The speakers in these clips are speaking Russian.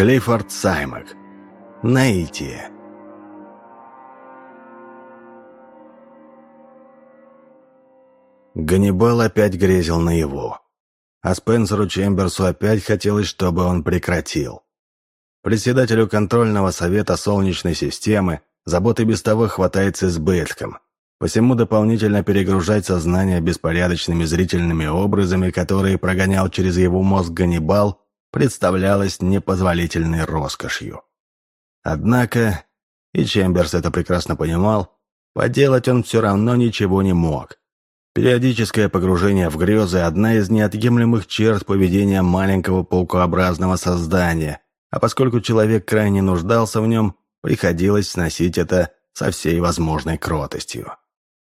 Клиффорд Саймак. Наитие. Ганнибал опять грезил на его. А Спенсеру Чемберсу опять хотелось, чтобы он прекратил. Председателю контрольного совета Солнечной системы заботы без того хватает с избытком. Посему дополнительно перегружать сознание беспорядочными зрительными образами, которые прогонял через его мозг Ганнибал, представлялось непозволительной роскошью. Однако, и Чемберс это прекрасно понимал, поделать он все равно ничего не мог. Периодическое погружение в грезы – одна из неотъемлемых черт поведения маленького паукообразного создания, а поскольку человек крайне нуждался в нем, приходилось сносить это со всей возможной кротостью.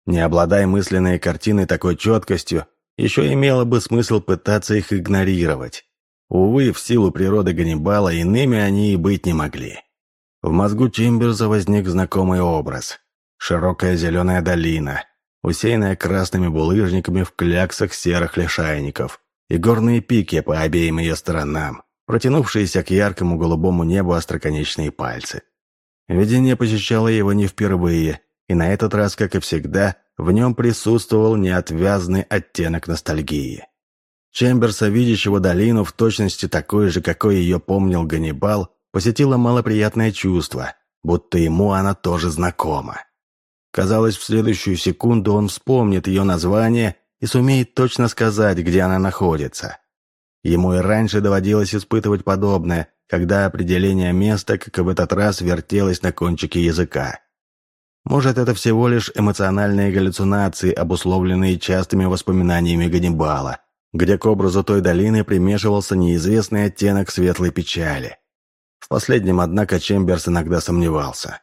Не обладая мысленной картиной такой четкостью, еще имело бы смысл пытаться их игнорировать. Увы, в силу природы Ганнибала иными они и быть не могли. В мозгу Чимберса возник знакомый образ. Широкая зеленая долина, усеянная красными булыжниками в кляксах серых лишайников, и горные пики по обеим ее сторонам, протянувшиеся к яркому голубому небу остроконечные пальцы. Видение посещало его не впервые, и на этот раз, как и всегда, в нем присутствовал неотвязный оттенок ностальгии. Чемберса, видящего долину в точности такой же, какой ее помнил Ганнибал, посетило малоприятное чувство, будто ему она тоже знакома. Казалось, в следующую секунду он вспомнит ее название и сумеет точно сказать, где она находится. Ему и раньше доводилось испытывать подобное, когда определение места, как и в этот раз, вертелось на кончике языка. Может, это всего лишь эмоциональные галлюцинации, обусловленные частыми воспоминаниями Ганнибала, где к образу той долины примешивался неизвестный оттенок светлой печали. В последнем, однако, Чемберс иногда сомневался.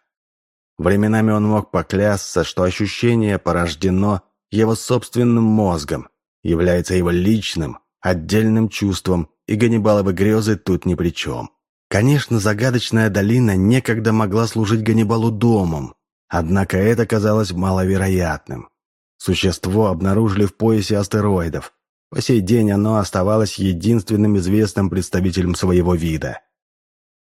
Временами он мог поклясться, что ощущение порождено его собственным мозгом, является его личным, отдельным чувством, и Ганнибаловы грезы тут ни при чем. Конечно, загадочная долина некогда могла служить Ганнибалу домом, однако это казалось маловероятным. Существо обнаружили в поясе астероидов, по сей день оно оставалось единственным известным представителем своего вида.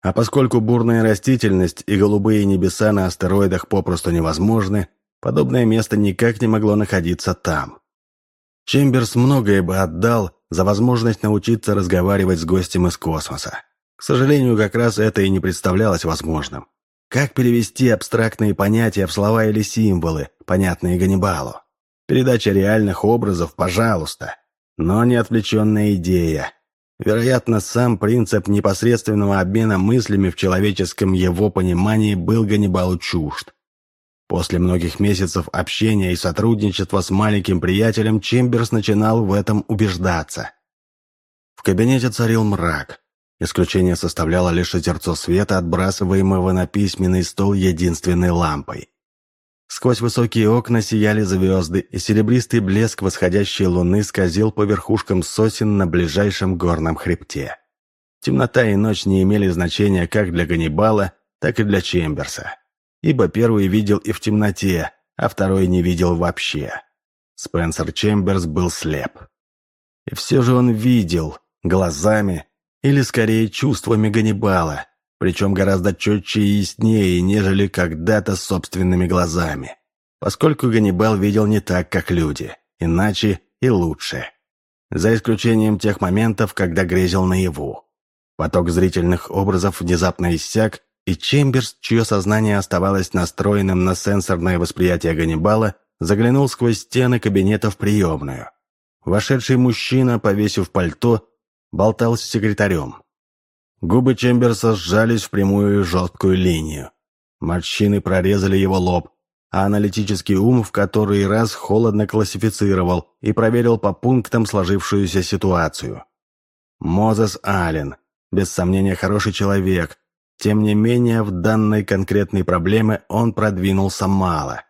А поскольку бурная растительность и голубые небеса на астероидах попросту невозможны, подобное место никак не могло находиться там. Чемберс многое бы отдал за возможность научиться разговаривать с гостем из космоса. К сожалению, как раз это и не представлялось возможным. Как перевести абстрактные понятия в слова или символы, понятные Ганнибалу? Передача реальных образов, пожалуйста но не отвлеченная идея. Вероятно, сам принцип непосредственного обмена мыслями в человеческом его понимании был Ганнибалу чужд. После многих месяцев общения и сотрудничества с маленьким приятелем Чемберс начинал в этом убеждаться. В кабинете царил мрак. Исключение составляло лишь озерцо света, отбрасываемого на письменный стол единственной лампой. Сквозь высокие окна сияли звезды, и серебристый блеск восходящей луны скользил по верхушкам сосен на ближайшем горном хребте. Темнота и ночь не имели значения как для Ганнибала, так и для Чемберса, ибо первый видел и в темноте, а второй не видел вообще. Спенсер Чемберс был слеп. И все же он видел, глазами, или скорее чувствами Ганнибала, причем гораздо четче и яснее, нежели когда-то собственными глазами. Поскольку Ганнибал видел не так, как люди, иначе и лучше. За исключением тех моментов, когда грезил наяву. Поток зрительных образов внезапно иссяк, и Чемберс, чье сознание оставалось настроенным на сенсорное восприятие Ганнибала, заглянул сквозь стены кабинета в приемную. Вошедший мужчина, повесив пальто, болтал с секретарем. Губы Чемберса сжались в прямую жесткую линию. Морщины прорезали его лоб, а аналитический ум в который раз холодно классифицировал и проверил по пунктам сложившуюся ситуацию. Мозес Аллен, без сомнения хороший человек, тем не менее в данной конкретной проблеме он продвинулся мало.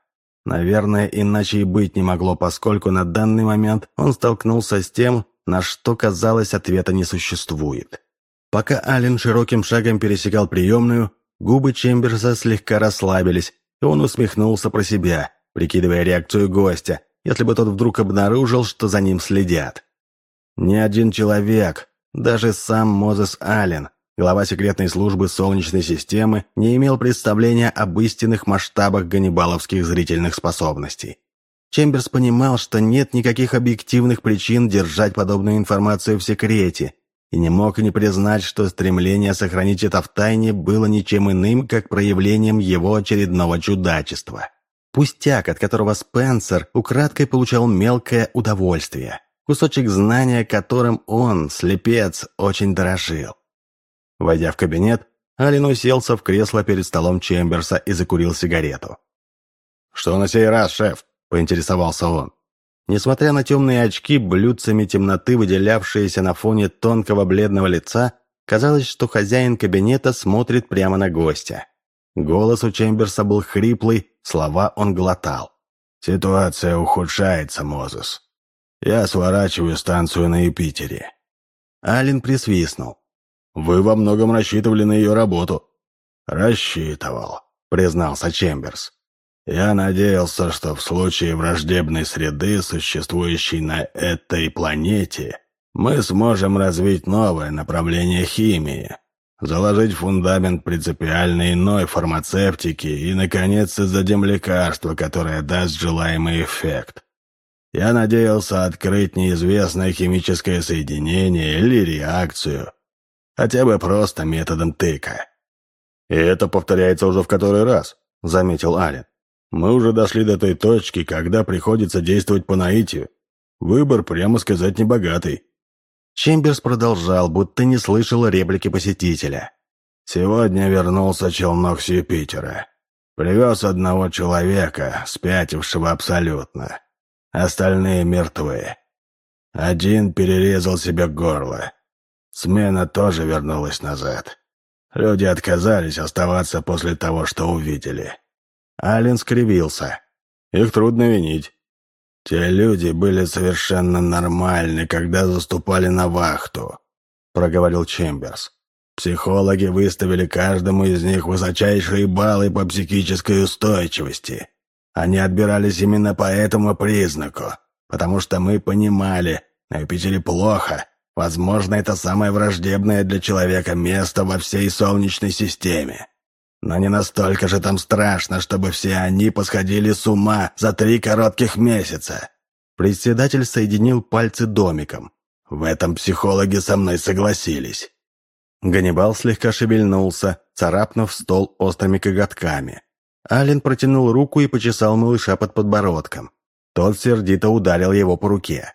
Наверное, иначе и быть не могло, поскольку на данный момент он столкнулся с тем, на что, казалось, ответа не существует. Пока Ален широким шагом пересекал приемную, губы Чемберса слегка расслабились, и он усмехнулся про себя, прикидывая реакцию гостя, если бы тот вдруг обнаружил, что за ним следят. Ни один человек, даже сам Мозес Аллен, глава секретной службы Солнечной системы, не имел представления об истинных масштабах ганнибаловских зрительных способностей. Чемберс понимал, что нет никаких объективных причин держать подобную информацию в секрете, и не мог не признать, что стремление сохранить это в тайне было ничем иным, как проявлением его очередного чудачества. Пустяк, от которого Спенсер украдкой получал мелкое удовольствие, кусочек знания, которым он, слепец, очень дорожил. Войдя в кабинет, Алин уселся в кресло перед столом Чемберса и закурил сигарету. «Что на сей раз, шеф?» – поинтересовался он. Несмотря на темные очки, блюдцами темноты, выделявшиеся на фоне тонкого бледного лица, казалось, что хозяин кабинета смотрит прямо на гостя. Голос у Чемберса был хриплый, слова он глотал. «Ситуация ухудшается, Мозес. Я сворачиваю станцию на Юпитере». Ален присвистнул. «Вы во многом рассчитывали на ее работу». «Рассчитывал», — признался Чемберс. Я надеялся, что в случае враждебной среды, существующей на этой планете, мы сможем развить новое направление химии, заложить фундамент принципиально иной фармацевтики и, наконец, создадим лекарство, которое даст желаемый эффект. Я надеялся открыть неизвестное химическое соединение или реакцию, хотя бы просто методом тыка. «И это повторяется уже в который раз», — заметил Ален. Мы уже дошли до той точки, когда приходится действовать по наитию. Выбор, прямо сказать, небогатый. Чемберс продолжал, будто не слышал реплики посетителя. «Сегодня вернулся челнок с Юпитера. Привез одного человека, спятившего абсолютно. Остальные мертвы. Один перерезал себе горло. Смена тоже вернулась назад. Люди отказались оставаться после того, что увидели. Ален скривился. Их трудно винить. Те люди были совершенно нормальны, когда заступали на вахту, проговорил Чемберс. Психологи выставили каждому из них высочайшие баллы по психической устойчивости. Они отбирались именно по этому признаку, потому что мы понимали, на Юпитере плохо. Возможно, это самое враждебное для человека место во всей Солнечной системе. Но не настолько же там страшно, чтобы все они посходили с ума за три коротких месяца. Председатель соединил пальцы домиком. В этом психологи со мной согласились. Ганнибал слегка шевельнулся, царапнув стол острыми коготками. Ален протянул руку и почесал малыша под подбородком. Тот сердито ударил его по руке.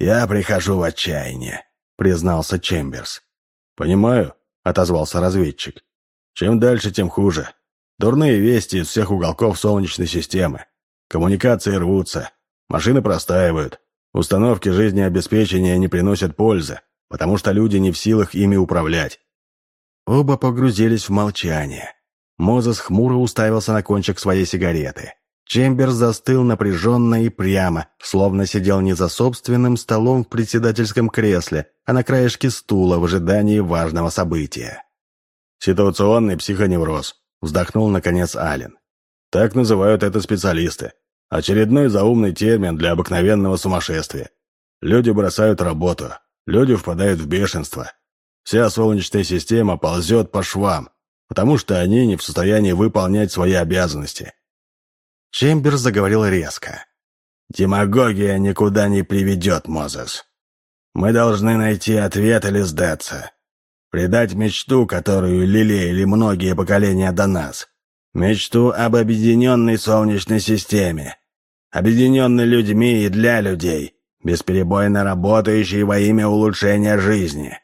«Я прихожу в отчаяние», — признался Чемберс. «Понимаю», — отозвался разведчик. Чем дальше, тем хуже. Дурные вести из всех уголков Солнечной системы. Коммуникации рвутся, машины простаивают, установки жизнеобеспечения не приносят пользы, потому что люди не в силах ими управлять. Оба погрузились в молчание. Мозес хмуро уставился на кончик своей сигареты. Чемберс застыл напряженно и прямо, словно сидел не за собственным столом в председательском кресле, а на краешке стула в ожидании важного события. «Ситуационный психоневроз», — вздохнул наконец Ален. «Так называют это специалисты. Очередной заумный термин для обыкновенного сумасшествия. Люди бросают работу, люди впадают в бешенство. Вся Солнечная система ползет по швам, потому что они не в состоянии выполнять свои обязанности». Чембер заговорил резко. «Демагогия никуда не приведет, Мозес. Мы должны найти ответ или сдаться. Предать мечту, которую лелеяли многие поколения до нас. Мечту об объединенной Солнечной системе. Объединенной людьми и для людей, бесперебойно работающей во имя улучшения жизни.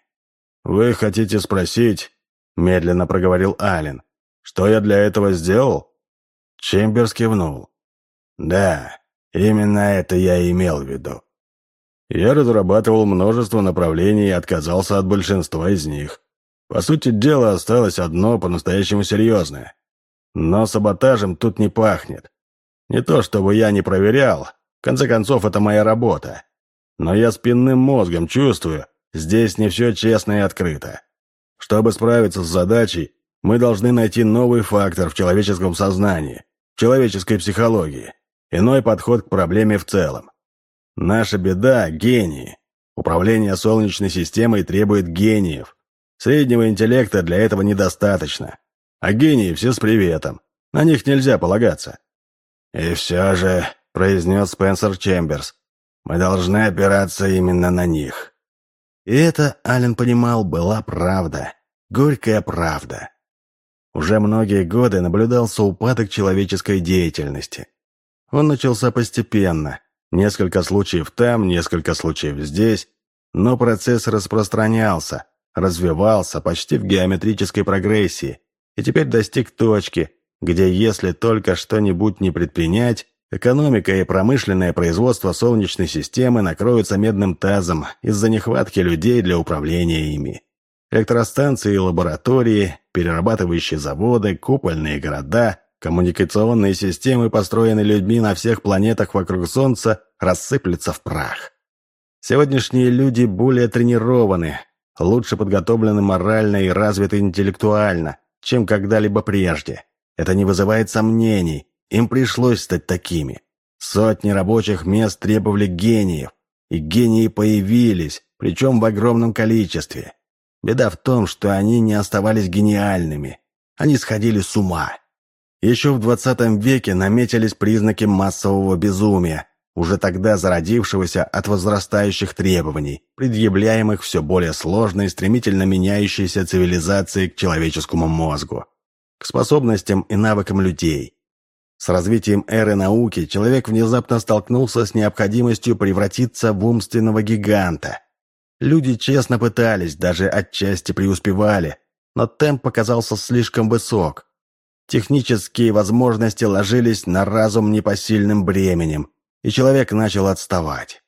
«Вы хотите спросить?» — медленно проговорил Ален. «Что я для этого сделал?» Чемберс кивнул. «Да, именно это я имел в виду. Я разрабатывал множество направлений и отказался от большинства из них. По сути дела, осталось одно по-настоящему серьезное. Но саботажем тут не пахнет. Не то чтобы я не проверял, в конце концов, это моя работа. Но я спинным мозгом чувствую, здесь не все честно и открыто. Чтобы справиться с задачей, мы должны найти новый фактор в человеческом сознании, в человеческой психологии, иной подход к проблеме в целом. Наша беда — гении. Управление Солнечной системой требует гениев. Среднего интеллекта для этого недостаточно. А гении все с приветом. На них нельзя полагаться». «И все же», — произнес Спенсер Чемберс, «мы должны опираться именно на них». И это, Ален понимал, была правда. Горькая правда. Уже многие годы наблюдался упадок человеческой деятельности. Он начался постепенно. Несколько случаев там, несколько случаев здесь. Но процесс распространялся, развивался почти в геометрической прогрессии. И теперь достиг точки, где если только что-нибудь не предпринять, экономика и промышленное производство Солнечной системы накроются медным тазом из-за нехватки людей для управления ими. Электростанции и лаборатории, перерабатывающие заводы, купольные города, коммуникационные системы, построенные людьми на всех планетах вокруг Солнца, рассыплются в прах. Сегодняшние люди более тренированы, лучше подготовлены морально и развиты интеллектуально, чем когда-либо прежде. Это не вызывает сомнений, им пришлось стать такими. Сотни рабочих мест требовали гениев, и гении появились, причем в огромном количестве. Беда в том, что они не оставались гениальными. Они сходили с ума. Еще в 20 веке наметились признаки массового безумия, уже тогда зародившегося от возрастающих требований, предъявляемых все более сложной, стремительно меняющейся цивилизацией к человеческому мозгу, к способностям и навыкам людей. С развитием эры науки человек внезапно столкнулся с необходимостью превратиться в умственного гиганта – Люди честно пытались, даже отчасти преуспевали, но темп показался слишком высок. Технические возможности ложились на разум непосильным бременем, и человек начал отставать.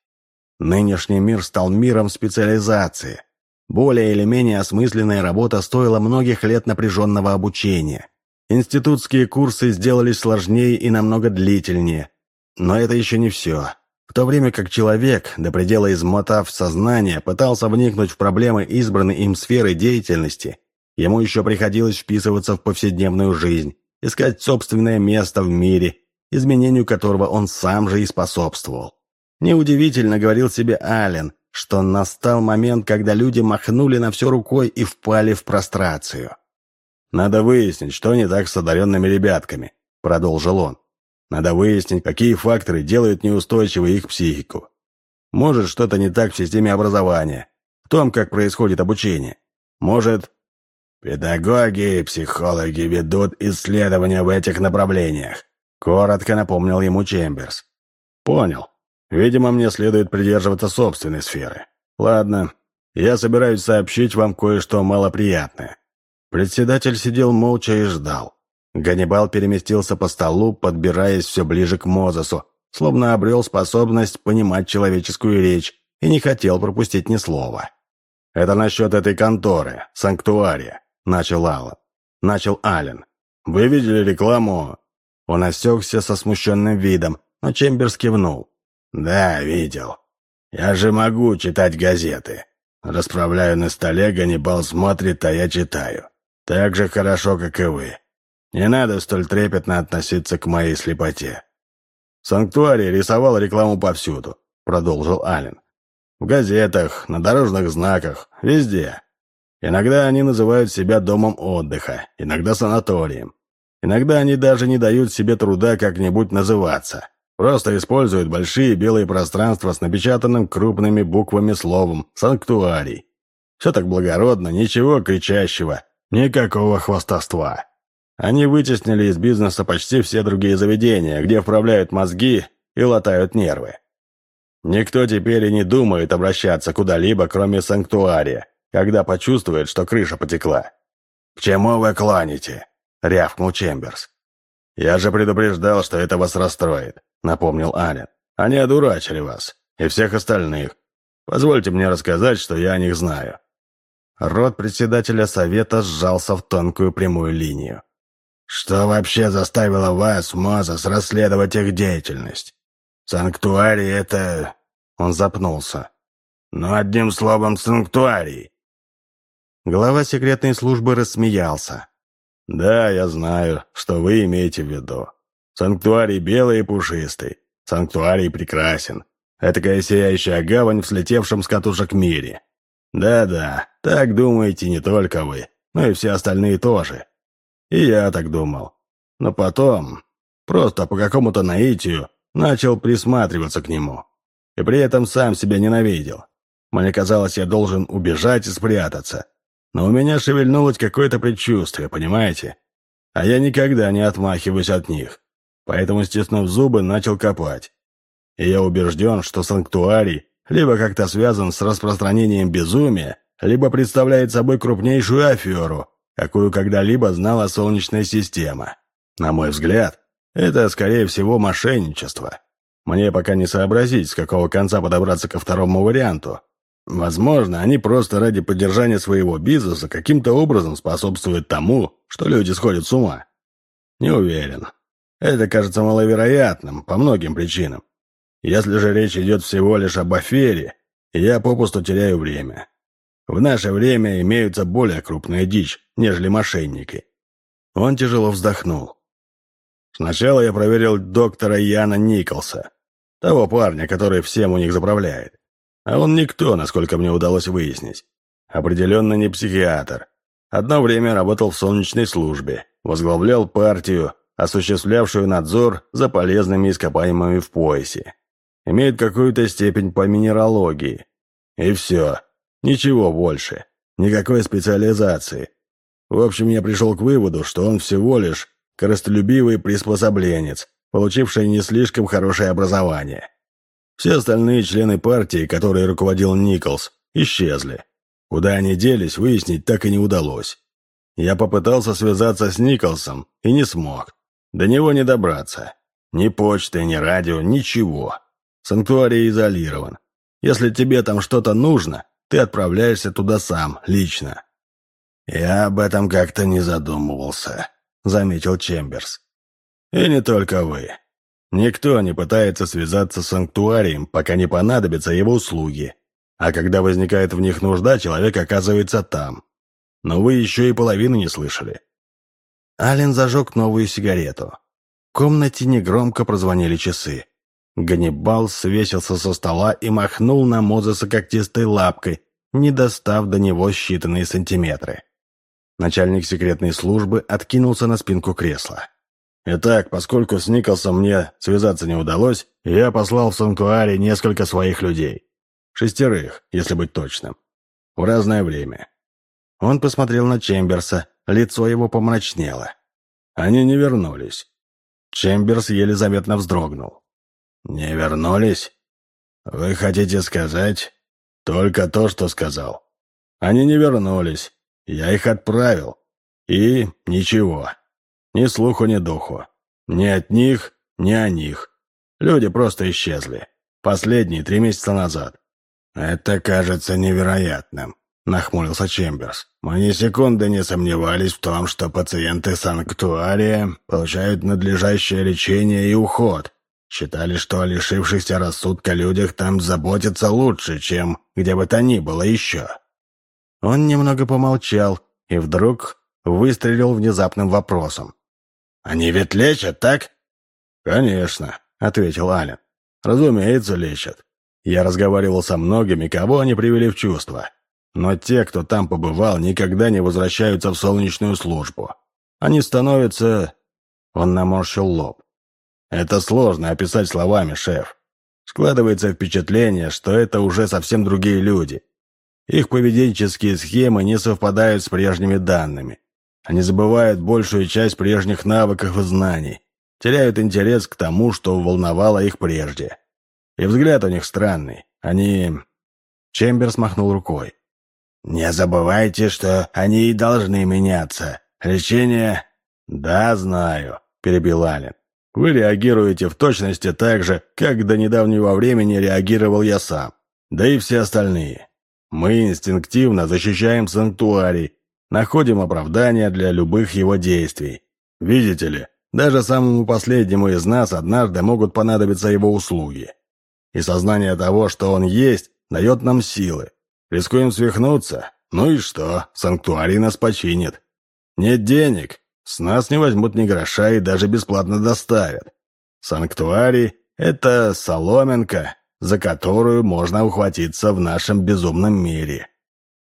Нынешний мир стал миром специализации. Более или менее осмысленная работа стоила многих лет напряженного обучения. Институтские курсы сделались сложнее и намного длительнее. Но это еще не все. В то время как человек, до предела измотав сознание, пытался вникнуть в проблемы избранной им сферы деятельности, ему еще приходилось вписываться в повседневную жизнь, искать собственное место в мире, изменению которого он сам же и способствовал. Неудивительно, говорил себе Ален, что настал момент, когда люди махнули на все рукой и впали в прострацию. «Надо выяснить, что не так с одаренными ребятками», — продолжил он. Надо выяснить, какие факторы делают неустойчивой их психику. Может, что-то не так в системе образования, в том, как происходит обучение. Может, педагоги и психологи ведут исследования в этих направлениях. Коротко напомнил ему Чемберс. Понял. Видимо, мне следует придерживаться собственной сферы. Ладно, я собираюсь сообщить вам кое-что малоприятное. Председатель сидел молча и ждал. Ганнибал переместился по столу, подбираясь все ближе к Мозесу, словно обрел способность понимать человеческую речь и не хотел пропустить ни слова. «Это насчет этой конторы, санктуария», — начал Аллан. Начал Аллен. «Вы видели рекламу?» Он осекся со смущенным видом, но Чемберс кивнул. «Да, видел. Я же могу читать газеты. Расправляю на столе, Ганнибал смотрит, а я читаю. Так же хорошо, как и вы. Не надо столь трепетно относиться к моей слепоте. Санктуарий рисовал рекламу повсюду, продолжил Ален. В газетах, на дорожных знаках, везде. Иногда они называют себя домом отдыха, иногда санаторием. Иногда они даже не дают себе труда как-нибудь называться. Просто используют большие белые пространства с напечатанным крупными буквами словом «санктуарий». Все так благородно, ничего кричащего, никакого хвастовства. Они вытеснили из бизнеса почти все другие заведения, где вправляют мозги и латают нервы. Никто теперь и не думает обращаться куда-либо, кроме санктуария, когда почувствует, что крыша потекла. «К чему вы клоните?» — рявкнул Чемберс. «Я же предупреждал, что это вас расстроит», — напомнил Ален. «Они одурачили вас и всех остальных. Позвольте мне рассказать, что я о них знаю». Рот председателя совета сжался в тонкую прямую линию. Что вообще заставило вас, Мозес, расследовать их деятельность? Санктуарий — это...» Он запнулся. «Ну, одним словом, санктуарий». Глава секретной службы рассмеялся. «Да, я знаю, что вы имеете в виду. Санктуарий белый и пушистый. Санктуарий прекрасен. Этакая сияющая гавань в слетевшем с катушек мире. Да-да, так думаете не только вы, но и все остальные тоже. И я так думал. Но потом, просто по какому-то наитию, начал присматриваться к нему. И при этом сам себя ненавидел. Мне казалось, я должен убежать и спрятаться. Но у меня шевельнулось какое-то предчувствие, понимаете? А я никогда не отмахиваюсь от них. Поэтому, стиснув зубы, начал копать. И я убежден, что санктуарий либо как-то связан с распространением безумия, либо представляет собой крупнейшую аферу, какую когда-либо знала Солнечная система. На мой взгляд, это, скорее всего, мошенничество. Мне пока не сообразить, с какого конца подобраться ко второму варианту. Возможно, они просто ради поддержания своего бизнеса каким-то образом способствуют тому, что люди сходят с ума. Не уверен. Это кажется маловероятным по многим причинам. Если же речь идет всего лишь об афере, я попусту теряю время. В наше время имеются более крупная дичь, нежели мошенники. Он тяжело вздохнул. Сначала я проверил доктора Яна Николса, того парня, который всем у них заправляет. А он никто, насколько мне удалось выяснить. Определенно не психиатр. Одно время работал в солнечной службе, возглавлял партию, осуществлявшую надзор за полезными ископаемыми в поясе. Имеет какую-то степень по минералогии. И все. Ничего больше. Никакой специализации. В общем, я пришел к выводу, что он всего лишь коростолюбивый приспособленец, получивший не слишком хорошее образование. Все остальные члены партии, которые руководил Николс, исчезли. Куда они делись, выяснить так и не удалось. Я попытался связаться с Николсом и не смог. До него не добраться. Ни почты, ни радио, ничего. Санктуарий изолирован. Если тебе там что-то нужно, ты отправляешься туда сам, лично. Я об этом как-то не задумывался. — заметил Чемберс. «И не только вы. Никто не пытается связаться с санктуарием, пока не понадобятся его услуги. А когда возникает в них нужда, человек оказывается там. Но вы еще и половины не слышали». Ален зажег новую сигарету. В комнате негромко прозвонили часы. Ганнибал свесился со стола и махнул на Мозеса когтистой лапкой, не достав до него считанные сантиметры. Начальник секретной службы откинулся на спинку кресла. «Итак, поскольку с Николсом мне связаться не удалось, я послал в санктуарий несколько своих людей. Шестерых, если быть точным. В разное время». Он посмотрел на Чемберса, лицо его помрачнело. Они не вернулись. Чемберс еле заметно вздрогнул. «Не вернулись? Вы хотите сказать только то, что сказал? Они не вернулись. Я их отправил. И ничего. Ни слуху, ни духу. Ни от них, ни о них. Люди просто исчезли. Последние три месяца назад. Это кажется невероятным, нахмурился Чемберс. Мы ни секунды не сомневались в том, что пациенты санктуария получают надлежащее лечение и уход. Считали, что о лишившихся рассудка людях там заботятся лучше, чем где бы то ни было еще. Он немного помолчал и вдруг выстрелил внезапным вопросом. «Они ведь лечат, так?» «Конечно», — ответил Ален. «Разумеется, лечат. Я разговаривал со многими, кого они привели в чувство. Но те, кто там побывал, никогда не возвращаются в солнечную службу. Они становятся...» Он наморщил лоб. «Это сложно описать словами, шеф. Складывается впечатление, что это уже совсем другие люди. Их поведенческие схемы не совпадают с прежними данными. Они забывают большую часть прежних навыков и знаний, теряют интерес к тому, что волновало их прежде. И взгляд у них странный. Они... Чемберс махнул рукой. «Не забывайте, что они и должны меняться. Лечение...» «Да, знаю», — перебил Ален. «Вы реагируете в точности так же, как до недавнего времени реагировал я сам. Да и все остальные. Мы инстинктивно защищаем санктуарий, находим оправдания для любых его действий. Видите ли, даже самому последнему из нас однажды могут понадобиться его услуги. И сознание того, что он есть, дает нам силы. Рискуем свихнуться? Ну и что, санктуарий нас починит. Нет денег, с нас не возьмут ни гроша и даже бесплатно доставят. Санктуарий — это соломинка, за которую можно ухватиться в нашем безумном мире.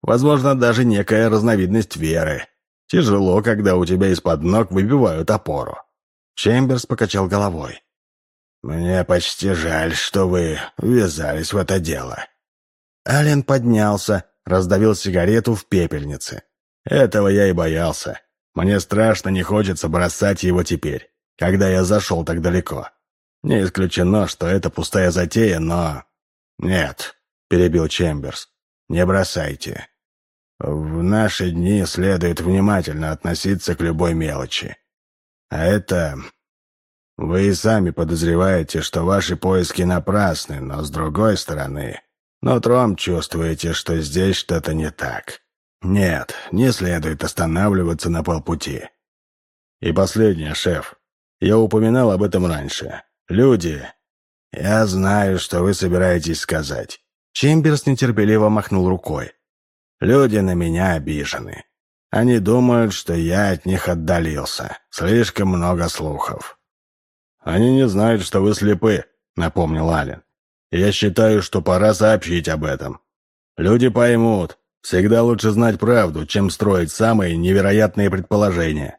Возможно, даже некая разновидность веры. Тяжело, когда у тебя из-под ног выбивают опору». Чемберс покачал головой. «Мне почти жаль, что вы ввязались в это дело». Ален поднялся, раздавил сигарету в пепельнице. «Этого я и боялся. Мне страшно не хочется бросать его теперь, когда я зашел так далеко. Не исключено, что это пустая затея, но...» «Нет», — перебил Чемберс, — «не бросайте. В наши дни следует внимательно относиться к любой мелочи. А это вы и сами подозреваете, что ваши поиски напрасны, но с другой стороны, нутром чувствуете, что здесь что-то не так. Нет, не следует останавливаться на полпути. И последнее, шеф. Я упоминал об этом раньше. Люди... Я знаю, что вы собираетесь сказать. Чемберс нетерпеливо махнул рукой. Люди на меня обижены. Они думают, что я от них отдалился. Слишком много слухов. «Они не знают, что вы слепы», — напомнил Ален. «Я считаю, что пора сообщить об этом. Люди поймут. Всегда лучше знать правду, чем строить самые невероятные предположения.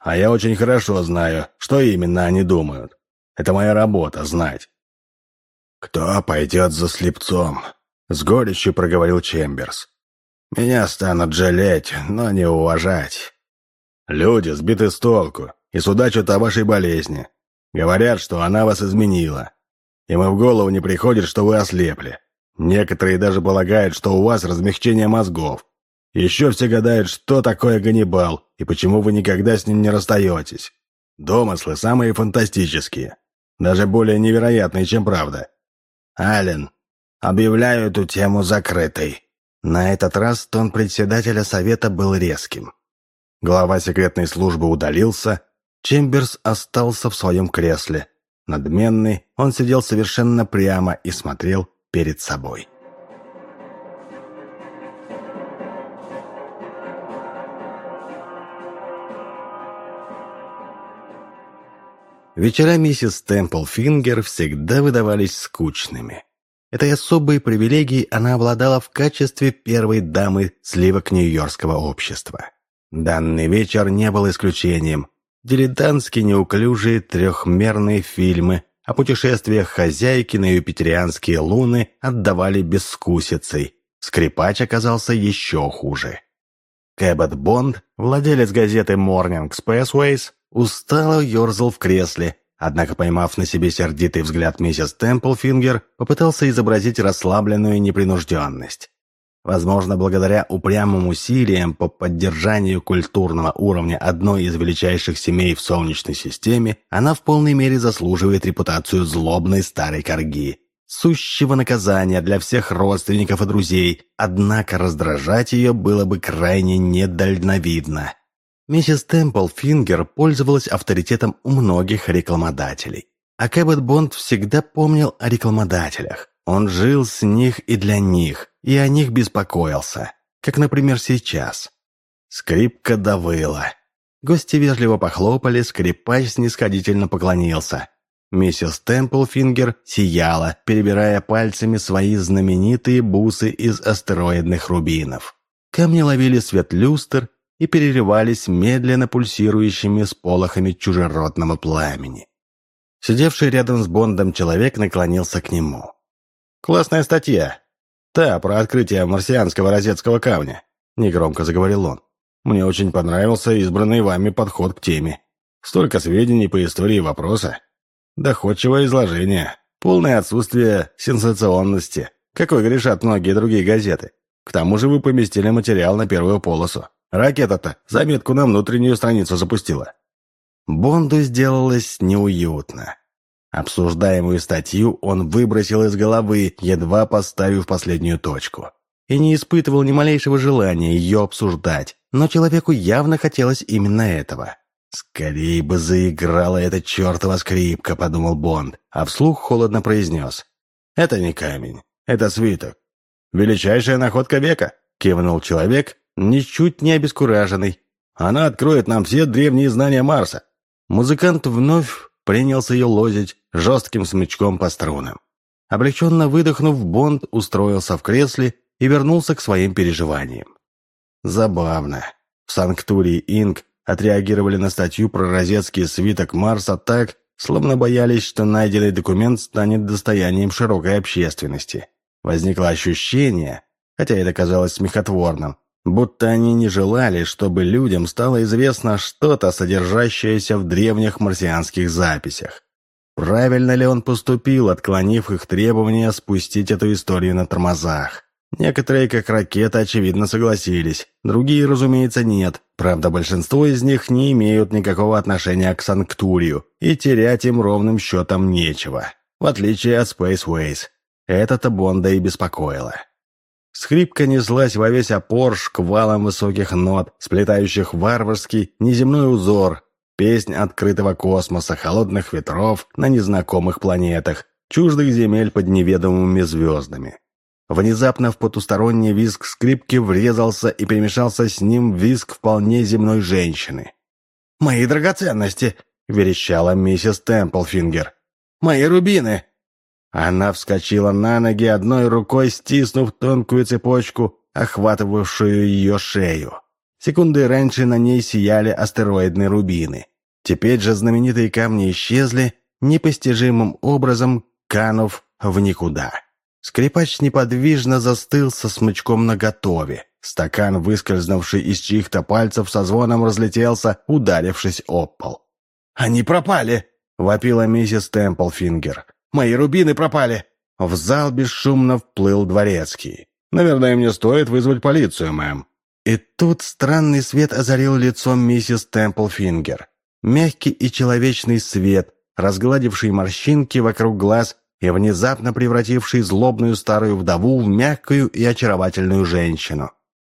А я очень хорошо знаю, что именно они думают. Это моя работа — знать». «Кто пойдет за слепцом?» — с горечью проговорил Чемберс. «Меня станут жалеть, но не уважать. Люди сбиты с толку и судачат о вашей болезни. Говорят, что она вас изменила. Им и в голову не приходит, что вы ослепли. Некоторые даже полагают, что у вас размягчение мозгов. Еще все гадают, что такое Ганнибал и почему вы никогда с ним не расстаетесь. Домыслы самые фантастические. Даже более невероятные, чем правда. Ален, объявляю эту тему закрытой. На этот раз тон председателя совета был резким. Глава секретной службы удалился, Чемберс остался в своем кресле. Надменный, он сидел совершенно прямо и смотрел перед собой. Вечера миссис Темплфингер всегда выдавались скучными. Этой особой привилегией она обладала в качестве первой дамы сливок Нью-Йоркского общества. Данный вечер не был исключением. Дилетантски неуклюжие трехмерные фильмы о путешествиях хозяйки на юпитерианские луны отдавали бескусицей. Скрипач оказался еще хуже. Кэббет Бонд, владелец газеты Morning Spaceways, устало ерзал в кресле, однако, поймав на себе сердитый взгляд миссис Темплфингер, попытался изобразить расслабленную непринужденность. Возможно, благодаря упрямым усилиям по поддержанию культурного уровня одной из величайших семей в Солнечной системе, она в полной мере заслуживает репутацию злобной старой корги, сущего наказания для всех родственников и друзей, однако раздражать ее было бы крайне недальновидно. Миссис Темпл Фингер пользовалась авторитетом у многих рекламодателей. А Кэббет Бонд всегда помнил о рекламодателях. Он жил с них и для них, и о них беспокоился, как, например, сейчас. Скрипка довыла. Гости вежливо похлопали, скрипач снисходительно поклонился. Миссис Темплфингер сияла, перебирая пальцами свои знаменитые бусы из астероидных рубинов. Камни ловили свет люстр и переливались медленно пульсирующими сполохами чужеродного пламени. Сидевший рядом с Бондом человек наклонился к нему. «Классная статья. Та, про открытие марсианского розетского камня», — негромко заговорил он. «Мне очень понравился избранный вами подход к теме. Столько сведений по истории вопроса. Доходчивое изложение, полное отсутствие сенсационности, какой грешат многие другие газеты. К тому же вы поместили материал на первую полосу. Ракета-то заметку на внутреннюю страницу запустила». Бонду сделалось неуютно. Обсуждаемую статью он выбросил из головы, едва поставив последнюю точку. И не испытывал ни малейшего желания ее обсуждать, но человеку явно хотелось именно этого. «Скорее бы заиграла эта чертова скрипка», — подумал Бонд, а вслух холодно произнес. «Это не камень, это свиток». «Величайшая находка века», — кивнул человек, ничуть не обескураженный. «Она откроет нам все древние знания Марса». Музыкант вновь принялся ее лозить жестким смычком по струнам. Облегченно выдохнув, Бонд устроился в кресле и вернулся к своим переживаниям. Забавно. В Санктурии Инк отреагировали на статью про розетский свиток Марса так, словно боялись, что найденный документ станет достоянием широкой общественности. Возникло ощущение, хотя это казалось смехотворным, будто они не желали, чтобы людям стало известно что-то, содержащееся в древних марсианских записях. Правильно ли он поступил, отклонив их требования спустить эту историю на тормозах? Некоторые, как ракета, очевидно согласились, другие, разумеется, нет. Правда, большинство из них не имеют никакого отношения к Санктурию, и терять им ровным счетом нечего, в отличие от Spaceways. Это-то Бонда и беспокоило. Скрипка неслась во весь опор шквалом высоких нот, сплетающих варварский, неземной узор, песнь открытого космоса, холодных ветров на незнакомых планетах, чуждых земель под неведомыми звездами. Внезапно в потусторонний визг скрипки врезался и перемешался с ним визг вполне земной женщины. «Мои драгоценности!» — верещала миссис Темплфингер. «Мои рубины!» Она вскочила на ноги, одной рукой стиснув тонкую цепочку, охватывавшую ее шею. Секунды раньше на ней сияли астероидные рубины. Теперь же знаменитые камни исчезли, непостижимым образом канув в никуда. Скрипач неподвижно застыл со смычком наготове. Стакан, выскользнувший из чьих-то пальцев, со звоном разлетелся, ударившись об пол. «Они пропали!» — вопила миссис Темплфингер. Мои рубины пропали!» В зал бесшумно вплыл дворецкий. «Наверное, мне стоит вызвать полицию, мэм». И тут странный свет озарил лицо миссис Темплфингер. Мягкий и человечный свет, разгладивший морщинки вокруг глаз и внезапно превративший злобную старую вдову в мягкую и очаровательную женщину.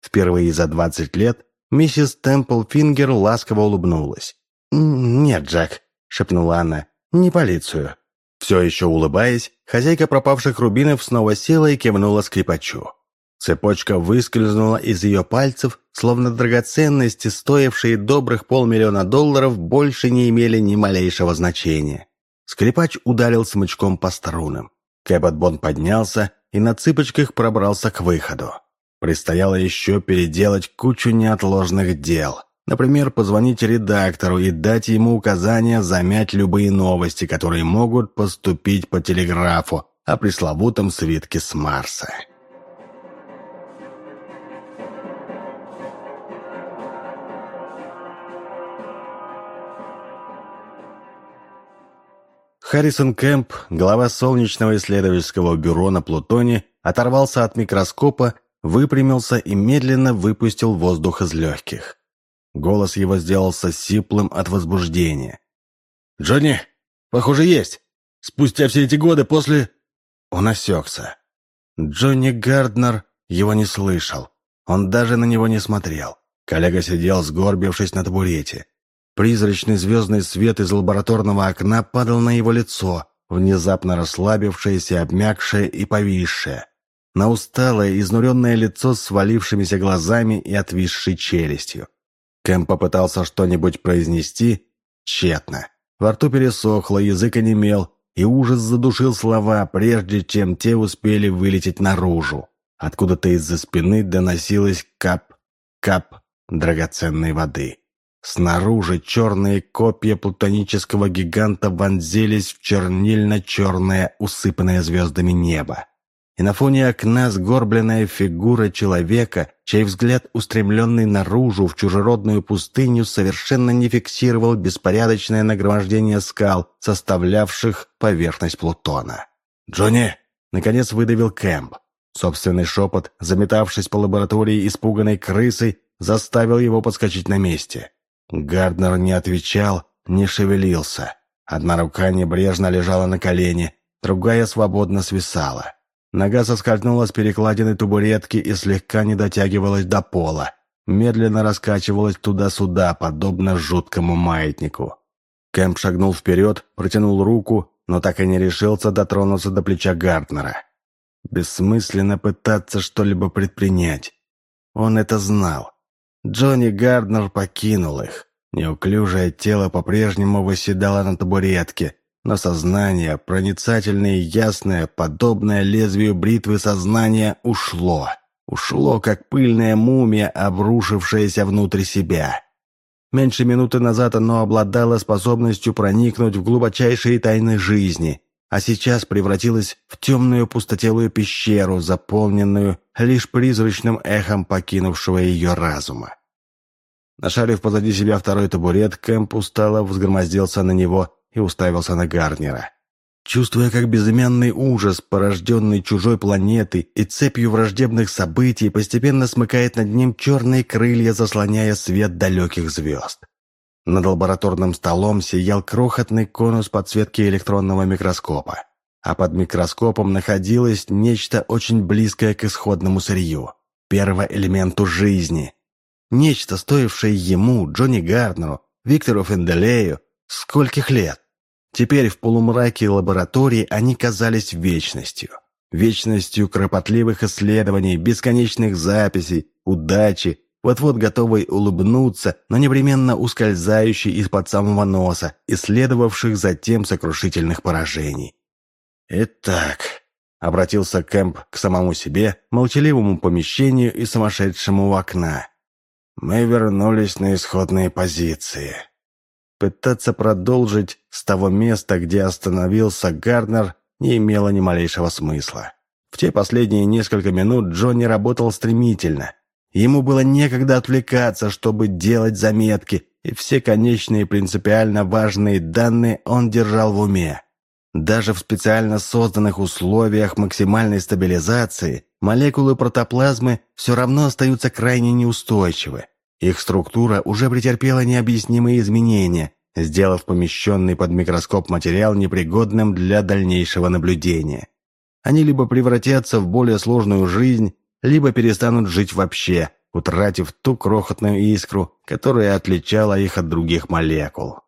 Впервые за двадцать лет миссис Темплфингер ласково улыбнулась. «Нет, Джек», — шепнула она, — «не полицию. Все еще улыбаясь, хозяйка пропавших рубинов снова села и кивнула скрипачу. Цепочка выскользнула из ее пальцев, словно драгоценности, стоившие добрых полмиллиона долларов, больше не имели ни малейшего значения. Скрипач ударил смычком по струнам. Кэббот поднялся и на цыпочках пробрался к выходу. Предстояло еще переделать кучу неотложных дел. Например, позвонить редактору и дать ему указания замять любые новости, которые могут поступить по телеграфу о пресловутом свитке с Марса. Харрисон Кэмп, глава солнечного исследовательского бюро на Плутоне, оторвался от микроскопа, выпрямился и медленно выпустил воздух из легких. Голос его сделался сиплым от возбуждения. «Джонни, похоже, есть. Спустя все эти годы после...» Он осекся. Джонни Гарднер его не слышал. Он даже на него не смотрел. Коллега сидел, сгорбившись на табурете. Призрачный звездный свет из лабораторного окна падал на его лицо, внезапно расслабившееся, обмякшее и повисшее. На усталое, изнуренное лицо с свалившимися глазами и отвисшей челюстью. Кэм попытался что-нибудь произнести тщетно. Во рту пересохло, язык онемел, и ужас задушил слова, прежде чем те успели вылететь наружу. Откуда-то из-за спины доносилась кап-кап драгоценной воды. Снаружи черные копья плутонического гиганта вонзились в чернильно-черное, усыпанное звездами небо и на фоне окна сгорбленная фигура человека, чей взгляд, устремленный наружу в чужеродную пустыню, совершенно не фиксировал беспорядочное нагромождение скал, составлявших поверхность Плутона. «Джонни!» — наконец выдавил Кэмп. Собственный шепот, заметавшись по лаборатории испуганной крысой, заставил его подскочить на месте. Гарднер не отвечал, не шевелился. Одна рука небрежно лежала на колене, другая свободно свисала. Нога соскользнула с перекладины табуретки и слегка не дотягивалась до пола. Медленно раскачивалась туда-сюда, подобно жуткому маятнику. Кэмп шагнул вперед, протянул руку, но так и не решился дотронуться до плеча Гартнера. Бессмысленно пытаться что-либо предпринять. Он это знал. Джонни Гарднер покинул их. Неуклюжее тело по-прежнему восседало на табуретке, но сознание, проницательное и ясное, подобное лезвию бритвы сознания, ушло. ушло, как пыльная мумия, обрушившаяся внутрь себя. Меньше минуты назад оно обладало способностью проникнуть в глубочайшие тайны жизни, а сейчас превратилось в темную пустотелую пещеру, заполненную лишь призрачным эхом покинувшего ее разума. Нашарив позади себя второй табурет, Кэмп устало взгромоздился на него и уставился на Гарнера. Чувствуя, как безымянный ужас, порожденный чужой планетой и цепью враждебных событий, постепенно смыкает над ним черные крылья, заслоняя свет далеких звезд. Над лабораторным столом сиял крохотный конус подсветки электронного микроскопа, а под микроскопом находилось нечто очень близкое к исходному сырью, первоэлементу жизни. Нечто, стоившее ему, Джонни Гарднеру, Виктору Фенделею, скольких лет. Теперь в полумраке лаборатории они казались вечностью. Вечностью кропотливых исследований, бесконечных записей, удачи, вот-вот готовой улыбнуться, но непременно ускользающей из-под самого носа, исследовавших затем сокрушительных поражений. «Итак», — обратился Кэмп к самому себе, молчаливому помещению и сумасшедшему у окна, — «мы вернулись на исходные позиции». Пытаться продолжить с того места, где остановился Гарднер, не имело ни малейшего смысла. В те последние несколько минут Джонни работал стремительно. Ему было некогда отвлекаться, чтобы делать заметки, и все конечные принципиально важные данные он держал в уме. Даже в специально созданных условиях максимальной стабилизации молекулы протоплазмы все равно остаются крайне неустойчивы. Их структура уже претерпела необъяснимые изменения, сделав помещенный под микроскоп материал непригодным для дальнейшего наблюдения. Они либо превратятся в более сложную жизнь, либо перестанут жить вообще, утратив ту крохотную искру, которая отличала их от других молекул.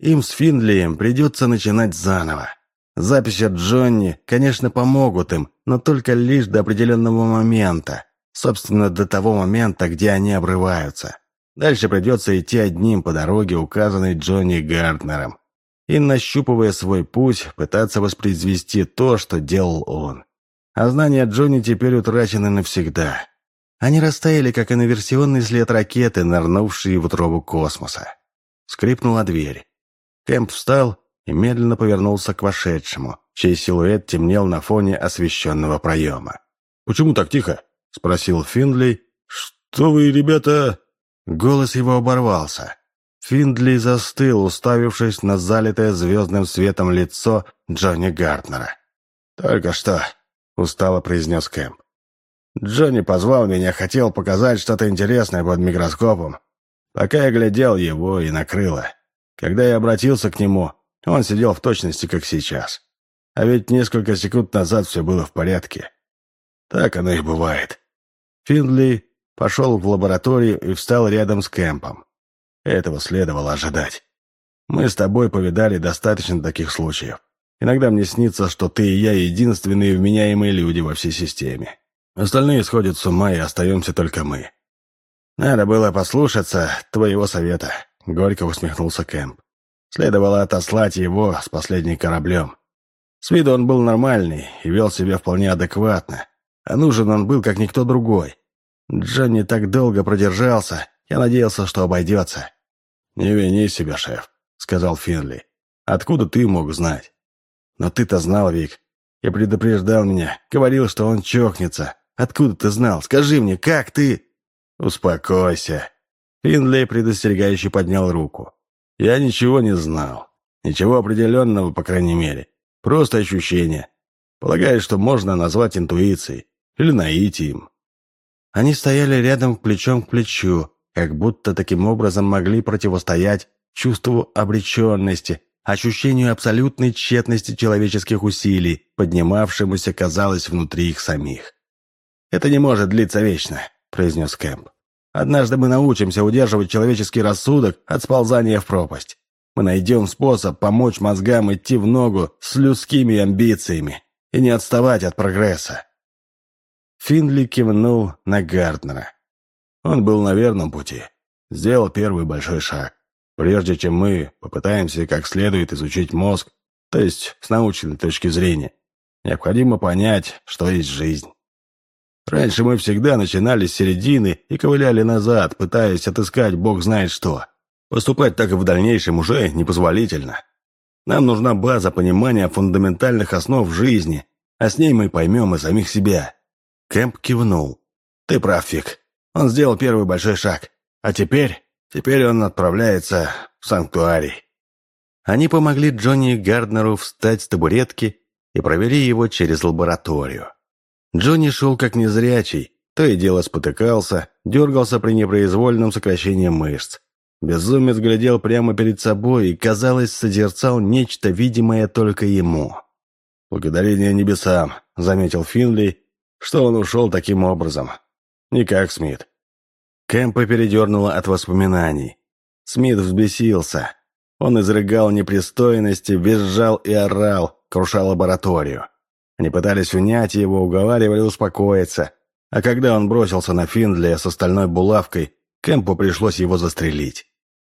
Им с Финлием придется начинать заново. Записи от Джонни, конечно, помогут им, но только лишь до определенного момента, Собственно, до того момента, где они обрываются. Дальше придется идти одним по дороге, указанной Джонни Гарднером. И, нащупывая свой путь, пытаться воспроизвести то, что делал он. А знания Джонни теперь утрачены навсегда. Они растаяли, как инверсионный след ракеты, нырнувшие в утробу космоса. Скрипнула дверь. Кэмп встал и медленно повернулся к вошедшему, чей силуэт темнел на фоне освещенного проема. «Почему так тихо?» — спросил Финдли. «Что вы, ребята...» Голос его оборвался. Финдли застыл, уставившись на залитое звездным светом лицо Джонни Гартнера. «Только что», — устало произнес Кэмп. «Джонни позвал меня, хотел показать что-то интересное под микроскопом. Пока я глядел его и накрыло. Когда я обратился к нему, он сидел в точности, как сейчас. А ведь несколько секунд назад все было в порядке. Так оно и бывает. Финдли пошел в лабораторию и встал рядом с Кэмпом. Этого следовало ожидать. Мы с тобой повидали достаточно таких случаев. Иногда мне снится, что ты и я единственные вменяемые люди во всей системе. Остальные сходят с ума, и остаемся только мы. Надо было послушаться твоего совета, — горько усмехнулся Кэмп. Следовало отослать его с последним кораблем. С виду он был нормальный и вел себя вполне адекватно, а нужен он был, как никто другой. Джонни так долго продержался, я надеялся, что обойдется. «Не вини себя, шеф», — сказал Финли. «Откуда ты мог знать?» «Но ты-то знал, Вик. Я предупреждал меня, говорил, что он чокнется. Откуда ты знал? Скажи мне, как ты...» «Успокойся». Финли предостерегающе поднял руку. «Я ничего не знал. Ничего определенного, по крайней мере. Просто ощущение. Полагаю, что можно назвать интуицией или наитием. Они стояли рядом плечом к плечу, как будто таким образом могли противостоять чувству обреченности, ощущению абсолютной тщетности человеческих усилий, поднимавшемуся, казалось, внутри их самих. «Это не может длиться вечно», — произнес Кэмп. «Однажды мы научимся удерживать человеческий рассудок от сползания в пропасть. Мы найдем способ помочь мозгам идти в ногу с людскими амбициями и не отставать от прогресса. Финли кивнул на Гарднера. Он был на верном пути. Сделал первый большой шаг. Прежде чем мы попытаемся как следует изучить мозг, то есть с научной точки зрения, необходимо понять, что есть жизнь. Раньше мы всегда начинали с середины и ковыляли назад, пытаясь отыскать бог знает что. Поступать так и в дальнейшем уже непозволительно. Нам нужна база понимания фундаментальных основ жизни, а с ней мы поймем и самих себя». Кэмп кивнул. «Ты прав, Фик. Он сделал первый большой шаг. А теперь... Теперь он отправляется в санктуарий». Они помогли Джонни Гарднеру встать с табуретки и провели его через лабораторию. Джонни шел как незрячий, то и дело спотыкался, дергался при непроизвольном сокращении мышц. Безумец глядел прямо перед собой и, казалось, созерцал нечто видимое только ему. «Благодарение небесам», — заметил Финли, что он ушел таким образом. Не как Смит. Кэмпа передернуло от воспоминаний. Смит взбесился. Он изрыгал непристойности, визжал и орал, крушал лабораторию. Они пытались унять его, уговаривали успокоиться. А когда он бросился на Финдли с остальной булавкой, Кэмпу пришлось его застрелить.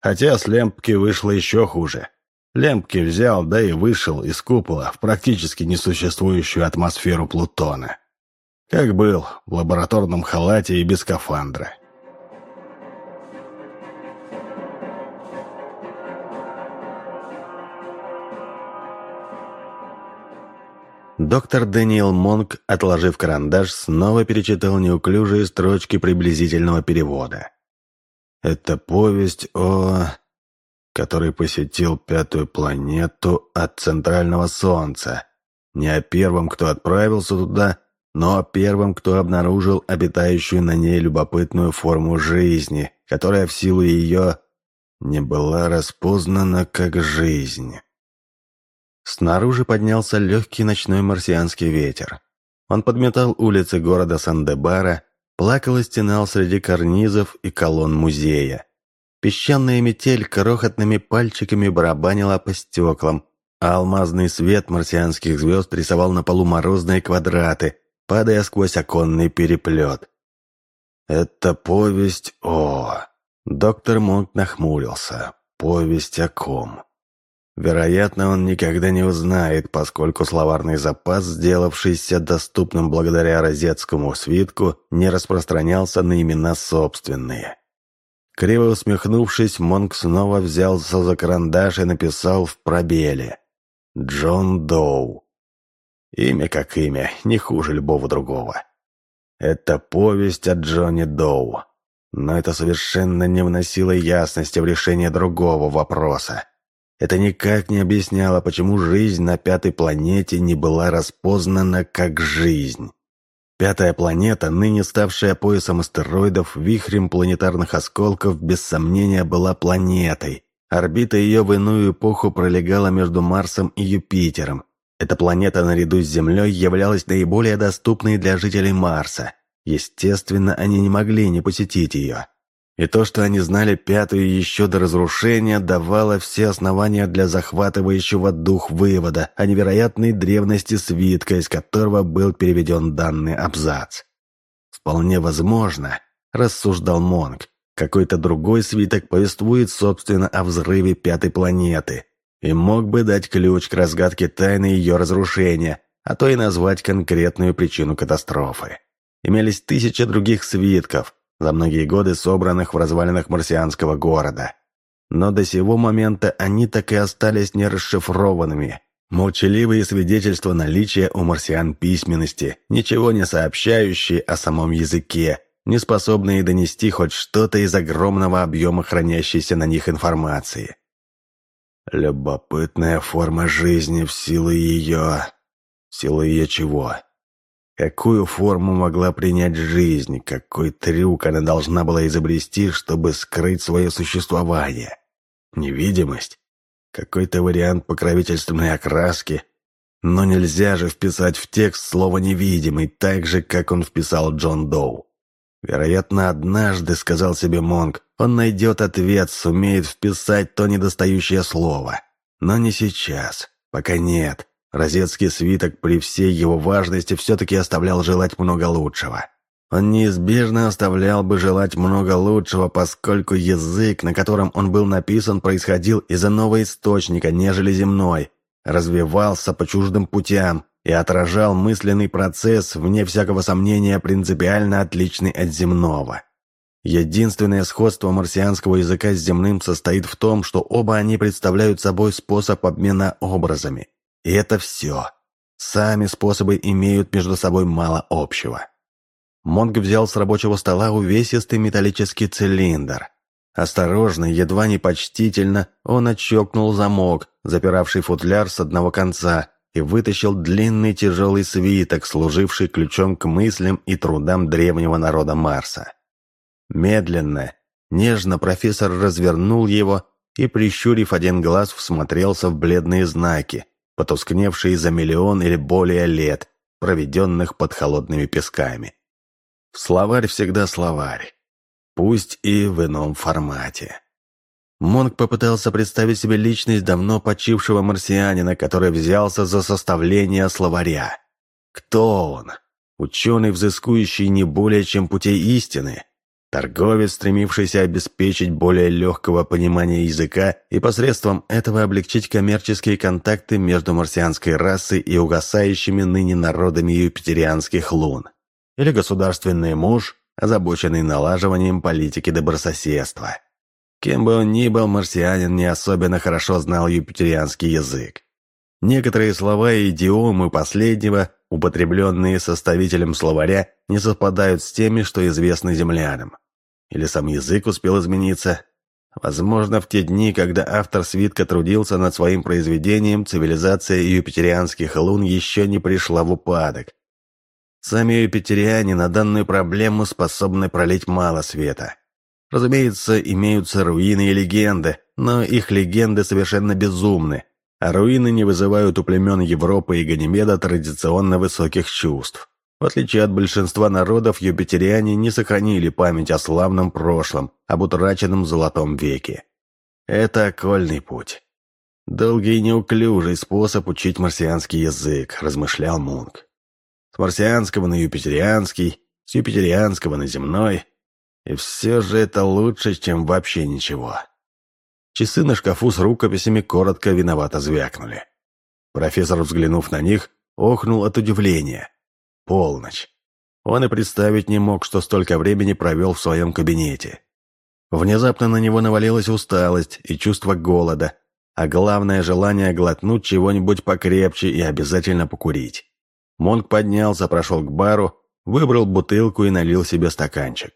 Хотя с Лемпки вышло еще хуже. Лемпки взял, да и вышел из купола в практически несуществующую атмосферу Плутона. Как был, в лабораторном халате и без скафандра. Доктор Дэниел Монк, отложив карандаш, снова перечитал неуклюжие строчки приблизительного перевода. «Это повесть о... который посетил пятую планету от центрального Солнца. Не о первом, кто отправился туда, но о первом, кто обнаружил обитающую на ней любопытную форму жизни, которая в силу ее не была распознана как жизнь». Снаружи поднялся легкий ночной марсианский ветер. Он подметал улицы города Сандебара, плакал и стенал среди карнизов и колонн музея. Песчаная метель крохотными пальчиками барабанила по стеклам, а алмазный свет марсианских звезд рисовал на полу морозные квадраты, падая сквозь оконный переплет. «Это повесть о...» Доктор Монк нахмурился. «Повесть о ком?» Вероятно, он никогда не узнает, поскольку словарный запас, сделавшийся доступным благодаря розетскому свитку, не распространялся на имена собственные. Криво усмехнувшись, Монк снова взялся за карандаш и написал в пробеле «Джон Доу». Имя как имя, не хуже любого другого. Это повесть о Джонни Доу. Но это совершенно не вносило ясности в решение другого вопроса. Это никак не объясняло, почему жизнь на пятой планете не была распознана как жизнь. Пятая планета, ныне ставшая поясом астероидов, вихрем планетарных осколков, без сомнения была планетой. Орбита ее в иную эпоху пролегала между Марсом и Юпитером. Эта планета наряду с Землей являлась наиболее доступной для жителей Марса. Естественно, они не могли не посетить ее. И то, что они знали пятую еще до разрушения, давало все основания для захватывающего дух вывода о невероятной древности свитка, из которого был переведен данный абзац. «Вполне возможно», — рассуждал Монг, «какой-то другой свиток повествует, собственно, о взрыве пятой планеты и мог бы дать ключ к разгадке тайны ее разрушения, а то и назвать конкретную причину катастрофы. Имелись тысячи других свитков, за многие годы собранных в развалинах марсианского города. Но до сего момента они так и остались нерасшифрованными. Молчаливые свидетельства наличия у марсиан письменности, ничего не сообщающие о самом языке, не способные донести хоть что-то из огромного объема хранящейся на них информации. Любопытная форма жизни в силу ее... В силу ее чего? Какую форму могла принять жизнь, какой трюк она должна была изобрести, чтобы скрыть свое существование? Невидимость? Какой-то вариант покровительственной окраски? Но нельзя же вписать в текст слово «невидимый», так же, как он вписал Джон Доу. Вероятно, однажды, сказал себе Монг, он найдет ответ, сумеет вписать то недостающее слово. Но не сейчас, пока нет. Розетский свиток при всей его важности все-таки оставлял желать много лучшего. Он неизбежно оставлял бы желать много лучшего, поскольку язык, на котором он был написан, происходил из иного источника, нежели земной, развивался по чуждым путям, и отражал мысленный процесс, вне всякого сомнения, принципиально отличный от земного. Единственное сходство марсианского языка с земным состоит в том, что оба они представляют собой способ обмена образами. И это все. Сами способы имеют между собой мало общего. Монг взял с рабочего стола увесистый металлический цилиндр. Осторожно, едва не почтительно, он отщелкнул замок, запиравший футляр с одного конца, и вытащил длинный тяжелый свиток, служивший ключом к мыслям и трудам древнего народа Марса. Медленно, нежно профессор развернул его и, прищурив один глаз, всмотрелся в бледные знаки, потускневшие за миллион или более лет, проведенных под холодными песками. Словарь всегда словарь пусть и в ином формате. Монг попытался представить себе личность давно почившего марсианина, который взялся за составление словаря. Кто он? Ученый, взыскующий не более чем путей истины? Торговец, стремившийся обеспечить более легкого понимания языка и посредством этого облегчить коммерческие контакты между марсианской расой и угасающими ныне народами юпитерианских лун? Или государственный муж, озабоченный налаживанием политики добрососедства. Кем бы он ни был, марсианин не особенно хорошо знал юпитерианский язык. Некоторые слова и идиомы последнего, употребленные составителем словаря, не совпадают с теми, что известны землянам. Или сам язык успел измениться. Возможно, в те дни, когда автор свитка трудился над своим произведением, цивилизация юпитерианских лун еще не пришла в упадок, Сами юпитериане на данную проблему способны пролить мало света. Разумеется, имеются руины и легенды, но их легенды совершенно безумны, а руины не вызывают у племен Европы и Ганимеда традиционно высоких чувств. В отличие от большинства народов, юпитериане не сохранили память о славном прошлом, об утраченном золотом веке. Это окольный путь. Долгий и неуклюжий способ учить марсианский язык, размышлял Мунк. С марсианского на юпитерианский, с юпитерианского на земной. И все же это лучше, чем вообще ничего. Часы на шкафу с рукописями коротко виновато звякнули. Профессор, взглянув на них, охнул от удивления. Полночь. Он и представить не мог, что столько времени провел в своем кабинете. Внезапно на него навалилась усталость и чувство голода, а главное желание глотнуть чего-нибудь покрепче и обязательно покурить. Монг поднялся, прошел к бару, выбрал бутылку и налил себе стаканчик.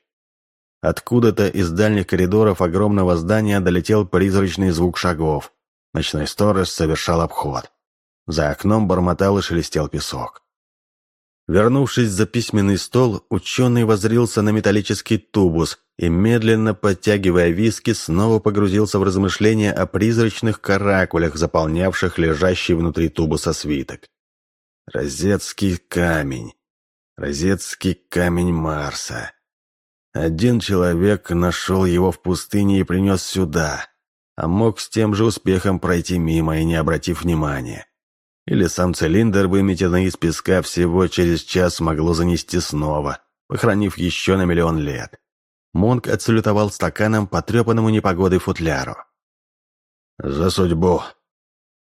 Откуда-то из дальних коридоров огромного здания долетел призрачный звук шагов. Ночной сторож совершал обход. За окном бормотал и шелестел песок. Вернувшись за письменный стол, ученый возрился на металлический тубус и, медленно подтягивая виски, снова погрузился в размышления о призрачных каракулях, заполнявших лежащий внутри тубуса свиток. Розетский камень. Розетский камень Марса. Один человек нашел его в пустыне и принес сюда, а мог с тем же успехом пройти мимо и не обратив внимания. Или сам цилиндр, выметенный из песка, всего через час могло занести снова, похоронив еще на миллион лет. Монк отсалютовал стаканом потрепанному непогодой футляру. «За судьбу!»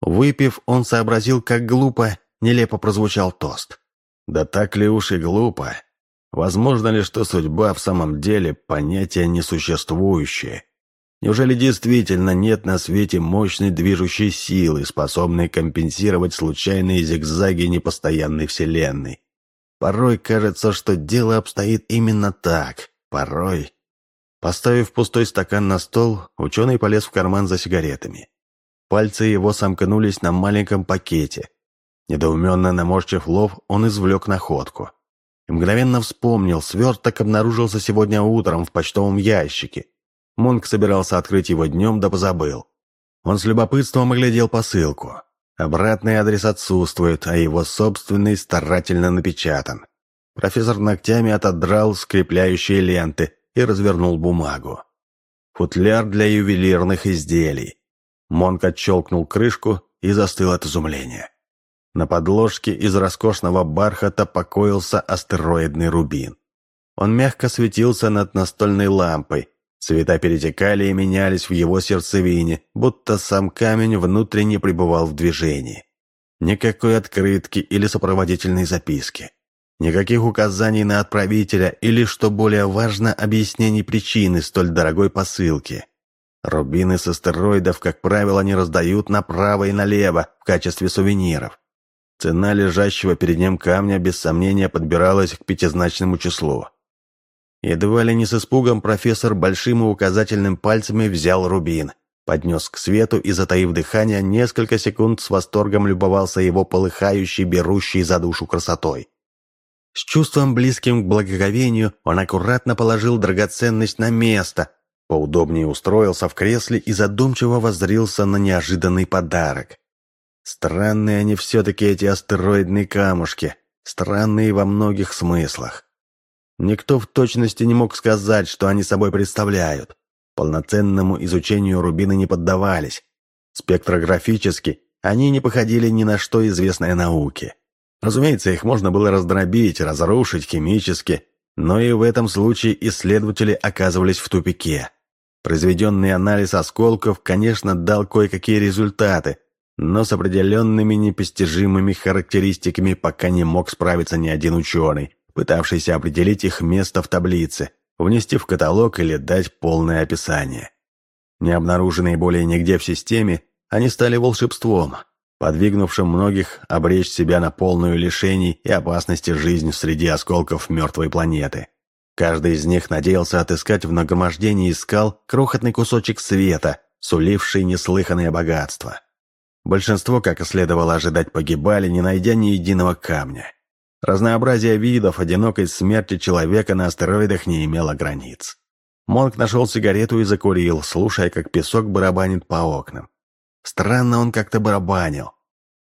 Выпив, он сообразил, как глупо нелепо прозвучал тост. Да так ли уж и глупо? Возможно ли, что судьба в самом деле понятие несуществующее? Неужели действительно нет на свете мощной движущей силы, способной компенсировать случайные зигзаги непостоянной Вселенной? Порой кажется, что дело обстоит именно так. Порой... Поставив пустой стакан на стол, ученый полез в карман за сигаретами. Пальцы его сомкнулись на маленьком пакете, Недоуменно наморщив лов, он извлек находку. И мгновенно вспомнил, сверток обнаружился сегодня утром в почтовом ящике. Монк собирался открыть его днем, да позабыл. Он с любопытством оглядел посылку. Обратный адрес отсутствует, а его собственный старательно напечатан. Профессор ногтями отодрал скрепляющие ленты и развернул бумагу. Футляр для ювелирных изделий. Монк отщелкнул крышку и застыл от изумления. На подложке из роскошного бархата покоился астероидный рубин. Он мягко светился над настольной лампой. Цвета перетекали и менялись в его сердцевине, будто сам камень внутренне пребывал в движении. Никакой открытки или сопроводительной записки. Никаких указаний на отправителя или, что более важно, объяснений причины столь дорогой посылки. Рубины с астероидов, как правило, не раздают направо и налево в качестве сувениров. Цена лежащего перед ним камня без сомнения подбиралась к пятизначному числу. Едва ли не с испугом профессор большим и указательным пальцами взял рубин, поднес к свету и, затаив дыхание, несколько секунд с восторгом любовался его полыхающей, берущей за душу красотой. С чувством близким к благоговению он аккуратно положил драгоценность на место, поудобнее устроился в кресле и задумчиво воззрился на неожиданный подарок. Странные они все-таки эти астероидные камушки, странные во многих смыслах. Никто в точности не мог сказать, что они собой представляют. Полноценному изучению рубины не поддавались. Спектрографически они не походили ни на что известное науке. Разумеется, их можно было раздробить, разрушить химически, но и в этом случае исследователи оказывались в тупике. Произведенный анализ осколков, конечно, дал кое-какие результаты, но с определенными непостижимыми характеристиками пока не мог справиться ни один ученый, пытавшийся определить их место в таблице, внести в каталог или дать полное описание. Не обнаруженные более нигде в системе, они стали волшебством, подвигнувшим многих обречь себя на полную лишений и опасности жизнь среди осколков мертвой планеты. Каждый из них надеялся отыскать в нагромождении скал крохотный кусочек света, суливший неслыханное богатство. Большинство, как и следовало ожидать, погибали, не найдя ни единого камня. Разнообразие видов одинокой смерти человека на астероидах не имело границ. Монк нашел сигарету и закурил, слушая, как песок барабанит по окнам. Странно он как-то барабанил.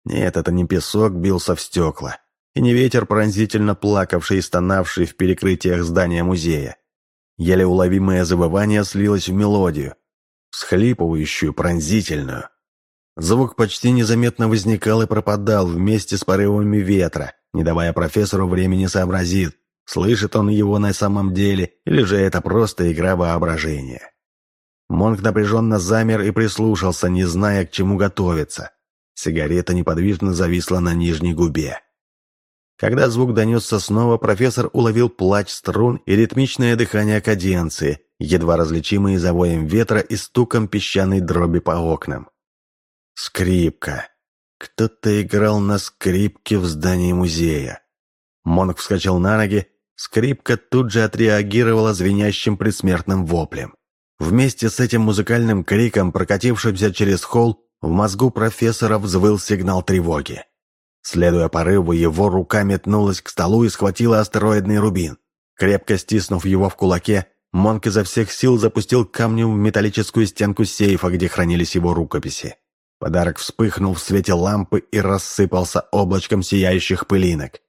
Нет, это не песок бился в стекла и не ветер, пронзительно плакавший и стонавший в перекрытиях здания музея. Еле уловимое завывание слилось в мелодию, всхлипывающую, пронзительную. Звук почти незаметно возникал и пропадал вместе с порывами ветра, не давая профессору времени сообразить, слышит он его на самом деле или же это просто игра воображения. Монк напряженно замер и прислушался, не зная, к чему готовиться. Сигарета неподвижно зависла на нижней губе. Когда звук донесся снова, профессор уловил плач струн и ритмичное дыхание каденции, едва различимые завоем ветра и стуком песчаной дроби по окнам. Скрипка. Кто-то играл на скрипке в здании музея. Монк вскочил на ноги, скрипка тут же отреагировала звенящим предсмертным воплем. Вместе с этим музыкальным криком, прокатившимся через холл, в мозгу профессора взвыл сигнал тревоги. Следуя порыву, его рука метнулась к столу и схватила астероидный рубин. Крепко стиснув его в кулаке, Монк изо всех сил запустил камнем в металлическую стенку сейфа, где хранились его рукописи. Подарок вспыхнул в свете лампы и рассыпался облачком сияющих пылинок.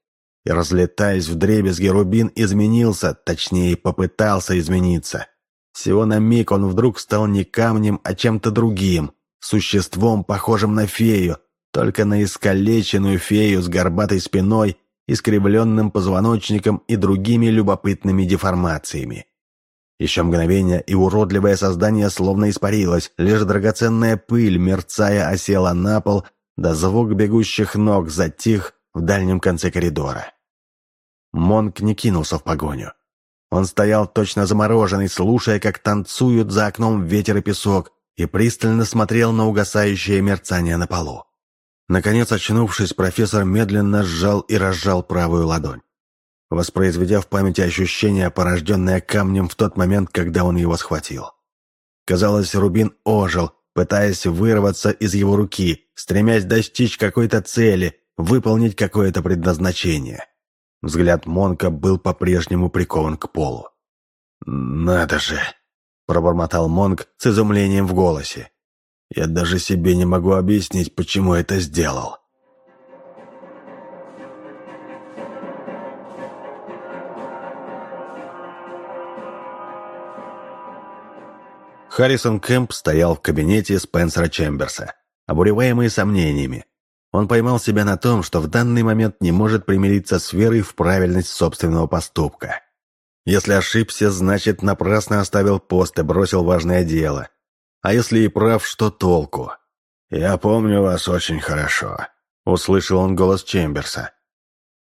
И, разлетаясь в дребезги, рубин изменился, точнее, попытался измениться. Всего на миг он вдруг стал не камнем, а чем-то другим, существом, похожим на фею, только на искалеченную фею с горбатой спиной, искривленным позвоночником и другими любопытными деформациями. Еще мгновение, и уродливое создание словно испарилось, лишь драгоценная пыль, мерцая, осела на пол, да звук бегущих ног затих в дальнем конце коридора. Монк не кинулся в погоню. Он стоял точно замороженный, слушая, как танцуют за окном ветер и песок, и пристально смотрел на угасающее мерцание на полу. Наконец, очнувшись, профессор медленно сжал и разжал правую ладонь, воспроизведя в памяти ощущение, порожденное камнем в тот момент, когда он его схватил. Казалось, Рубин ожил, пытаясь вырваться из его руки, стремясь достичь какой-то цели, выполнить какое-то предназначение. Взгляд Монка был по-прежнему прикован к полу. «Надо же!» – пробормотал Монк с изумлением в голосе. Я даже себе не могу объяснить, почему это сделал. Харрисон Кэмп стоял в кабинете Спенсера Чемберса, обуреваемый сомнениями. Он поймал себя на том, что в данный момент не может примириться с верой в правильность собственного поступка. Если ошибся, значит, напрасно оставил пост и бросил важное дело. А если и прав, что толку? Я помню вас очень хорошо. — услышал он голос Чемберса.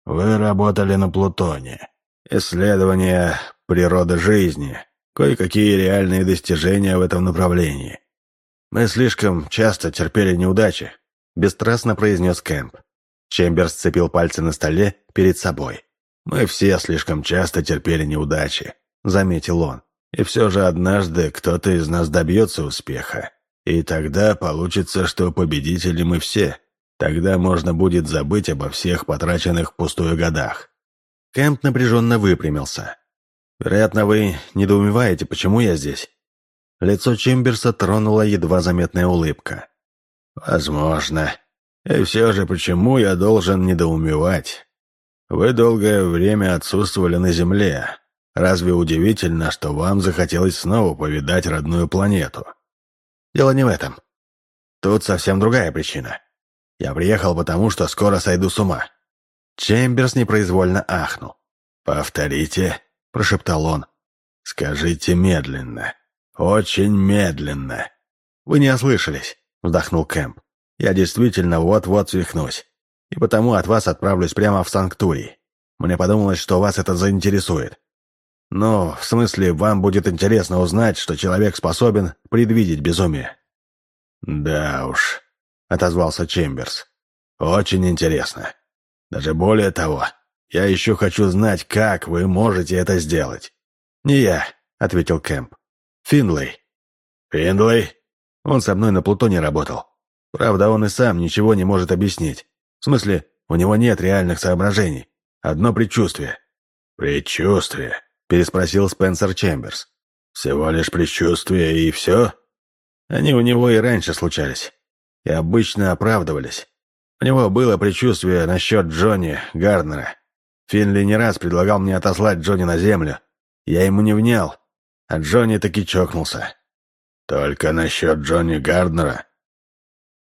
«Вы работали на Плутоне. Исследование природы жизни, кое-какие реальные достижения в этом направлении. Мы слишком часто терпели неудачи», — бесстрастно произнес Кэмп. Чемберс сцепил пальцы на столе перед собой. «Мы все слишком часто терпели неудачи», — заметил он. «И все же однажды кто-то из нас добьется успеха. И тогда получится, что победители мы все. Тогда можно будет забыть обо всех потраченных впустую годах». Кэмп напряженно выпрямился. «Вероятно, вы недоумеваете, почему я здесь?» Лицо Чемберса тронула едва заметная улыбка. «Возможно. И все же, почему я должен недоумевать? Вы долгое время отсутствовали на Земле. Разве удивительно, что вам захотелось снова повидать родную планету? Дело не в этом. Тут совсем другая причина. Я приехал потому, что скоро сойду с ума. Чемберс непроизвольно ахнул. «Повторите», — прошептал он. «Скажите медленно. Очень медленно». «Вы не ослышались», — вздохнул Кэмп. «Я действительно вот-вот свихнусь. И потому от вас отправлюсь прямо в Санктурий. Мне подумалось, что вас это заинтересует. Ну, в смысле, вам будет интересно узнать, что человек способен предвидеть безумие». «Да уж», — отозвался Чемберс. «Очень интересно. Даже более того, я еще хочу знать, как вы можете это сделать». «Не я», — ответил Кэмп. «Финлей». «Финлей?» Он со мной на Плутоне работал. Правда, он и сам ничего не может объяснить. В смысле, у него нет реальных соображений. Одно предчувствие». «Предчувствие?» — переспросил Спенсер Чемберс. «Всего лишь предчувствие и все?» Они у него и раньше случались. И обычно оправдывались. У него было предчувствие насчет Джонни Гарднера. Финли не раз предлагал мне отослать Джонни на землю. Я ему не внял, а Джонни таки чокнулся. «Только насчет Джонни Гарднера?»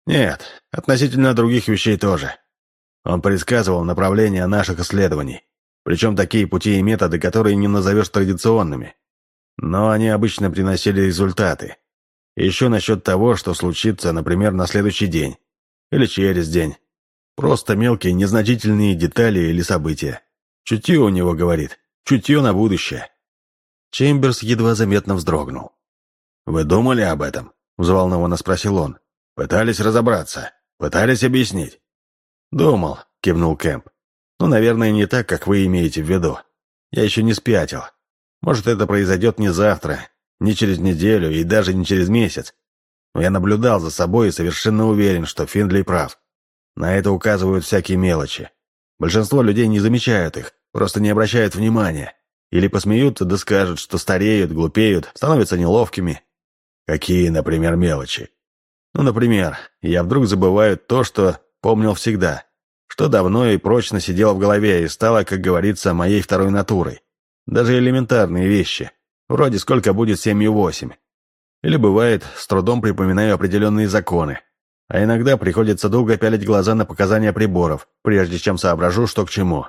«Нет, относительно других вещей тоже. Он предсказывал направление наших исследований, причем такие пути и методы, которые не назовешь традиционными. Но они обычно приносили результаты. еще насчет того, что случится, например, на следующий день или через день. Просто мелкие, незначительные детали или события. Чутье у него, говорит, чутье на будущее. Чемберс едва заметно вздрогнул. «Вы думали об этом?» — взволнованно спросил он. «Пытались разобраться? Пытались объяснить?» «Думал», — кивнул Кэмп. «Ну, наверное, не так, как вы имеете в виду. Я еще не спятил. Может, это произойдет не завтра, не через неделю и даже не через месяц. Но я наблюдал за собой и совершенно уверен, что Финдли прав. На это указывают всякие мелочи. Большинство людей не замечают их, просто не обращают внимания. Или посмеются да скажут, что стареют, глупеют, становятся неловкими. Какие, например, мелочи? Ну, например, я вдруг забываю то, что Помнил всегда, что давно и прочно сидело в голове и стало, как говорится, моей второй натурой. Даже элементарные вещи, вроде сколько будет семью восемь. Или бывает, с трудом припоминаю определенные законы. А иногда приходится долго пялить глаза на показания приборов, прежде чем соображу, что к чему.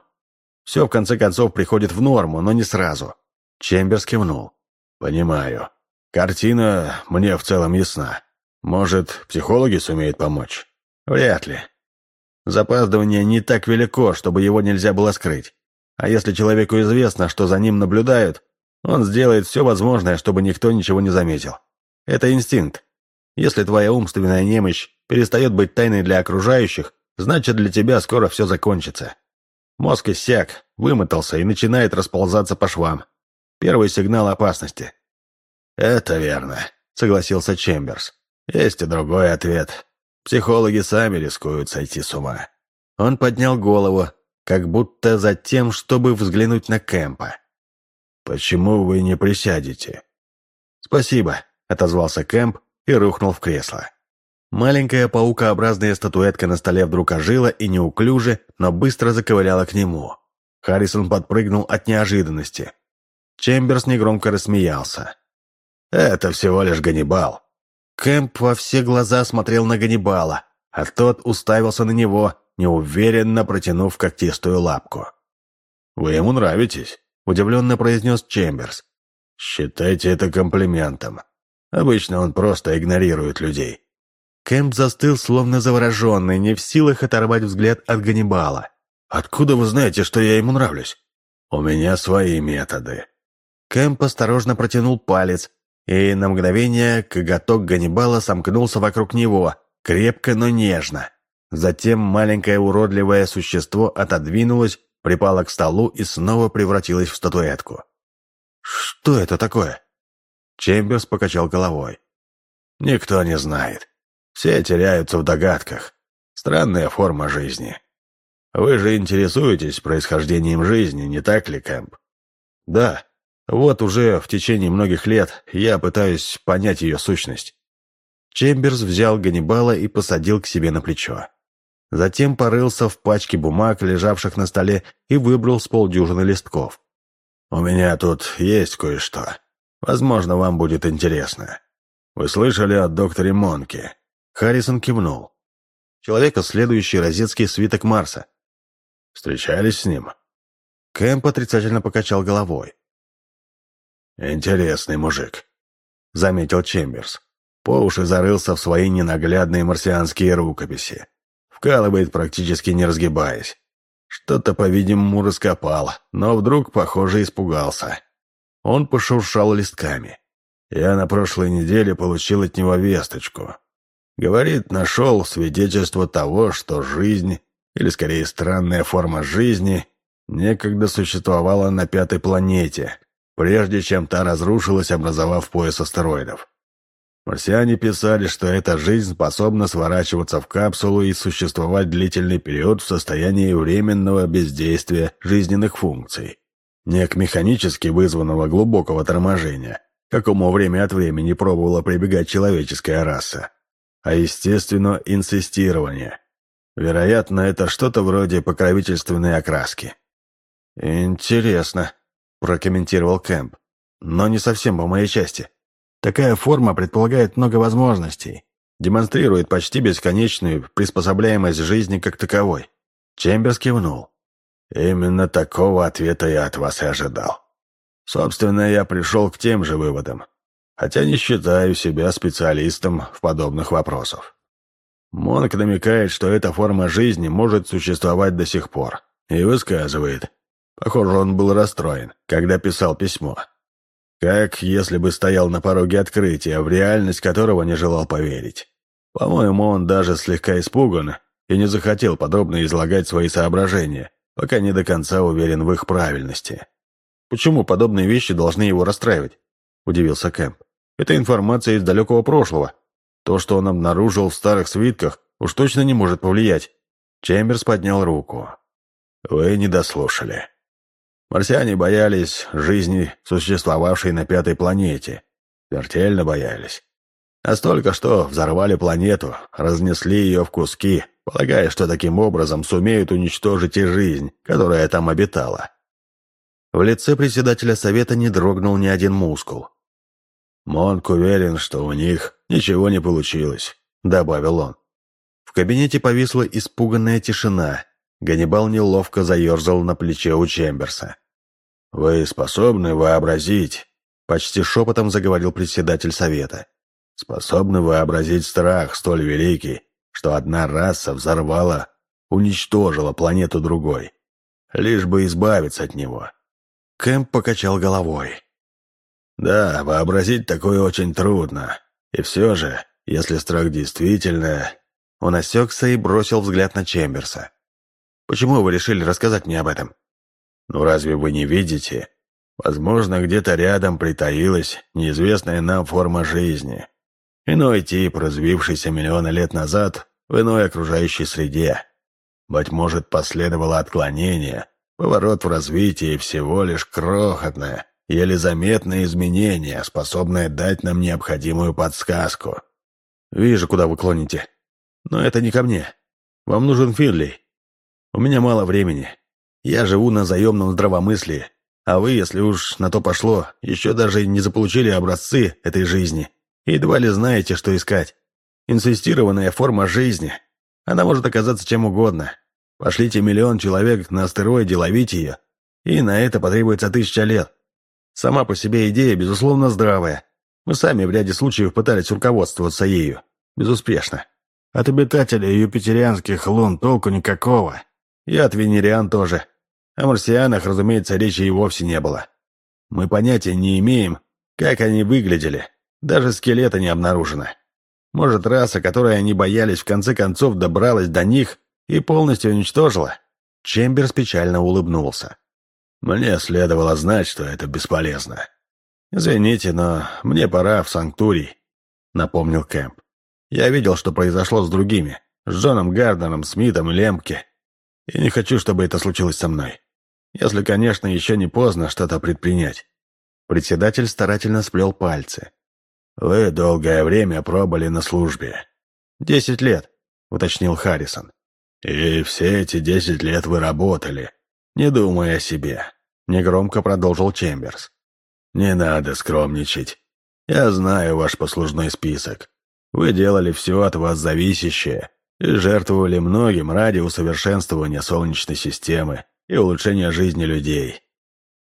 Все, в конце концов, приходит в норму, но не сразу. Чемберс кивнул. «Понимаю. Картина мне в целом ясна. Может, психологи сумеют помочь?» «Вряд ли. Запаздывание не так велико, чтобы его нельзя было скрыть. А если человеку известно, что за ним наблюдают, он сделает все возможное, чтобы никто ничего не заметил. Это инстинкт. Если твоя умственная немощь перестает быть тайной для окружающих, значит для тебя скоро все закончится. Мозг иссяк, вымотался и начинает расползаться по швам. Первый сигнал опасности. «Это верно», — согласился Чемберс. «Есть и другой ответ. Психологи сами рискуют сойти с ума. Он поднял голову, как будто за тем, чтобы взглянуть на Кэмпа. «Почему вы не присядете?» «Спасибо», — отозвался Кэмп и рухнул в кресло. Маленькая паукообразная статуэтка на столе вдруг ожила и неуклюже, но быстро заковыляла к нему. Харрисон подпрыгнул от неожиданности. Чемберс негромко рассмеялся. «Это всего лишь Ганнибал. Кэмп во все глаза смотрел на Ганнибала, а тот уставился на него, неуверенно протянув когтистую лапку. «Вы ему нравитесь», — удивленно произнес Чемберс. «Считайте это комплиментом. Обычно он просто игнорирует людей». Кэмп застыл, словно завороженный, не в силах оторвать взгляд от Ганнибала. «Откуда вы знаете, что я ему нравлюсь?» «У меня свои методы». Кэмп осторожно протянул палец, и на мгновение коготок Ганнибала сомкнулся вокруг него, крепко, но нежно. Затем маленькое уродливое существо отодвинулось, припало к столу и снова превратилось в статуэтку. «Что это такое?» Чемберс покачал головой. «Никто не знает. Все теряются в догадках. Странная форма жизни. Вы же интересуетесь происхождением жизни, не так ли, Кэмп?» «Да. Вот уже в течение многих лет я пытаюсь понять ее сущность». Чемберс взял Ганнибала и посадил к себе на плечо. Затем порылся в пачке бумаг, лежавших на столе, и выбрал с полдюжины листков. «У меня тут есть кое-что. Возможно, вам будет интересно. Вы слышали о докторе Монке?» Харрисон кивнул. «Человека, следующий розетский свиток Марса». «Встречались с ним?» Кэмп отрицательно покачал головой. «Интересный мужик», — заметил Чемберс. По уши зарылся в свои ненаглядные марсианские рукописи. Вкалывает практически не разгибаясь. Что-то, по-видимому, раскопал, но вдруг, похоже, испугался. Он пошуршал листками. Я на прошлой неделе получил от него весточку. Говорит, нашел свидетельство того, что жизнь, или скорее странная форма жизни, некогда существовала на пятой планете, прежде чем та разрушилась, образовав пояс астероидов. Марсиане писали, что эта жизнь способна сворачиваться в капсулу и существовать длительный период в состоянии временного бездействия жизненных функций, не к механически вызванного глубокого торможения, какому время от времени пробовала прибегать человеческая раса, а естественно инцестирование. Вероятно, это что-то вроде покровительственной окраски. «Интересно», — прокомментировал Кэмп, — «но не совсем по моей части». Такая форма предполагает много возможностей, демонстрирует почти бесконечную приспособляемость жизни как таковой. Чемберс кивнул. Именно такого ответа я от вас и ожидал. Собственно, я пришел к тем же выводам, хотя не считаю себя специалистом в подобных вопросах. Монк намекает, что эта форма жизни может существовать до сих пор, и высказывает. Похоже, он был расстроен, когда писал письмо. Как если бы стоял на пороге открытия, в реальность которого не желал поверить. По-моему, он даже слегка испуган и не захотел подробно излагать свои соображения, пока не до конца уверен в их правильности. «Почему подобные вещи должны его расстраивать?» – удивился Кэмп. «Это информация из далекого прошлого. То, что он обнаружил в старых свитках, уж точно не может повлиять». Чемберс поднял руку. «Вы не дослушали. Марсиане боялись жизни, существовавшей на пятой планете. Вертельно боялись. Настолько, что взорвали планету, разнесли ее в куски, полагая, что таким образом сумеют уничтожить и жизнь, которая там обитала. В лице председателя совета не дрогнул ни один мускул. «Монк уверен, что у них ничего не получилось», — добавил он. В кабинете повисла испуганная тишина. Ганнибал неловко заерзал на плече у Чемберса. «Вы способны вообразить?» — почти шепотом заговорил председатель совета. «Способны вообразить страх столь великий, что одна раса взорвала, уничтожила планету другой, лишь бы избавиться от него». Кэмп покачал головой. «Да, вообразить такое очень трудно. И все же, если страх действительно...» Он осекся и бросил взгляд на Чемберса. «Почему вы решили рассказать мне об этом?» «Ну разве вы не видите? Возможно, где-то рядом притаилась неизвестная нам форма жизни. Иной тип, развившийся миллионы лет назад в иной окружающей среде. Быть может, последовало отклонение, поворот в развитии всего лишь крохотное, еле заметное изменение, способное дать нам необходимую подсказку. Вижу, куда вы клоните. Но это не ко мне. Вам нужен Финли. У меня мало времени. Я живу на заемном здравомыслии, а вы, если уж на то пошло, еще даже не заполучили образцы этой жизни. Едва ли знаете, что искать. Инцестированная форма жизни. Она может оказаться чем угодно. Пошлите миллион человек на астероиде ловить ее, и на это потребуется тысяча лет. Сама по себе идея, безусловно, здравая. Мы сами в ряде случаев пытались руководствоваться ею. Безуспешно. От обитателей юпитерианских лун толку никакого. И от венериан тоже. О марсианах, разумеется, речи и вовсе не было. Мы понятия не имеем, как они выглядели. Даже скелета не обнаружено. Может, раса, которой они боялись, в конце концов добралась до них и полностью уничтожила? Чемберс печально улыбнулся. «Мне следовало знать, что это бесполезно. Извините, но мне пора в Санктурий», — напомнил Кэмп. «Я видел, что произошло с другими, с Джоном Гарднером, Смитом и Лемке, и не хочу, чтобы это случилось со мной. Если, конечно, еще не поздно что-то предпринять». Председатель старательно сплел пальцы. «Вы долгое время пробыли на службе». «Десять лет», — уточнил Харрисон. «И все эти десять лет вы работали, не думая о себе», — негромко продолжил Чемберс. «Не надо скромничать. Я знаю ваш послужной список. Вы делали все от вас зависящее и жертвовали многим ради усовершенствования Солнечной системы и улучшения жизни людей.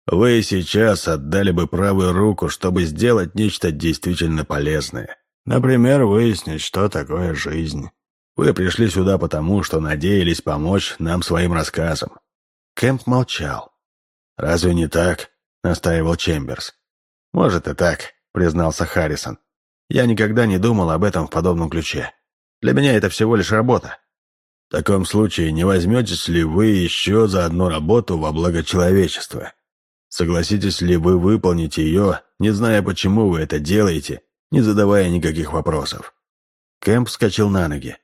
Вы сейчас отдали бы правую руку, чтобы сделать нечто действительно полезное. Например, выяснить, что такое жизнь. Вы пришли сюда потому, что надеялись помочь нам своим рассказом». Кэмп молчал. «Разве не так?» — настаивал Чемберс. «Может и так», — признался Харрисон. «Я никогда не думал об этом в подобном ключе. Для меня это всего лишь работа». «В таком случае не возьметесь ли вы еще за одну работу во благо человечества? Согласитесь ли вы выполнить ее, не зная, почему вы это делаете, не задавая никаких вопросов?» Кэмп вскочил на ноги.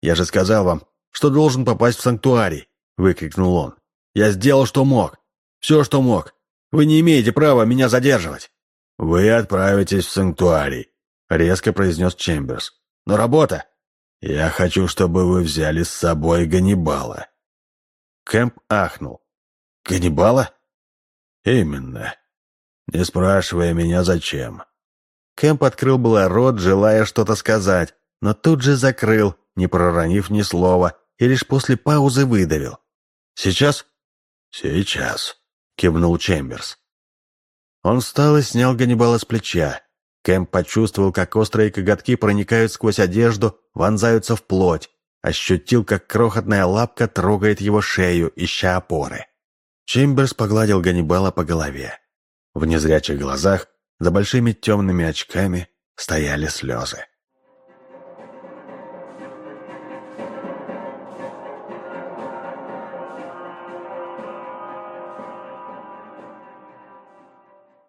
«Я же сказал вам, что должен попасть в санктуарий!» — выкрикнул он. «Я сделал, что мог. Все, что мог. Вы не имеете права меня задерживать!» «Вы отправитесь в санктуарий», — резко произнес Чемберс. «Но работа...» «Я хочу, чтобы вы взяли с собой Ганнибала». Кэмп ахнул. «Ганнибала?» «Именно. Не спрашивая меня, зачем». Кэмп открыл было рот, желая что-то сказать, но тут же закрыл, не проронив ни слова, и лишь после паузы выдавил. «Сейчас?» «Сейчас», — кивнул Чемберс. Он встал и снял Ганнибала с плеча. Кэмп почувствовал, как острые коготки проникают сквозь одежду, вонзаются в плоть. Ощутил, как крохотная лапка трогает его шею, ища опоры. Чемберс погладил Ганнибала по голове. В незрячих глазах, за большими темными очками, стояли слезы.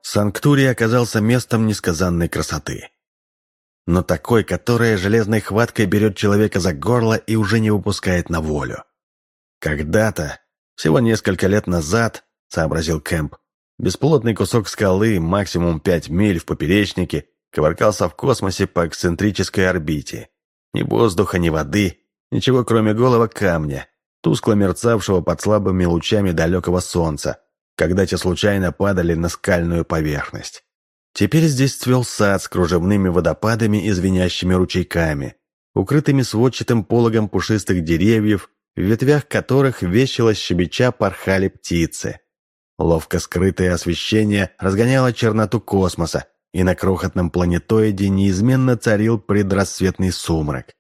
Санктурий оказался местом несказанной красоты. Но такой, которая железной хваткой берет человека за горло и уже не выпускает на волю. Когда-то, всего несколько лет назад, сообразил Кэмп, бесплотный кусок скалы, максимум 5 миль в поперечнике, ковыркался в космосе по эксцентрической орбите. Ни воздуха, ни воды, ничего кроме голого камня, тускло мерцавшего под слабыми лучами далекого солнца, когда те случайно падали на скальную поверхность. Теперь здесь цвел сад с кружевными водопадами и звенящими ручейками, укрытыми сводчатым пологом пушистых деревьев, в ветвях которых весело щебеча порхали птицы. Ловко скрытое освещение разгоняло черноту космоса, и на крохотном планетоиде неизменно царил предрассветный сумрак.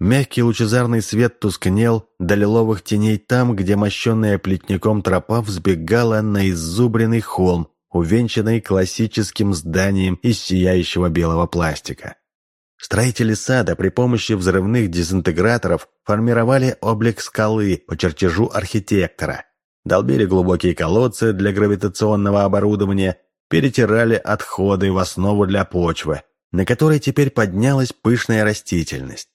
Мягкий лучезарный свет тускнел до лиловых теней там, где мощенная плетником тропа взбегала на иззубренный холм, увенчанный классическим зданием из сияющего белого пластика. Строители сада при помощи взрывных дезинтеграторов формировали облик скалы по чертежу архитектора, долбили глубокие колодцы для гравитационного оборудования, перетирали отходы в основу для почвы, на которой теперь поднялась пышная растительность.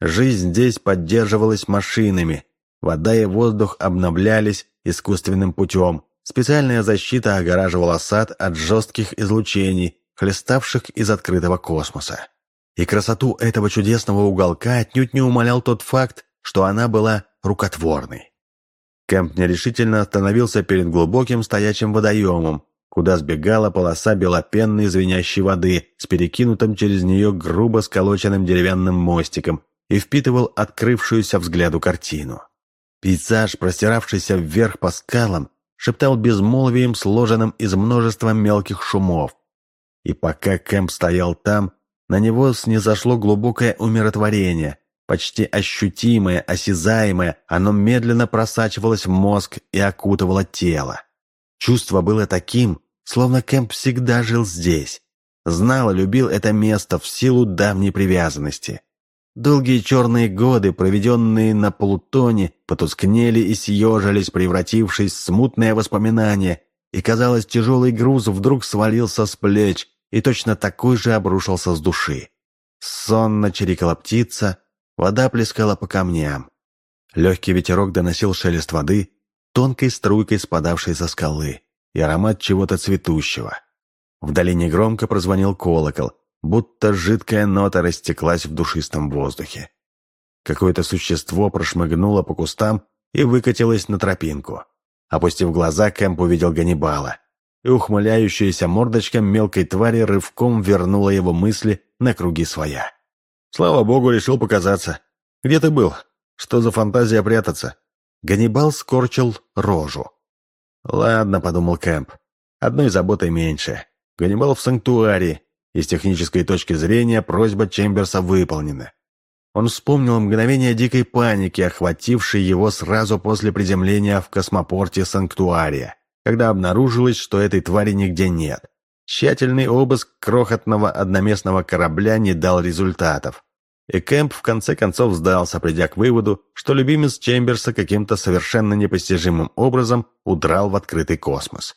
Жизнь здесь поддерживалась машинами, вода и воздух обновлялись искусственным путем, специальная защита огораживала сад от жестких излучений, хлеставших из открытого космоса. И красоту этого чудесного уголка отнюдь не умалял тот факт, что она была рукотворной. Кэмп нерешительно остановился перед глубоким стоячим водоемом, куда сбегала полоса белопенной звенящей воды с перекинутым через нее грубо сколоченным деревянным мостиком, и впитывал открывшуюся взгляду картину. Пейзаж, простиравшийся вверх по скалам, шептал безмолвием, сложенным из множества мелких шумов. И пока Кэмп стоял там, на него снизошло глубокое умиротворение, Почти ощутимое, осязаемое, оно медленно просачивалось в мозг и окутывало тело. Чувство было таким, словно Кэмп всегда жил здесь. Знал и любил это место в силу давней привязанности. Долгие черные годы, проведенные на Плутоне, потускнели и съежились, превратившись в смутное воспоминание, и, казалось, тяжелый груз вдруг свалился с плеч и точно такой же обрушился с души. Сонно чирикала птица, вода плескала по камням. Легкий ветерок доносил шелест воды, тонкой струйкой спадавшей со скалы, и аромат чего-то цветущего. В долине громко прозвонил колокол, будто жидкая нота растеклась в душистом воздухе. Какое-то существо прошмыгнуло по кустам и выкатилось на тропинку. Опустив глаза, Кэмп увидел Ганнибала, и ухмыляющаяся мордочка мелкой твари рывком вернула его мысли на круги своя. «Слава богу, решил показаться. Где ты был? Что за фантазия прятаться?» Ганнибал скорчил рожу. «Ладно», — подумал Кэмп, — «одной заботой меньше. Ганнибал в санктуарии, и с технической точки зрения просьба Чемберса выполнена. Он вспомнил мгновение дикой паники, охватившей его сразу после приземления в космопорте Санктуария, когда обнаружилось, что этой твари нигде нет. Тщательный обыск крохотного одноместного корабля не дал результатов. И Кэмп в конце концов сдался, придя к выводу, что любимец Чемберса каким-то совершенно непостижимым образом удрал в открытый космос.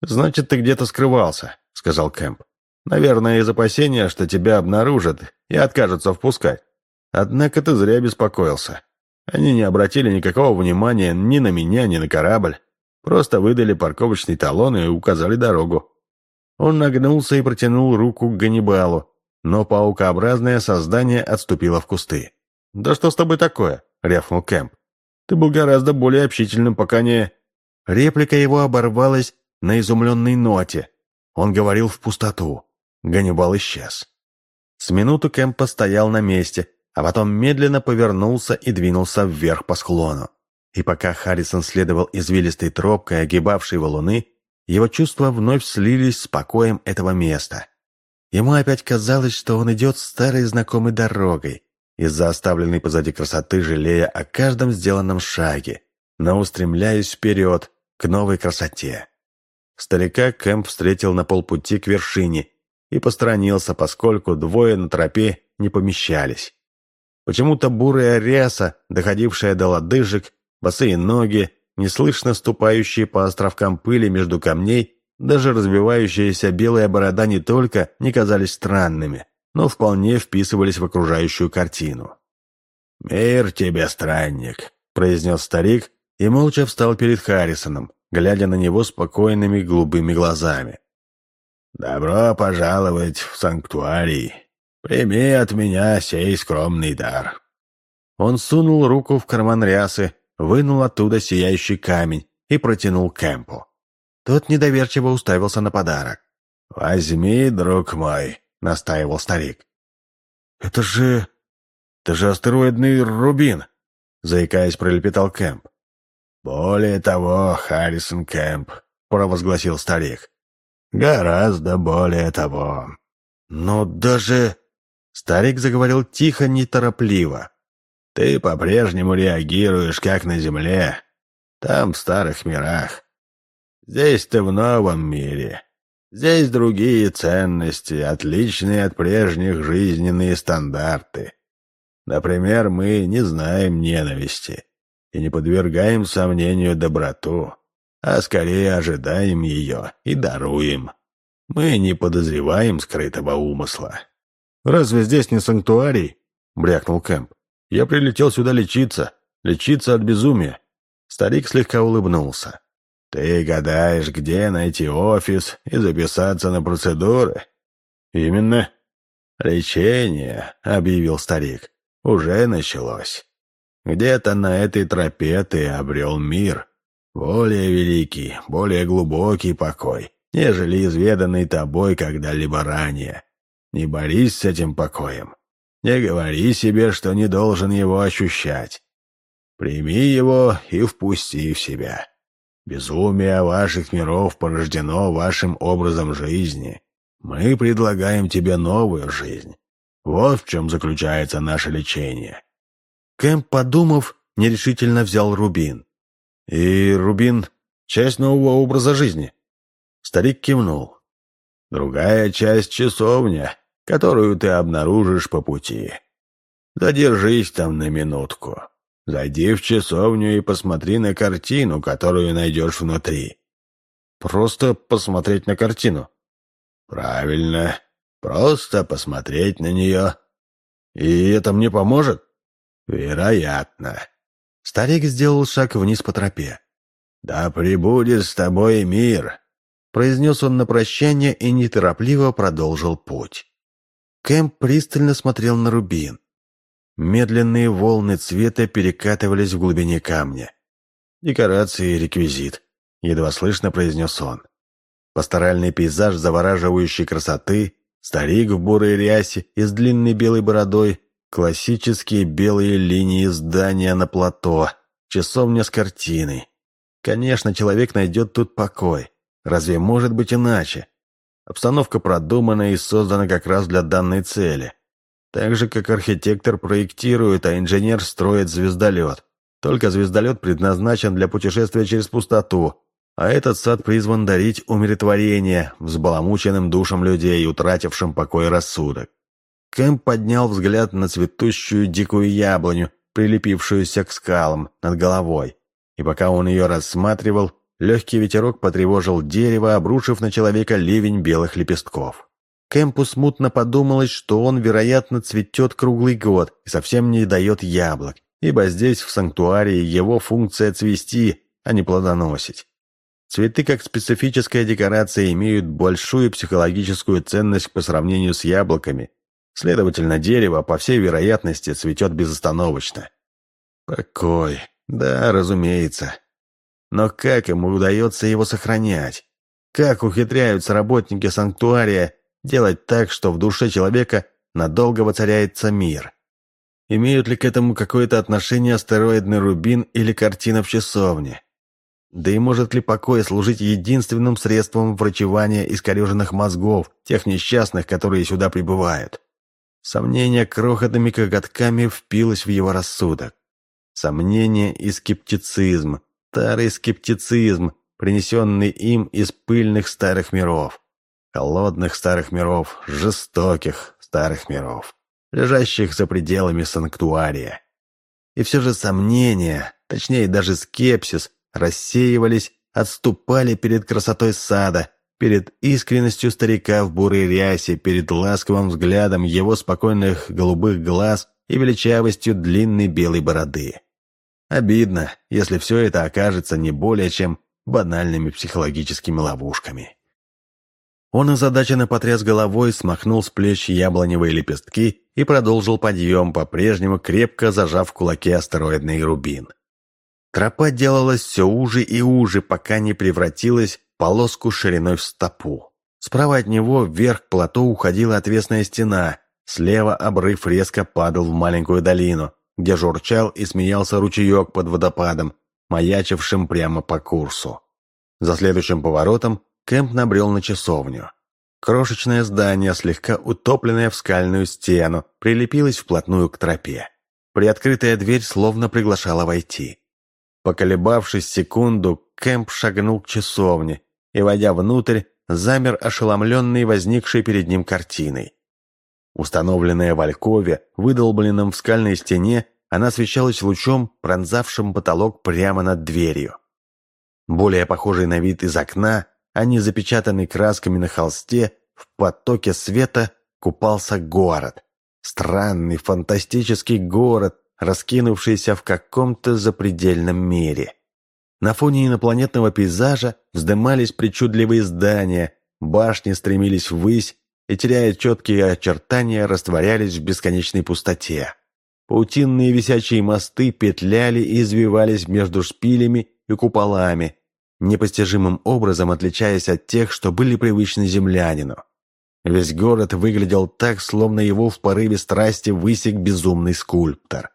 «Значит, ты где-то скрывался», — сказал Кэмп. «Наверное, из опасения, что тебя обнаружат и откажутся впускать. Однако ты зря беспокоился. Они не обратили никакого внимания ни на меня, ни на корабль. Просто выдали парковочный талон и указали дорогу». Он нагнулся и протянул руку к Ганнибалу, но паукообразное создание отступило в кусты. «Да что с тобой такое?» — рявкнул Кэмп. «Ты был гораздо более общительным, пока не...» Реплика его оборвалась на изумленной ноте. Он говорил в пустоту. Ганнибал исчез. С минуту Кэмп постоял на месте, а потом медленно повернулся и двинулся вверх по склону. И пока Харрисон следовал извилистой тропкой, огибавшей валуны, его чувства вновь слились с покоем этого места. Ему опять казалось, что он идет старой знакомой дорогой, из-за оставленной позади красоты жалея о каждом сделанном шаге, но устремляясь вперед, к новой красоте. Старика Кэмп встретил на полпути к вершине и посторонился, поскольку двое на тропе не помещались. Почему-то бурая ряса, доходившая до лодыжек, босые ноги, неслышно ступающие по островкам пыли между камней, даже разбивающаяся белая борода не только не казались странными, но вполне вписывались в окружающую картину. «Мир тебе, странник», — произнес старик и молча встал перед Харрисоном, глядя на него спокойными голубыми глазами. «Добро пожаловать в санктуарий. Прими от меня сей скромный дар». Он сунул руку в карман рясы, вынул оттуда сияющий камень и протянул Кэмпу. Тот недоверчиво уставился на подарок. «Возьми, друг мой», — настаивал старик. «Это же... это же астероидный рубин», — заикаясь, пролепетал Кэмп. «Более того, Харрисон Кэмп», — провозгласил старик. «Гораздо более того». «Но даже...» — старик заговорил тихо, неторопливо. «Ты по-прежнему реагируешь, как на Земле, там, в старых мирах. Здесь ты в новом мире. Здесь другие ценности, отличные от прежних жизненные стандарты. Например, мы не знаем ненависти и не подвергаем сомнению доброту, а скорее ожидаем ее и даруем. Мы не подозреваем скрытого умысла. «Разве здесь не санктуарий?» — брякнул Кэмп. «Я прилетел сюда лечиться, лечиться от безумия». Старик слегка улыбнулся. «Ты гадаешь, где найти офис и записаться на процедуры?» «Именно». «Лечение», — объявил старик, — «уже началось. Где-то на этой тропе ты обрел мир. Более великий, более глубокий покой, нежели изведанный тобой когда-либо ранее. Не борись с этим покоем. Не говори себе, что не должен его ощущать. Прими его и впусти в себя. Безумие ваших миров порождено вашим образом жизни. Мы предлагаем тебе новую жизнь. Вот в чем заключается наше лечение». Кэмп, подумав, нерешительно взял рубин. «И рубин — часть нового образа жизни?» Старик кивнул. «Другая часть — часовня, которую ты обнаружишь по пути. Задержись там на минутку. Зайди в часовню и посмотри на картину, которую найдешь внутри». «Просто посмотреть на картину?» «Правильно. Просто посмотреть на нее. И это мне поможет?» «Вероятно». Старик сделал шаг вниз по тропе. «Да пребудет с тобой мир», — произнес он на прощание и неторопливо продолжил путь. Кэмп пристально смотрел на рубин. Медленные волны цвета перекатывались в глубине камня. «Декорации и реквизит», — едва слышно произнес он. Пасторальный пейзаж завораживающей красоты, старик в бурой рясе и с длинной белой бородой, классические белые линии здания на плато, часовня с картиной. Конечно, человек найдет тут покой. Разве может быть иначе? Обстановка продумана и создана как раз для данной цели. Так же, как архитектор проектирует, а инженер строит звездолет. Только звездолет предназначен для путешествия через пустоту, а этот сад призван дарить умиротворение взбаламученным душам людей, утратившим покой и рассудок. Кэмп поднял взгляд на цветущую дикую яблоню, прилепившуюся к скалам над головой. И пока он ее рассматривал, легкий ветерок потревожил дерево, обрушив на человека ливень белых лепестков. Кэмпу смутно подумалось, что он, вероятно, цветет круглый год и совсем не дает яблок, ибо здесь, в санктуарии, его функция цвести, а не плодоносить. Цветы как специфическая декорация имеют большую психологическую ценность по сравнению с яблоками. Следовательно, дерево, по всей вероятности, цветет безостановочно. Покой. Да, разумеется. Но как ему удается его сохранять? Как ухитряются работники санктуария делать так, что в душе человека надолго воцаряется мир? Имеют ли к этому какое-то отношение астероидный рубин или картина в часовне? Да и может ли покой служить единственным средством врачевания искореженных мозгов, тех несчастных, которые сюда прибывают? Сомнение крохотными коготками впилось в его рассудок. Сомнение и скептицизм, старый скептицизм, принесенный им из пыльных старых миров. Холодных старых миров, жестоких старых миров, лежащих за пределами санктуария. И все же сомнения, точнее даже скепсис, рассеивались, отступали перед красотой сада, перед искренностью старика в бурой рясе, перед ласковым взглядом его спокойных голубых глаз и величавостью длинной белой бороды. Обидно, если все это окажется не более чем банальными психологическими ловушками. Он озадаченно потряс головой, смахнул с плеч яблоневые лепестки и продолжил подъем, по-прежнему крепко зажав в кулаке астероидный рубин. Тропа делалась все уже и уже, пока не превратилась полоску шириной в стопу. Справа от него вверх плато уходила отвесная стена, слева обрыв резко падал в маленькую долину, где журчал и смеялся ручеек под водопадом, маячившим прямо по курсу. За следующим поворотом Кэмп набрел на часовню. Крошечное здание, слегка утопленное в скальную стену, прилепилось вплотную к тропе. Приоткрытая дверь словно приглашала войти. Поколебавшись секунду, Кэмп шагнул к часовне и, войдя внутрь, замер ошеломленный возникшей перед ним картиной. Установленная в алькове, выдолбленном в скальной стене, она освещалась лучом, пронзавшим потолок прямо над дверью. Более похожий на вид из окна, а не запечатанный красками на холсте, в потоке света купался город. Странный, фантастический город, раскинувшийся в каком-то запредельном мире. На фоне инопланетного пейзажа вздымались причудливые здания, башни стремились ввысь и, теряя четкие очертания, растворялись в бесконечной пустоте. Паутинные висячие мосты петляли и извивались между шпилями и куполами, непостижимым образом отличаясь от тех, что были привычны землянину. Весь город выглядел так, словно его в порыве страсти высек безумный скульптор.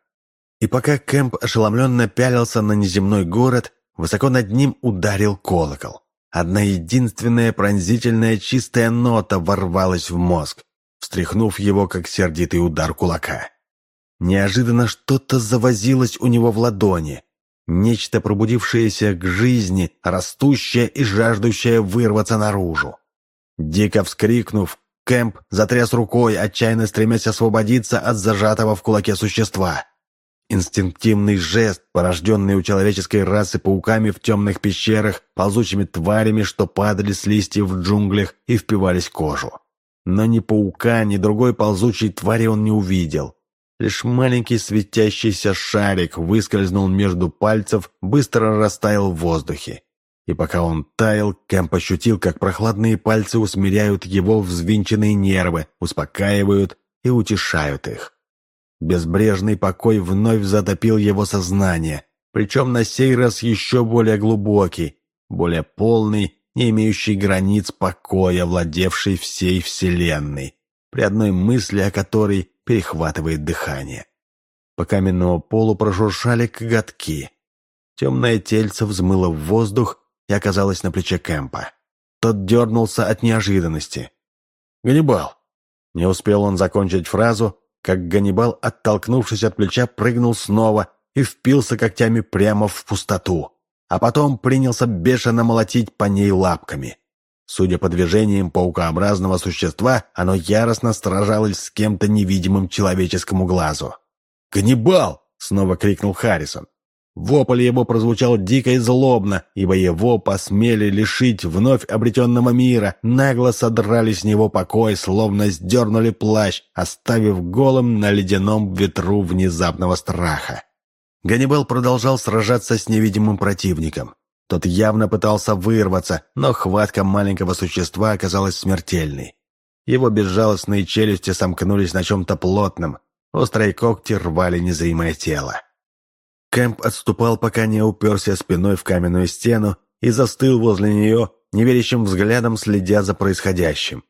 И пока Кэмп ошеломленно пялился на неземной город, высоко над ним ударил колокол. Одна единственная пронзительная чистая нота ворвалась в мозг. встряхнув его, как сердитый удар кулака. Неожиданно что-то завозилось у него в ладони. Нечто, пробудившееся к жизни, растущее и жаждущее вырваться наружу. Дико вскрикнув, Кэмп затряс рукой, отчаянно стремясь освободиться от зажатого в кулаке существа. Инстинктивный жест, порожденный у человеческой расы пауками в темных пещерах, ползучими тварями, что падали с листьев в джунглях и впивались кожу. Но ни паука, ни другой ползучей твари он не увидел. Лишь маленький светящийся шарик выскользнул между пальцев, быстро растаял в воздухе. И пока он таял, Кэмп ощутил, как прохладные пальцы усмиряют его взвинченные нервы, успокаивают и утешают их. Безбрежный покой вновь затопил его сознание, причем на сей раз еще более глубокий, более полный, не имеющий границ покоя, владевший всей Вселенной, при одной мысли о которой перехватывает дыхание. По каменному полу прошуршали коготки. Темное тельце взмыло в воздух и оказалось на плече Кэмпа. Тот дернулся от неожиданности. «Ганнибал!» Не успел он закончить фразу, как Ганнибал, оттолкнувшись от плеча, прыгнул снова и впился когтями прямо в пустоту, а потом принялся бешено молотить по ней лапками. Судя по движениям паукообразного существа, оно яростно сражалось с кем-то невидимым человеческому глазу. «Ганнибал!» — снова крикнул Харрисон. Вопль его прозвучал дико и злобно, ибо его посмели лишить вновь обретенного мира, нагло содрали с него покой, словно сдернули плащ, оставив голым на ледяном ветру внезапного страха. Ганнибал продолжал сражаться с невидимым противником. Тот явно пытался вырваться, но хватка маленького существа оказалась смертельной. Его безжалостные челюсти сомкнулись на чем-то плотном, острые когти рвали незримое тело. Кэмп отступал, пока не уперся спиной в каменную стену и застыл возле нее, неверящим взглядом следя за происходящим.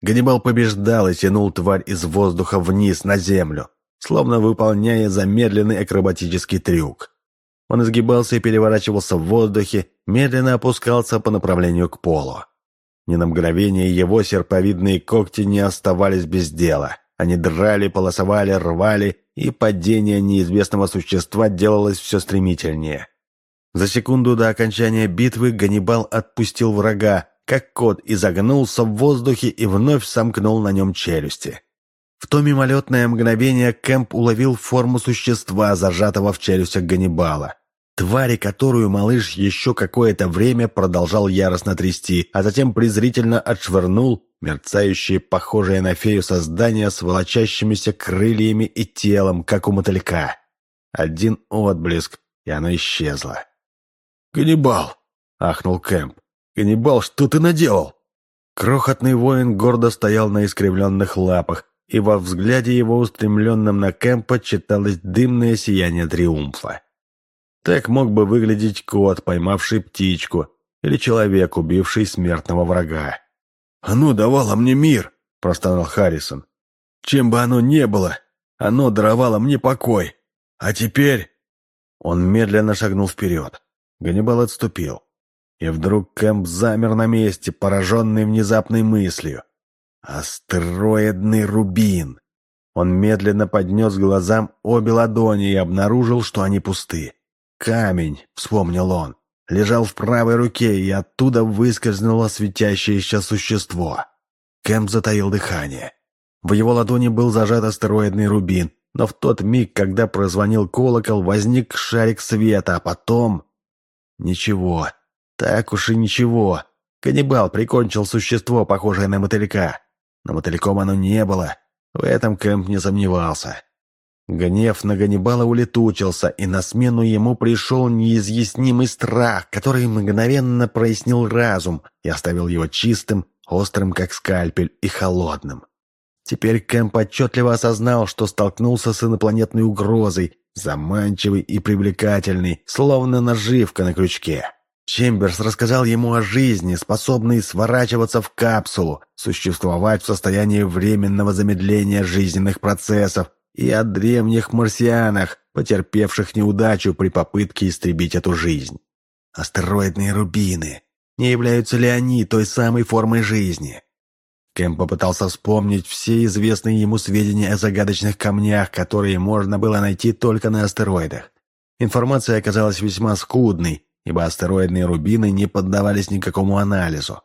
Ганнибал побеждал и тянул тварь из воздуха вниз на землю, словно выполняя замедленный акробатический трюк. Он изгибался и переворачивался в воздухе, медленно опускался по направлению к полу. Ни на мгновение его серповидные когти не оставались без дела. Они драли, полосовали, рвали и падение неизвестного существа делалось все стремительнее. За секунду до окончания битвы Ганнибал отпустил врага, как кот, изогнулся в воздухе и вновь сомкнул на нем челюсти. В то мимолетное мгновение Кэмп уловил форму существа, зажатого в челюстях Ганнибала. Твари, которую малыш еще какое-то время продолжал яростно трясти, а затем презрительно отшвырнул мерцающее, похожее на фею создание с волочащимися крыльями и телом, как у мотылька. Один отблеск, и оно исчезло. «Ганнибал!» — ахнул Кэмп. «Ганнибал, что ты наделал?» Крохотный воин гордо стоял на искривленных лапах, и во взгляде его, устремленном на Кэмпа, читалось дымное сияние триумфа. Так мог бы выглядеть кот, поймавший птичку, или человек, убивший смертного врага. «Оно давало мне мир», — простонал Харрисон. «Чем бы оно ни было, оно даровало мне покой. А теперь...» Он медленно шагнул вперед. Ганнибал отступил. И вдруг Кэмп замер на месте, пораженный внезапной мыслью. «Астероидный рубин!» Он медленно поднес глазам обе ладони и обнаружил, что они пусты. «Камень», — вспомнил он лежал в правой руке, и оттуда выскользнуло светящееся существо. Кэмп затаил дыхание. В его ладони был зажат астероидный рубин, но в тот миг, когда прозвонил колокол, возник шарик света, а потом... Ничего. Так уж и ничего. Каннибал прикончил существо, похожее на мотылька. Но мотыльком оно не было. В этом Кэмп не сомневался. Гнев на Ганнибала улетучился, и на смену ему пришел неизъяснимый страх, который мгновенно прояснил разум и оставил его чистым, острым как скальпель и холодным. Теперь Кэмп отчетливо осознал, что столкнулся с инопланетной угрозой, заманчивой и привлекательной, словно наживка на крючке. Чемберс рассказал ему о жизни, способной сворачиваться в капсулу, существовать в состоянии временного замедления жизненных процессов, и о древних марсианах, потерпевших неудачу при попытке истребить эту жизнь. Астероидные рубины. Не являются ли они той самой формой жизни? Кэм попытался вспомнить все известные ему сведения о загадочных камнях, которые можно было найти только на астероидах. Информация оказалась весьма скудной, ибо астероидные рубины не поддавались никакому анализу.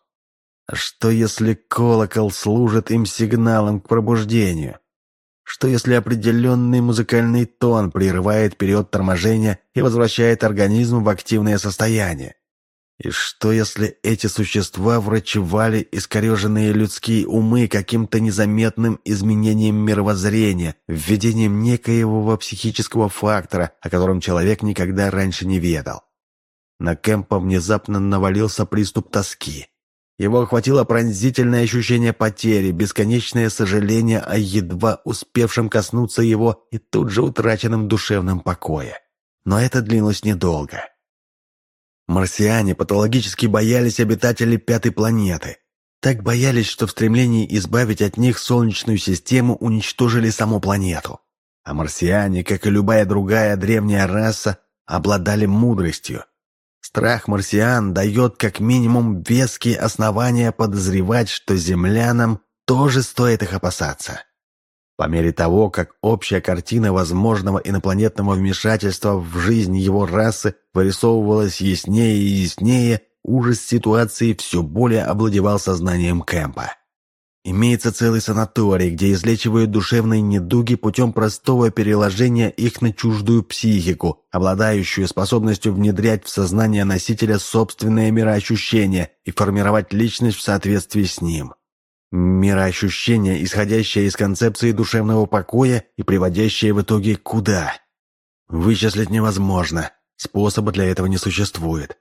А что если колокол служит им сигналом к пробуждению? Что если определенный музыкальный тон прерывает период торможения и возвращает организм в активное состояние? И что если эти существа врачевали искореженные людские умы каким-то незаметным изменением мировоззрения, введением некоего психического фактора, о котором человек никогда раньше не ведал? На Кэмпа внезапно навалился приступ тоски. Его охватило пронзительное ощущение потери, бесконечное сожаление о едва успевшем коснуться его и тут же утраченном душевном покое. Но это длилось недолго. Марсиане патологически боялись обитателей пятой планеты. Так боялись, что в стремлении избавить от них Солнечную систему уничтожили саму планету. А марсиане, как и любая другая древняя раса, обладали мудростью. Страх марсиан дает как минимум веские основания подозревать, что землянам тоже стоит их опасаться. По мере того, как общая картина возможного инопланетного вмешательства в жизнь его расы вырисовывалась яснее и яснее, ужас ситуации все более обладевал сознанием Кэмпа. Имеется целый санаторий, где излечивают душевные недуги путем простого переложения их на чуждую психику, обладающую способностью внедрять в сознание носителя собственное мироощущение и формировать личность в соответствии с ним. Мироощущение, исходящее из концепции душевного покоя и приводящее в итоге куда? Вычислить невозможно, способа для этого не существует.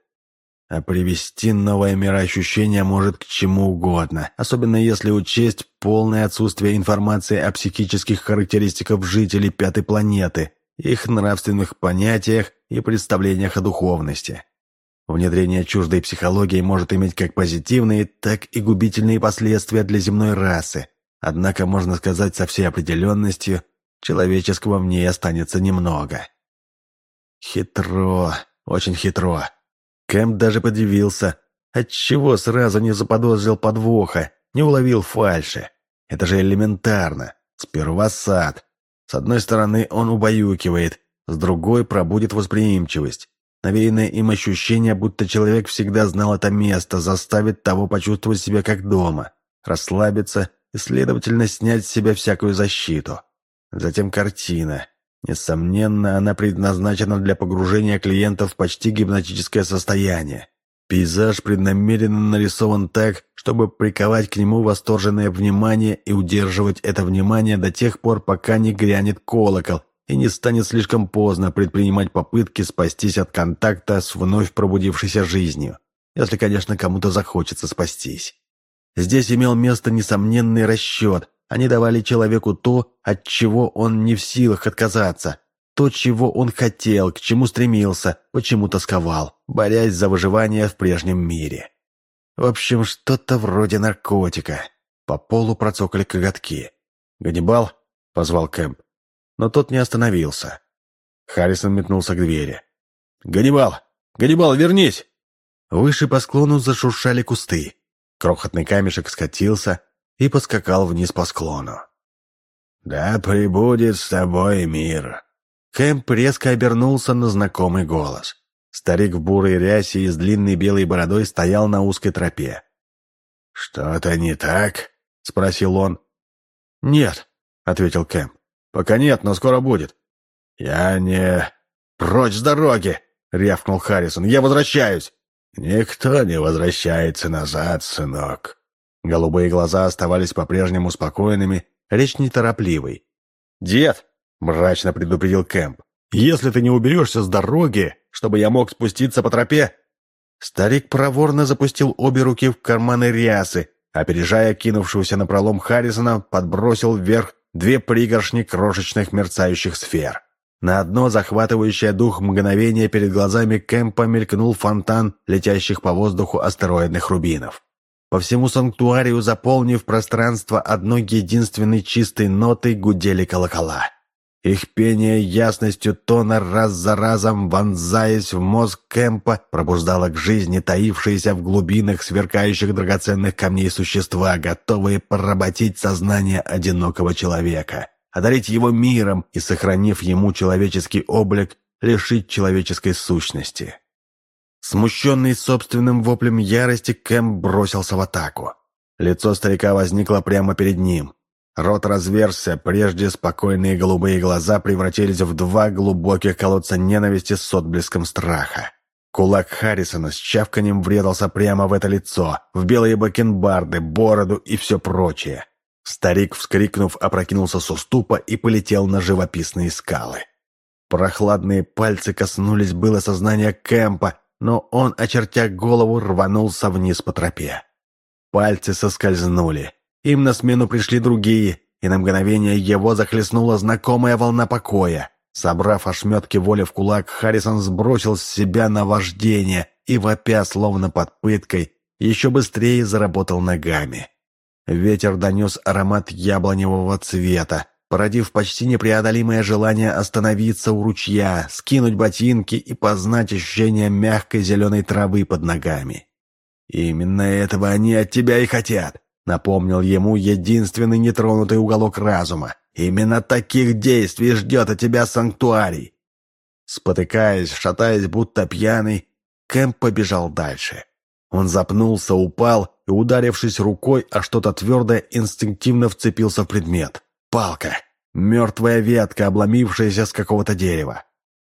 А привести новое мироощущение может к чему угодно, особенно если учесть полное отсутствие информации о психических характеристиках жителей пятой планеты, их нравственных понятиях и представлениях о духовности. Внедрение чуждой психологии может иметь как позитивные, так и губительные последствия для земной расы. Однако, можно сказать со всей определенностью, человеческого в ней останется немного. Хитро, очень хитро. Кэм даже подивился, отчего сразу не заподозрил подвоха, не уловил фальши. Это же элементарно. Сперва сад. С одной стороны, он убаюкивает, с другой пробудет восприимчивость. Навеянное им ощущение, будто человек всегда знал это место, заставит того почувствовать себя как дома, расслабиться и, следовательно, снять с себя всякую защиту. Затем картина. Несомненно, она предназначена для погружения клиентов в почти гипнотическое состояние. Пейзаж преднамеренно нарисован так, чтобы приковать к нему восторженное внимание и удерживать это внимание до тех пор, пока не грянет колокол, и не станет слишком поздно предпринимать попытки спастись от контакта с вновь пробудившейся жизнью, если, конечно, кому-то захочется спастись. Здесь имел место несомненный расчет. Они давали человеку то, от чего он не в силах отказаться, то, чего он хотел, к чему стремился, почему тосковал, борясь за выживание в прежнем мире. В общем, что-то вроде наркотика. По полу процокали коготки. «Ганнибал?» — позвал Кэмп но тот не остановился. Харрисон метнулся к двери. «Ганнибал! Ганнибал, вернись!» Выше по склону зашуршали кусты. Крохотный камешек скатился и поскакал вниз по склону. «Да прибудет с тобой мир!» Кэмп резко обернулся на знакомый голос. Старик в бурой рясе и с длинной белой бородой стоял на узкой тропе. «Что-то не так?» — спросил он. «Нет», — ответил Кэмп. «Пока нет, но скоро будет». «Я не...» «Прочь с дороги!» — рявкнул Харрисон. «Я возвращаюсь!» «Никто не возвращается назад, сынок». Голубые глаза оставались по-прежнему спокойными, речь неторопливой. «Дед!» — мрачно предупредил Кэмп. «Если ты не уберешься с дороги, чтобы я мог спуститься по тропе...» Старик проворно запустил обе руки в карманы рясы, опережая кинувшегося на пролом Харрисона, подбросил вверх две пригоршни крошечных мерцающих сфер. На одно захватывающее дух мгновение перед глазами Кэмпа мелькнул фонтан летящих по воздуху астероидных рубинов. По всему санктуарию, заполнив пространство одной единственной чистой нотой, гудели колокола. Их пение ясностью тона раз за разом, вонзаясь в мозг Кэмпа, пробуждало к жизни таившиеся в глубинах сверкающих драгоценных камней существа, готовые поработить сознание одинокого человека, одарить его миром и, сохранив ему человеческий облик, лишить человеческой сущности. Смущенный собственным воплем ярости, Кэмп бросился в атаку. Лицо старика возникло прямо перед ним. Рот разверзся, прежде спокойные голубые глаза превратились в два глубоких колодца ненависти с отблеском страха. Кулак Харрисона с чавканием врезался прямо в это лицо, в белые бакенбарды, бороду и все прочее. Старик, вскрикнув, опрокинулся с уступа и полетел на живописные скалы. Прохладные пальцы коснулись было сознания Кэмпа, но он, очертя голову, рванулся вниз по тропе. Пальцы соскользнули. Им на смену пришли другие, и на мгновение его захлестнула знакомая волна покоя. Собрав ошметки воли в кулак, Харрисон сбросил с себя наваждение и, вопя, словно под пыткой, еще быстрее заработал ногами. Ветер донес аромат яблоневого цвета, породив почти непреодолимое желание остановиться у ручья, скинуть ботинки и познать ощущение мягкой зеленой травы под ногами. «Именно этого они от тебя и хотят. Напомнил ему единственный нетронутый уголок разума. «Именно таких действий ждет от тебя санктуарий!» Спотыкаясь, шатаясь, будто пьяный, Кэмп побежал дальше. Он запнулся, упал и, ударившись рукой о что-то твердое, инстинктивно вцепился в предмет. Палка. Мертвая ветка, обломившаяся с какого-то дерева.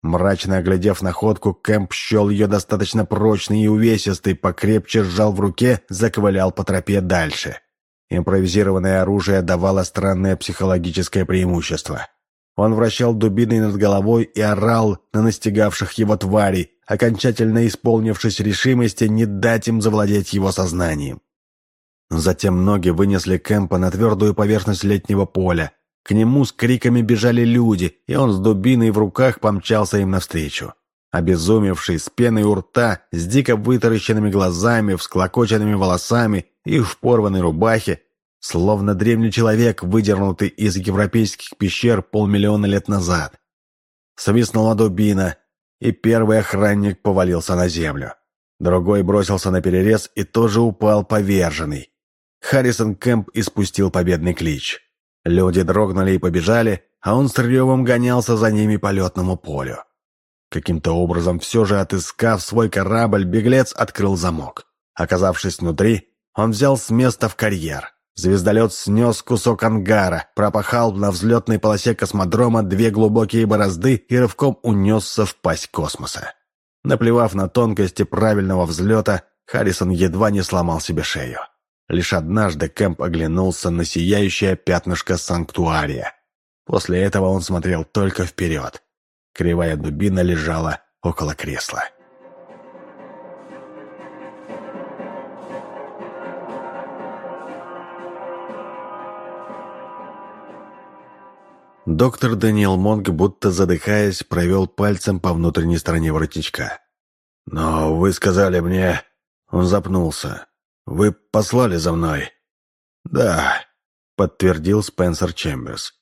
Мрачно оглядев находку, Кэмп счел ее достаточно прочной и увесистой, покрепче сжал в руке, заковылял по тропе дальше. Импровизированное оружие давало странное психологическое преимущество. Он вращал дубиной над головой и орал на настигавших его тварей, окончательно исполнившись решимости не дать им завладеть его сознанием. Затем ноги вынесли Кэмпа на твердую поверхность летнего поля, к нему с криками бежали люди, и он с дубиной в руках помчался им навстречу. Обезумевший, с пеной у рта, с дико вытаращенными глазами, всклокоченными волосами и в порванной рубахе, словно древний человек, выдернутый из европейских пещер полмиллиона лет назад. Свистнула дубина, и первый охранник повалился на землю. Другой бросился на перерез и тоже упал поверженный. Харрисон Кэмп испустил победный клич. Люди дрогнули и побежали, а он с ревом гонялся за ними по летному полю. Каким-то образом, все же отыскав свой корабль, беглец открыл замок. Оказавшись внутри, он взял с места в карьер. Звездолет снес кусок ангара, пропахал на взлетной полосе космодрома две глубокие борозды и рывком унесся в пасть космоса. Наплевав на тонкости правильного взлета, Харрисон едва не сломал себе шею. Лишь однажды Кэмп оглянулся на сияющее пятнышко санктуария. После этого он смотрел только вперед. Кривая дубина лежала около кресла. Доктор Даниэл Монг, будто задыхаясь, провел пальцем по внутренней стороне воротничка. «Но вы сказали мне...» Он запнулся. Вы послали за мной?» «Да», — подтвердил Спенсер Чемберс.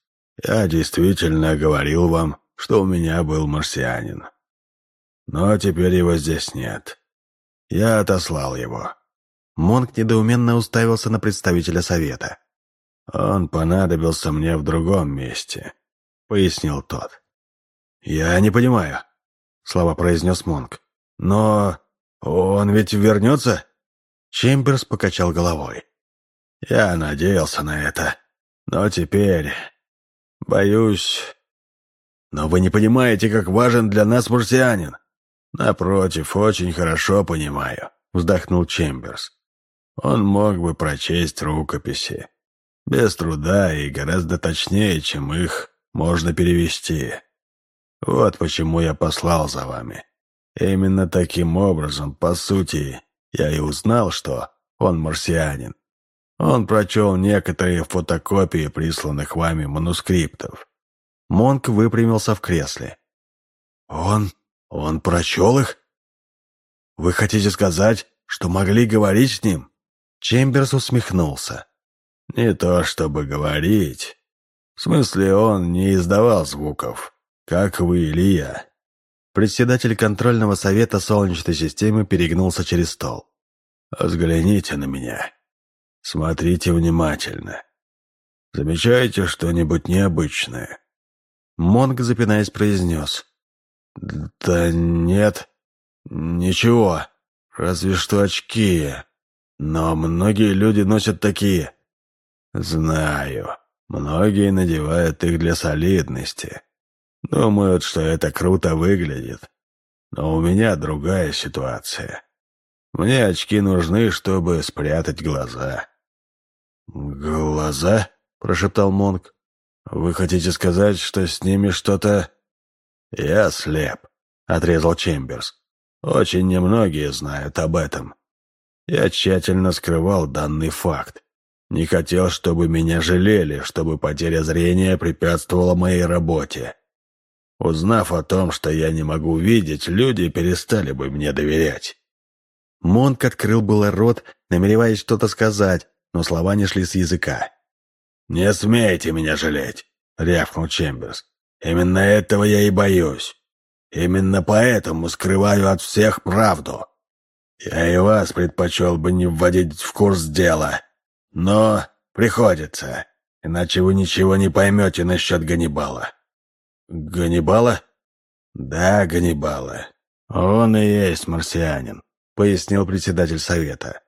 «Я действительно говорил вам, что у меня был марсианин. Но теперь его здесь нет. Я отослал его». Монк недоуменно уставился на представителя совета. «Он понадобился мне в другом месте», — пояснил тот. «Я не понимаю», — слабо произнес Монк. «Но он ведь вернется?» Чемберс покачал головой. «Я надеялся на это, но теперь... Боюсь... Но вы не понимаете, как важен для нас марсианин. Напротив, очень хорошо понимаю», — вздохнул Чемберс. «Он мог бы прочесть рукописи. Без труда и гораздо точнее, чем их можно перевести. Вот почему я послал за вами. Именно таким образом, по сути, я и узнал, что он марсианин. Он прочел некоторые фотокопии присланных вами манускриптов. Монк выпрямился в кресле. «Он... он прочел их? Вы хотите сказать, что могли говорить с ним?» Чемберс усмехнулся. «Не то чтобы говорить. В смысле, он не издавал звуков, как вы или я. Председатель контрольного совета Солнечной системы перегнулся через стол. «Взгляните на меня. Смотрите внимательно. Замечаете что-нибудь необычное?» Монг, запинаясь, произнес. «Да нет, ничего, разве что очки. Но многие люди носят такие». «Знаю, многие надевают их для солидности. Думают, что это круто выглядит. Но у меня другая ситуация. Мне очки нужны, чтобы спрятать глаза». «Глаза?» — прошептал Монг. «Вы хотите сказать, что с ними что-то...» «Я слеп», — отрезал Чемберс. «Очень немногие знают об этом. Я тщательно скрывал данный факт. Не хотел, чтобы меня жалели, чтобы потеря зрения препятствовала моей работе. Узнав о том, что я не могу видеть, люди перестали бы мне доверять». Монк открыл было рот, намереваясь что-то сказать, но слова не шли с языка. «Не смейте меня жалеть!» — рявкнул Чемберс. «Именно этого я и боюсь. Именно поэтому скрываю от всех правду. Я и вас предпочел бы не вводить в курс дела. Но приходится, иначе вы ничего не поймете насчет Ганнибала». «Ганнибала?» «Да, Ганнибала. Он и есть марсианин», — пояснил председатель совета.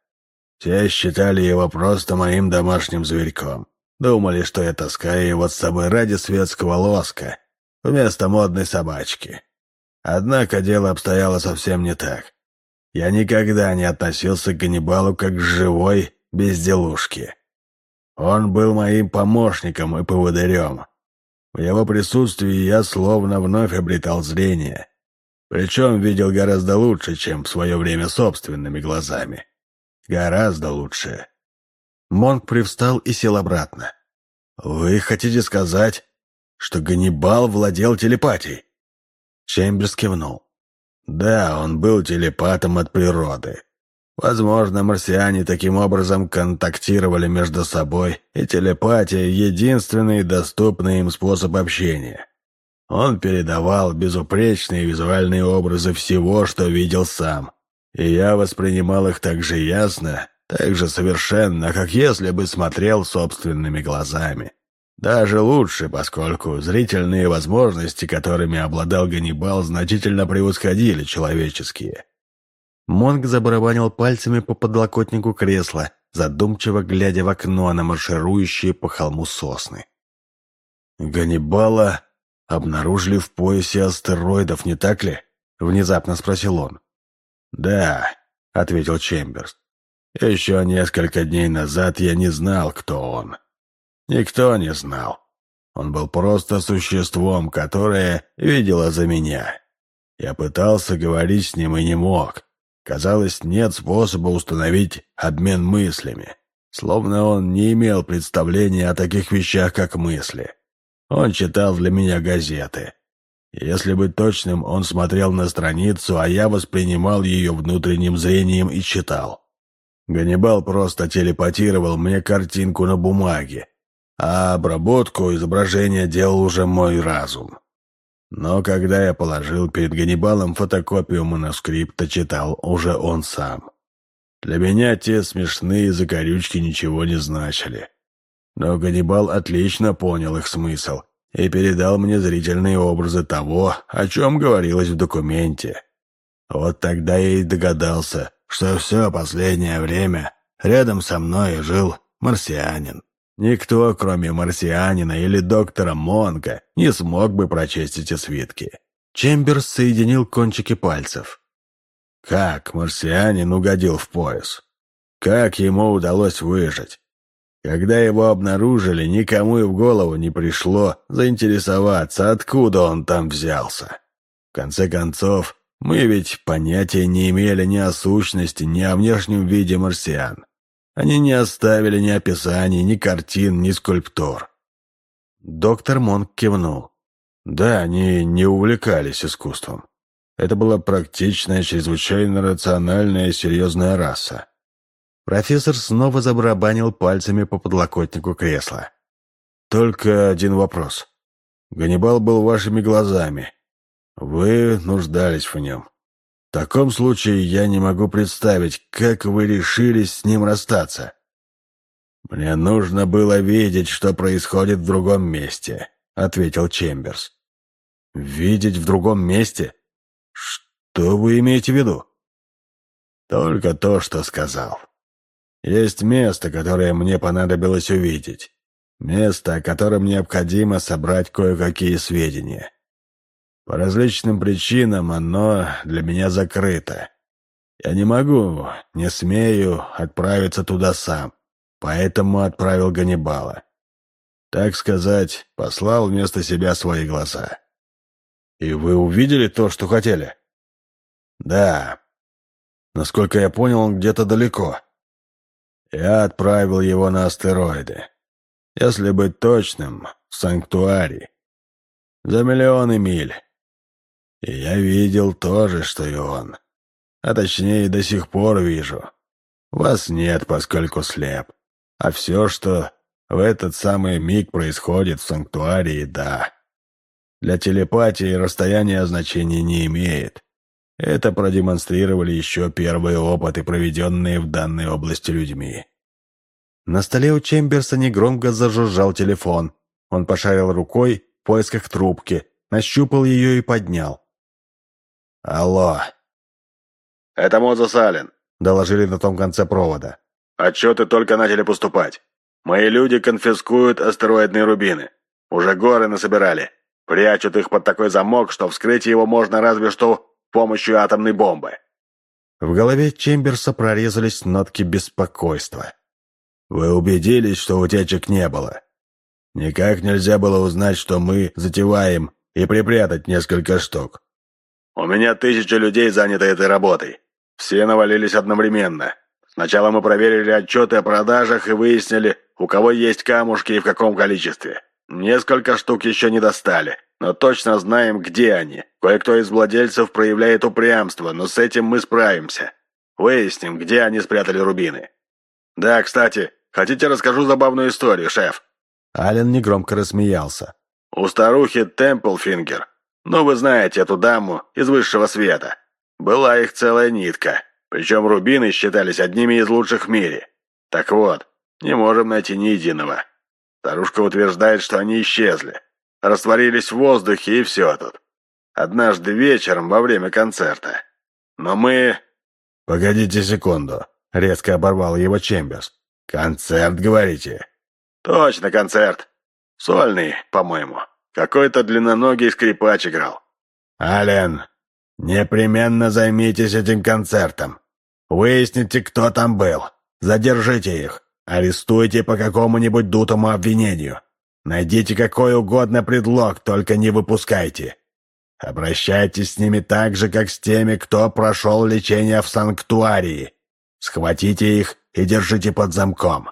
«Все считали его просто моим домашним зверьком. Думали, что я таскаю его с собой ради светского лоска, вместо модной собачки. Однако дело обстояло совсем не так. Я никогда не относился к Ганнибалу как к живой безделушке. Он был моим помощником и поводырем. В его присутствии я словно вновь обретал зрение. Причем видел гораздо лучше, чем в свое время собственными глазами. Гораздо лучше. Монк привстал и сел обратно. «Вы хотите сказать, что Ганнибал владел телепатией?» Чемберс кивнул. «Да, он был телепатом от природы. Возможно, марсиане таким образом контактировали между собой, и телепатия — единственный доступный им способ общения. Он передавал безупречные визуальные образы всего, что видел сам, и я воспринимал их так же ясно, так же совершенно, как если бы смотрел собственными глазами. Даже лучше, поскольку зрительные возможности, которыми обладал Ганнибал, значительно превосходили человеческие. Монг забарабанил пальцами по подлокотнику кресла, задумчиво глядя в окно на марширующие по холму сосны. «Ганнибала обнаружили в поясе астероидов, не так ли?» — внезапно спросил он. «Да», — ответил Чемберс. Еще несколько дней назад я не знал, кто он. Никто не знал. Он был просто существом, которое видело за меня. Я пытался говорить с ним и не мог. Казалось, нет способа установить обмен мыслями. Словно он не имел представления о таких вещах, как мысли. Он читал для меня газеты. Если быть точным, он смотрел на страницу, а я воспринимал ее внутренним зрением и читал. Ганнибал просто телепатировал мне картинку на бумаге, а обработку изображения делал уже мой разум. Но когда я положил перед Ганнибалом фотокопию манускрипта, читал уже он сам. Для меня те смешные закорючки ничего не значили. Но Ганнибал отлично понял их смысл и передал мне зрительные образы того, о чем говорилось в документе. Вот тогда я и догадался, что все последнее время рядом со мной жил марсианин. Никто, кроме марсианина или доктора Монка, не смог бы прочесть эти свитки. Чемберс соединил кончики пальцев. Как марсианин угодил в пояс? Как ему удалось выжить? Когда его обнаружили, никому и в голову не пришло заинтересоваться, откуда он там взялся. В конце концов, мы ведь понятия не имели ни о сущности, ни о внешнем виде марсиан. Они не оставили ни описаний, ни картин, ни скульптур. Доктор Монк кивнул. Да, они не увлекались искусством. Это была практичная, чрезвычайно рациональная и серьезная раса. Профессор снова забарабанил пальцами по подлокотнику кресла. Только один вопрос. Ганнибал был вашими глазами. Вы нуждались в нем. В таком случае я не могу представить, как вы решились с ним расстаться. Мне нужно было видеть, что происходит в другом месте, ответил Чемберс. Видеть в другом месте? Что вы имеете в виду? Только то, что сказал. Есть место, которое мне понадобилось увидеть. Место, о котором необходимо собрать кое-какие сведения. По различным причинам оно для меня закрыто. Я не могу, не смею отправиться туда сам, поэтому отправил Ганнибала. Так сказать, послал вместо себя свои глаза. «И вы увидели то, что хотели?» «Да. Насколько я понял, он где-то далеко. Я отправил его на астероиды. Если быть точным, в санктуарий. За миллионы миль. И я видел то же, что и он. А точнее, до сих пор вижу. Вас нет, поскольку слеп. А все, что в этот самый миг происходит в санктуарии, да. Для телепатии расстояние значения не имеет. Это продемонстрировали еще первые опыты, проведенные в данной области людьми. На столе у Чемберса негромко зажужжал телефон. Он пошарил рукой в поисках трубки, нащупал ее и поднял. «Алло!» «Это Мозес Аллен», — доложили на том конце провода. «Отчеты только начали поступать. Мои люди конфискуют астероидные рубины. Уже горы насобирали. Прячут их под такой замок, что вскрыть его можно разве что помощью атомной бомбы. В голове Чемберса прорезались нотки беспокойства. «Вы убедились, что утечек не было? Никак нельзя было узнать, что мы затеваем, и припрятать несколько штук». «У меня тысяча людей заняты этой работой. Все навалились одновременно. Сначала мы проверили отчеты о продажах и выяснили, у кого есть камушки и в каком количестве. Несколько штук еще не достали, но точно знаем, где они. Кое-кто из владельцев проявляет упрямство, но с этим мы справимся. Выясним, где они спрятали рубины. Да, кстати, хотите расскажу забавную историю, шеф?» Ален негромко рассмеялся. «У старухи Темплфингер, ну вы знаете эту даму из высшего света, была их целая нитка, причем рубины считались одними из лучших в мире. Так вот, не можем найти ни единого. Старушка утверждает, что они исчезли растворились в воздухе и все тут. Однажды вечером во время концерта. Но мы...» «Погодите секунду», — резко оборвал его Чемберс. «Концерт, говорите?» «Точно, концерт. Сольный, по-моему. Какой-то длинноногий скрипач играл». «Ален, непременно займитесь этим концертом. Выясните, кто там был. Задержите их. Арестуйте по какому-нибудь дутому обвинению. Найдите какой угодно предлог, только не выпускайте. Обращайтесь с ними так же, как с теми, кто прошел лечение в санктуарии. Схватите их и держите под замком».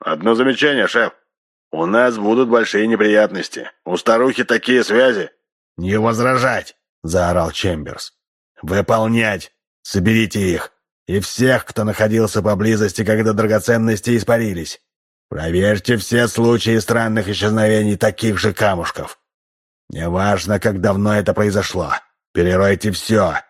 «Одно замечание, шеф. У нас будут большие неприятности. У старухи такие связи». «Не возражать!» — заорал Чемберс. «Выполнять! Соберите их! И всех, кто находился поблизости, когда драгоценности испарились! Проверьте все случаи странных исчезновений таких же камушков. Неважно, как давно это произошло. Переройте все,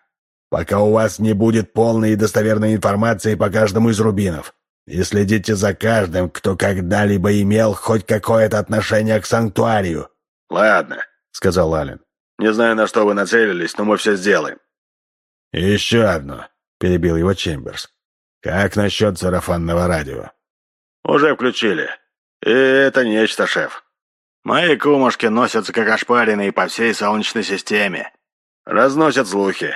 пока у вас не будет полной и достоверной информации по каждому из рубинов. И следите за каждым, кто когда-либо имел хоть какое-то отношение к санктуарию. «Ладно», — сказал Ален. «Не знаю, на что вы нацелились, но мы все сделаем». «И еще одно», — перебил его Чемберс. «Как насчет сарафанного радио?» «Уже включили. И это нечто, шеф. Мои кумушки носятся как ошпаренные по всей Солнечной системе. Разносят слухи.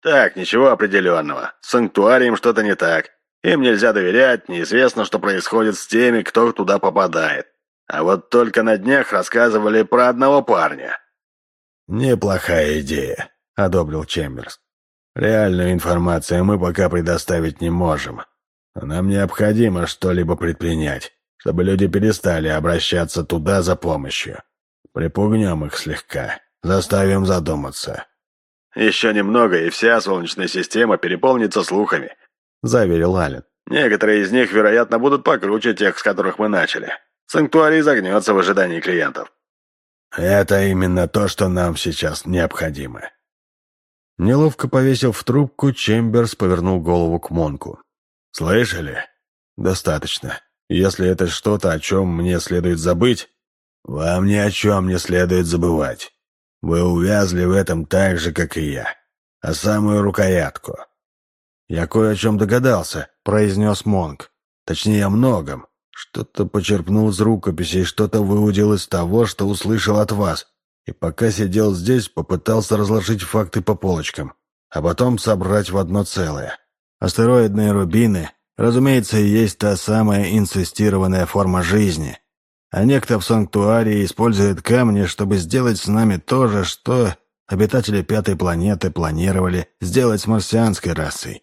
Так, ничего определенного. С санктуарием что-то не так. Им нельзя доверять, неизвестно, что происходит с теми, кто туда попадает. А вот только на днях рассказывали про одного парня». «Неплохая идея», — одобрил Чемберс. «Реальную информацию мы пока предоставить не можем. Нам необходимо что-либо предпринять, чтобы люди перестали обращаться туда за помощью. Припугнем их слегка, заставим задуматься». «Еще немного, и вся Солнечная система переполнится слухами», — заверил Ален. «Некоторые из них, вероятно, будут покруче тех, с которых мы начали. Санктуарий загнется в ожидании клиентов. Это именно то, что нам сейчас необходимо. Неловко повесив в трубку, Чемберс повернул голову к Монку. «Слышали? Достаточно. Если это что-то, о чем мне следует забыть, вам ни о чем не следует забывать. Вы увязли в этом так же, как и я. А самую рукоятку. «Я кое о чем догадался», — произнес Монк. «Точнее, о многом. Что-то почерпнул из рукописей, что-то выудил из того, что услышал от вас. И пока сидел здесь, попытался разложить факты по полочкам, а потом собрать в одно целое. Астероидные рубины, разумеется, и есть та самая инцестированная форма жизни. А некто в санктуарии использует камни, чтобы сделать с нами то же, что обитатели пятой планеты планировали сделать с марсианской расой.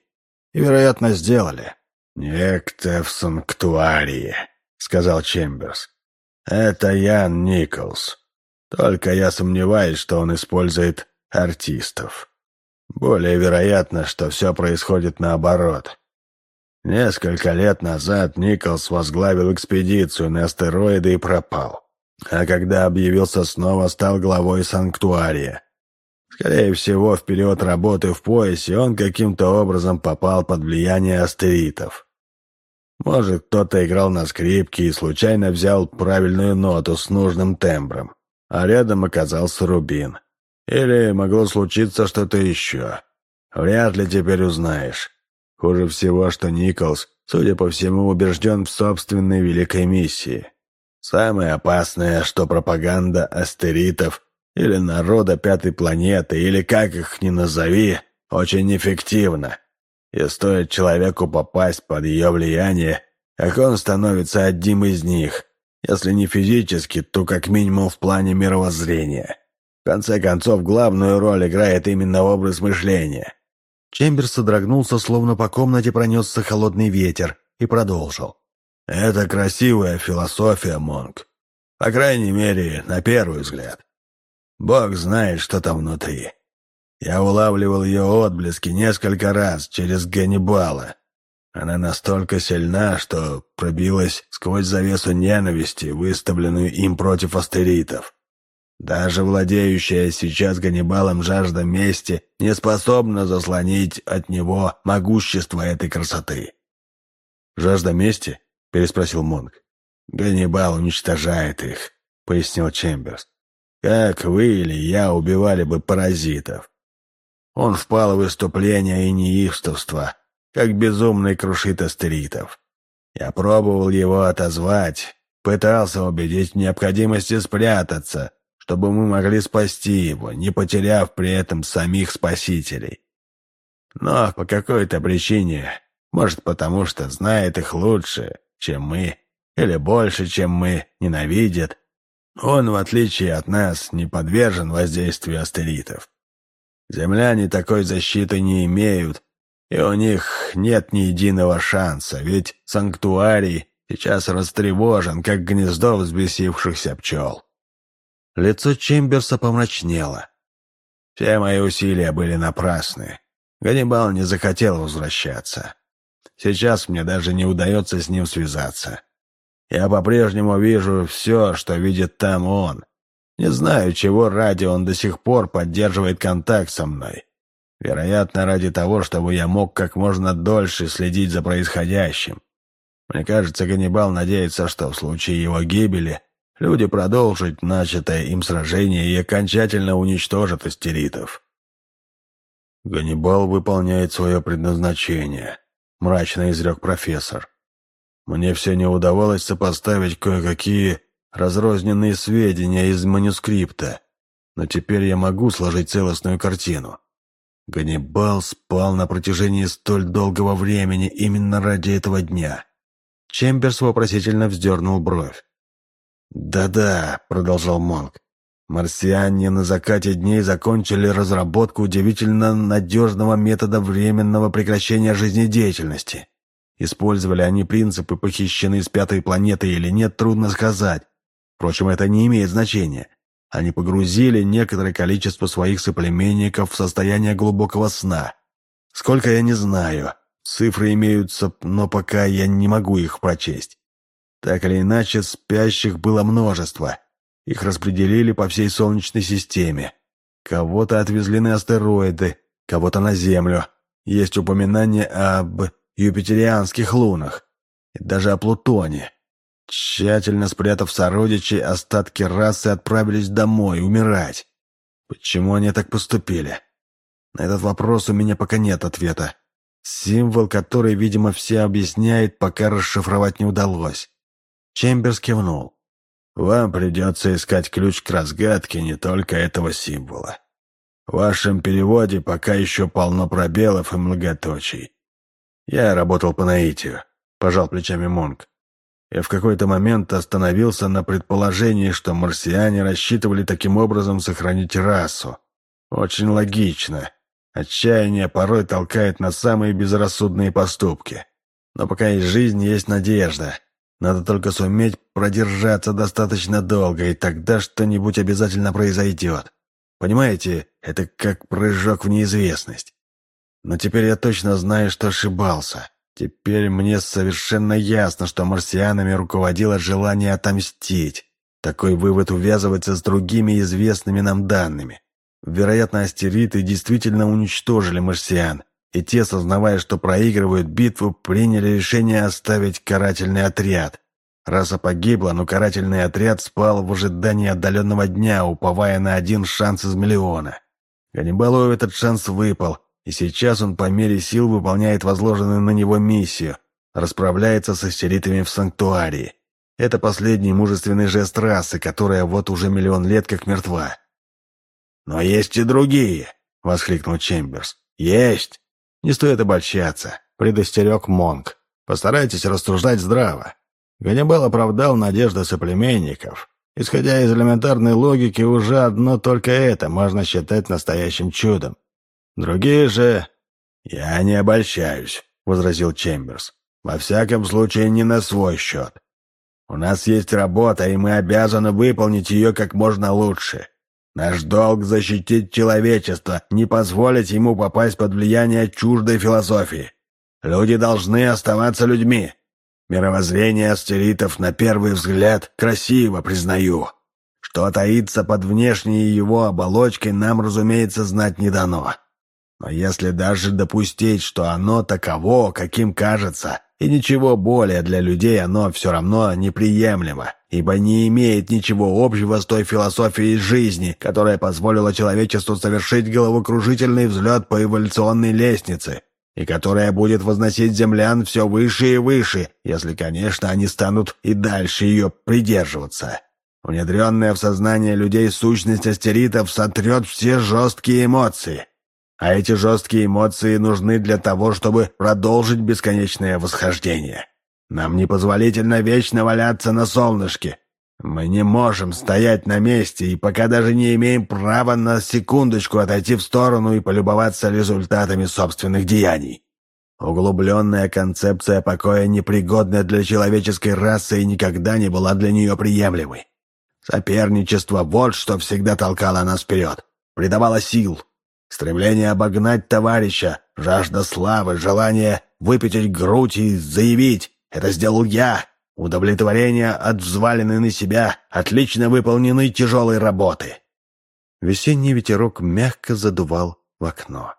Вероятно, сделали. «Некто в санктуарии», — сказал Чемберс. «Это Ян Николс. Только я сомневаюсь, что он использует артистов. Более вероятно, что все происходит наоборот. Несколько лет назад Николс возглавил экспедицию на астероиды и пропал. А когда объявился снова, стал главой санктуария. Скорее всего, в период работы в поясе он каким-то образом попал под влияние астеритов. Может, кто-то играл на скрипке и случайно взял правильную ноту с нужным тембром, а рядом оказался рубин. Или могло случиться что-то еще. Вряд ли теперь узнаешь. Хуже всего, что Николс, судя по всему, убежден в собственной великой миссии. Самое опасное, что пропаганда астеритов или народа пятой планеты, или как их ни назови, очень эффективна. И стоит человеку попасть под ее влияние, как он становится одним из них, если не физически, то как минимум в плане мировоззрения. В конце концов, главную роль играет именно образ мышления. Чемберс содрогнулся, словно по комнате пронесся холодный ветер, и продолжил. «Это красивая философия, Монг. По крайней мере, на первый взгляд. Бог знает, что там внутри. Я улавливал ее отблески несколько раз через Ганнибала. Она настолько сильна, что пробилась сквозь завесу ненависти, выставленную им против астеритов. Даже владеющая сейчас Ганнибалом жажда мести не способна заслонить от него могущество этой красоты. «Жажда мести?» — переспросил Монг. «Ганнибал уничтожает их», — пояснил Чемберс. «Как вы или я убивали бы паразитов?» Он впал в выступление и неистовство, как безумный крушит астеритов. Я пробовал его отозвать, пытался убедить в необходимости спрятаться, чтобы мы могли спасти его, не потеряв при этом самих спасителей. Но по какой-то причине, может потому что знает их лучше, чем мы, или больше, чем мы, ненавидит, он, в отличие от нас, не подвержен воздействию астеритов. Земляне такой защиты не имеют, и у них нет ни единого шанса, ведь санктуарий сейчас растревожен, как гнездо взбесившихся пчел. Лицо Чемберса помрачнело. Все мои усилия были напрасны. Ганнибал не захотел возвращаться. Сейчас мне даже не удается с ним связаться. Я по-прежнему вижу все, что видит там он. Не знаю, чего ради он до сих пор поддерживает контакт со мной. Вероятно, ради того, чтобы я мог как можно дольше следить за происходящим. Мне кажется, Ганнибал надеется, что в случае его гибели Люди продолжат начатое им сражение и окончательно уничтожат астеритов. «Ганнибал выполняет свое предназначение», — мрачно изрек профессор. «Мне все не удавалось сопоставить кое-какие разрозненные сведения из манускрипта, но теперь я могу сложить целостную картину. Ганнибал спал на протяжении столь долгого времени именно ради этого дня». Чемберс вопросительно вздернул бровь. «Да-да», — продолжал Монк, — «марсиане на закате дней закончили разработку удивительно надежного метода временного прекращения жизнедеятельности. Использовали они принципы, похищенные с пятой планеты или нет, трудно сказать. Впрочем, это не имеет значения. Они погрузили некоторое количество своих соплеменников в состояние глубокого сна. Сколько я не знаю. Цифры имеются, но пока я не могу их прочесть. Так или иначе, спящих было множество. Их распределили по всей Солнечной системе. Кого-то отвезли на астероиды, кого-то на Землю. Есть упоминание об юпитерианских лунах и даже о Плутоне. Тщательно спрятав сородичей, остатки расы отправились домой умирать. Почему они так поступили? На этот вопрос у меня пока нет ответа. Символ, который, видимо, все объясняет, пока расшифровать не удалось. Чемберс кивнул. «Вам придется искать ключ к разгадке не только этого символа. В вашем переводе пока еще полно пробелов и многоточий. Я работал по наитию», — пожал плечами Монг. Я в какой-то момент остановился на предположении, что марсиане рассчитывали таким образом сохранить расу. Очень логично. Отчаяние порой толкает на самые безрассудные поступки. Но пока есть жизнь, есть надежда. Надо только суметь продержаться достаточно долго, и тогда что-нибудь обязательно произойдет. Понимаете, это как прыжок в неизвестность. Но теперь я точно знаю, что ошибался. Теперь мне совершенно ясно, что марсианами руководило желание отомстить. Такой вывод увязывается с другими известными нам данными. Вероятно, астериты действительно уничтожили марсиан, и те, сознавая, что проигрывают битву, приняли решение оставить карательный отряд. Раса погибла, но карательный отряд спал в ожидании отдаленного дня, уповая на один шанс из миллиона. Ганнибалу этот шанс выпал, и сейчас он по мере сил выполняет возложенную на него миссию, расправляется с астеритами в санктуарии. Это последний мужественный жест расы, которая вот уже миллион лет как мертва. «Но есть и другие!» — воскликнул Чемберс. «Есть!» «Не стоит обольщаться», — предостерег Монк. «Постарайтесь рассуждать здраво. Ганнибал оправдал надежды соплеменников. Исходя из элементарной логики, уже одно только это можно считать настоящим чудом. Другие же... «Я не обольщаюсь», — возразил Чемберс. «Во всяком случае, не на свой счет. У нас есть работа, и мы обязаны выполнить ее как можно лучше. Наш долг — защитить человечество, не позволить ему попасть под влияние чуждой философии. Люди должны оставаться людьми. Мировоззрение астеритов на первый взгляд красиво, признаю. Что таится под внешней его оболочкой, нам, разумеется, знать не дано. Но если даже допустить, что оно таково, каким кажется, и ничего более для людей оно все равно неприемлемо, ибо не имеет ничего общего с той философией жизни, которая позволила человечеству совершить головокружительный взлет по эволюционной лестнице, и которая будет возносить землян все выше и выше, если, конечно, они станут и дальше ее придерживаться. Внедренная в сознание людей сущность астеритов сотрет все жесткие эмоции, а эти жесткие эмоции нужны для того, чтобы продолжить бесконечное восхождение. Нам непозволительно вечно валяться на солнышке. Мы не можем стоять на месте и пока даже не имеем права на секундочку отойти в сторону и полюбоваться результатами собственных деяний. Углубленная концепция покоя непригодна для человеческой расы и никогда не была для нее приемлемой. Соперничество — вот что всегда толкало нас вперед, придавало сил, Стремление обогнать товарища, жажда славы, желание выпятить грудь и заявить «это сделал я», удовлетворение от взваленной на себя, отлично выполненной тяжелой работы. Весенний ветерок мягко задувал в окно.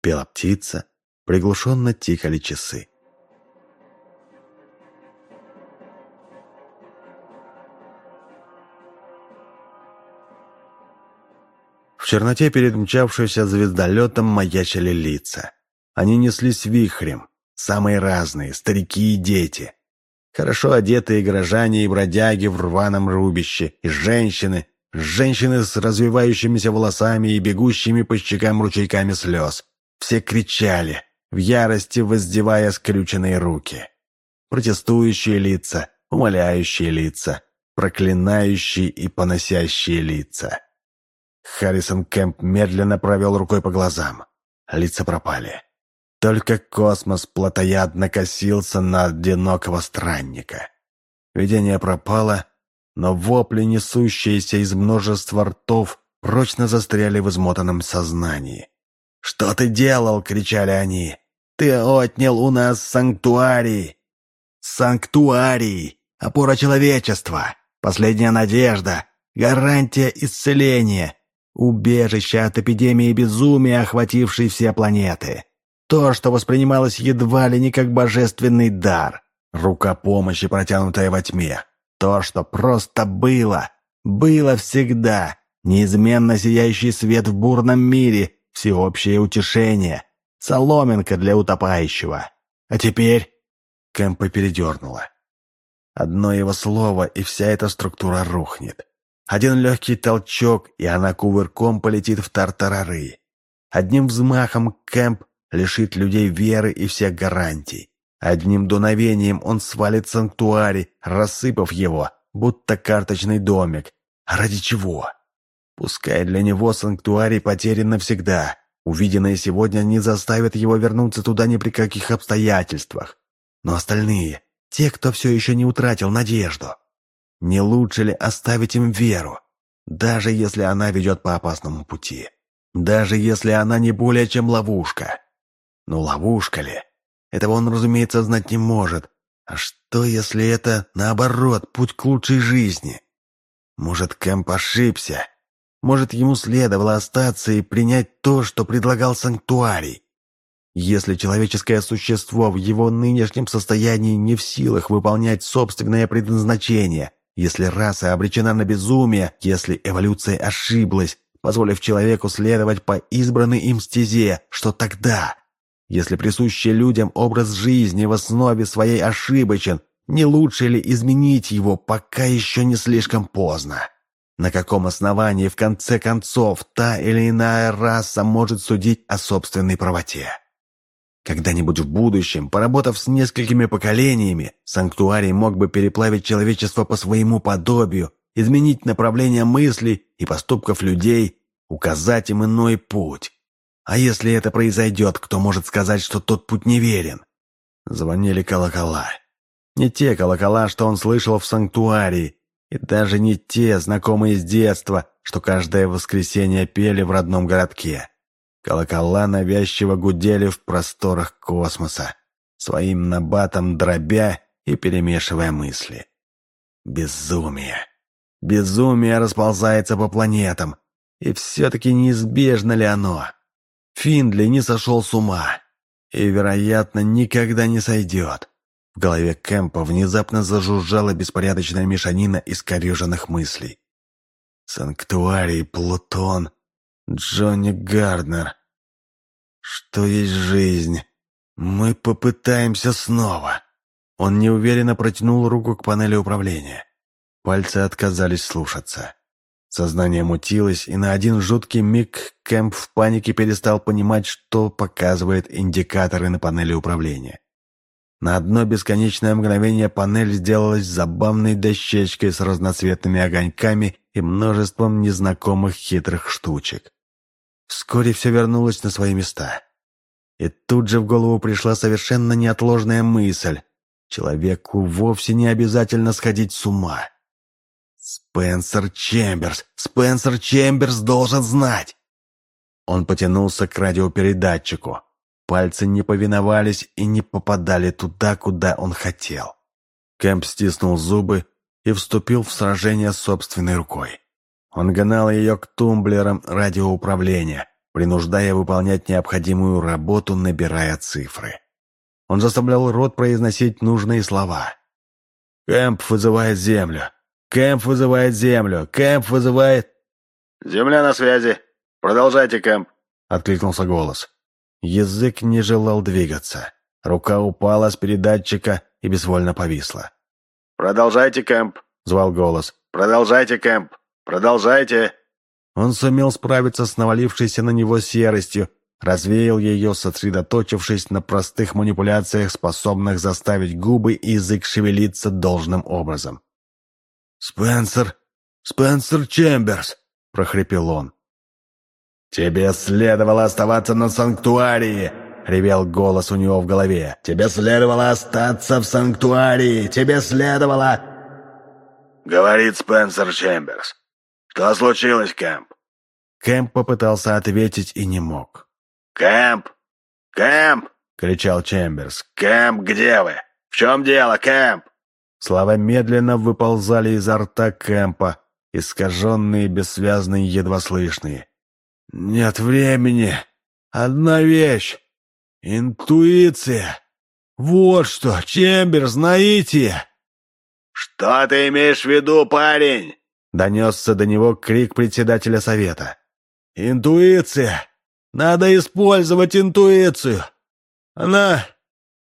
Пела птица, приглушенно тикали часы. В черноте перед мчавшимся звездолетом маячили лица. Они неслись вихрем, самые разные, старики и дети. Хорошо одетые горожане и бродяги в рваном рубище, и женщины, женщины с развивающимися волосами и бегущими по щекам ручейками слез. Все кричали, в ярости воздевая скрюченные руки. Протестующие лица, умоляющие лица, проклинающие и поносящие лица. Харрисон Кэмп медленно провел рукой по глазам. Лица пропали. Только космос плотоядно косился на одинокого странника. Видение пропало, но вопли, несущиеся из множества ртов, прочно застряли в измотанном сознании. «Что ты делал?» — кричали они. «Ты отнял у нас санктуарий!» «Санктуарий! опора человечества, последняя надежда, гарантия исцеления, убежище от эпидемии безумия, охватившей все планеты. То, что воспринималось едва ли не как божественный дар, рука помощи, протянутая во тьме. То, что просто было, было всегда, неизменно сияющий свет в бурном мире, всеобщее утешение, соломинка для утопающего. А теперь Кэмпа передернуло. Одно его слово, и вся эта структура рухнет. Один легкий толчок, и она кувырком полетит в тартарары. Одним взмахом Кэмп лишит людей веры и всех гарантий. Одним дуновением он свалит санктуарий, рассыпав его, будто карточный домик. Ради чего? Пускай для него санктуарий потерян навсегда. Увиденное сегодня не заставит его вернуться туда ни при каких обстоятельствах. Но остальные, те, кто все еще не утратил надежду, не лучше ли оставить им веру, даже если она ведет по опасному пути? Даже если она не более чем ловушка? Ну, ловушка ли? Этого он, разумеется, знать не может. А что, если это, наоборот, путь к лучшей жизни? Может, Кэмп ошибся? Может, ему следовало остаться и принять то, что предлагал Санктуарий? Если человеческое существо в его нынешнем состоянии не в силах выполнять собственное предназначение, если раса обречена на безумие, если эволюция ошиблась, позволив человеку следовать по избранной им стезе, что тогда? Если присущий людям образ жизни в основе своей ошибочен, не лучше ли изменить его, пока еще не слишком поздно? На каком основании, в конце концов, та или иная раса может судить о собственной правоте? Когда-нибудь в будущем, поработав с несколькими поколениями, санктуарий мог бы переплавить человечество по своему подобию, изменить направление мыслей и поступков людей, указать им иной путь. А если это произойдет, кто может сказать, что тот путь неверен? Звонили колокола. Не те колокола, что он слышал в санктуарии, и даже не те, знакомые с детства, что каждое воскресенье пели в родном городке. Колокола навязчиво гудели в просторах космоса, своим набатом дробя и перемешивая мысли. Безумие. Безумие расползается по планетам, и все-таки неизбежно ли оно? Финдли не сошел с ума и, вероятно, никогда не сойдет. В голове Кэмпа внезапно зажужжала беспорядочная мешанина искореженных мыслей. Санктуарий, Плутон, Джонни Гарднер. Что есть жизнь? Мы попытаемся снова. Он неуверенно протянул руку к панели управления. Пальцы отказались слушаться. Сознание мутилось, и на один жуткий миг Кэмп в панике перестал понимать, что показывает индикаторы на панели управления. На одно бесконечное мгновение панель сделалась забавной дощечкой с разноцветными огоньками и множеством незнакомых хитрых штучек. Вскоре все вернулось на свои места. И тут же в голову пришла совершенно неотложная мысль. Человеку вовсе не обязательно сходить с ума. Спенсер Чемберс! Спенсер Чемберс должен знать! Он потянулся к радиопередатчику. Пальцы не повиновались и не попадали туда, куда он хотел. Кэмп стиснул зубы и вступил в сражение собственной рукой. Он гнал ее к тумблерам радиоуправления, принуждая выполнять необходимую работу, набирая цифры. Он заставлял рот произносить нужные слова. «Кэмп вызывает землю! Кэмп вызывает землю! Кэмп вызывает...» «Земля на связи! Продолжайте, Кэмп!» — откликнулся голос. Язык не желал двигаться. Рука упала с передатчика и безвольно повисла. «Продолжайте, Кэмп!» — звал голос. «Продолжайте, Кэмп!» Продолжайте!» Он сумел справиться с навалившейся на него серостью, развеял ее, сосредоточившись на простых манипуляциях, способных заставить губы и язык шевелиться должным образом. «Спенсер! Спенсер Чемберс!» — прохрипел он. «Тебе следовало оставаться на санктуарии!» — ревел голос у него в голове. «Тебе следовало остаться в санктуарии! Тебе следовало...» Говорит Спенсер Чемберс. «Что случилось, Кэмп?» Кэмп попытался ответить и не мог. «Кэмп! Кэмп!» — кричал Чемберс. «Кэмп, где вы? В чем дело, Кэмп?» Слова медленно выползали изо рта Кэмпа, искаженные, бессвязные, едва слышные. «Нет времени. Одна вещь. Интуиция. Вот что, Чембер, знаете?» «Что ты имеешь в виду, парень?» Донесся до него крик председателя совета. «Интуиция! Надо использовать интуицию! Она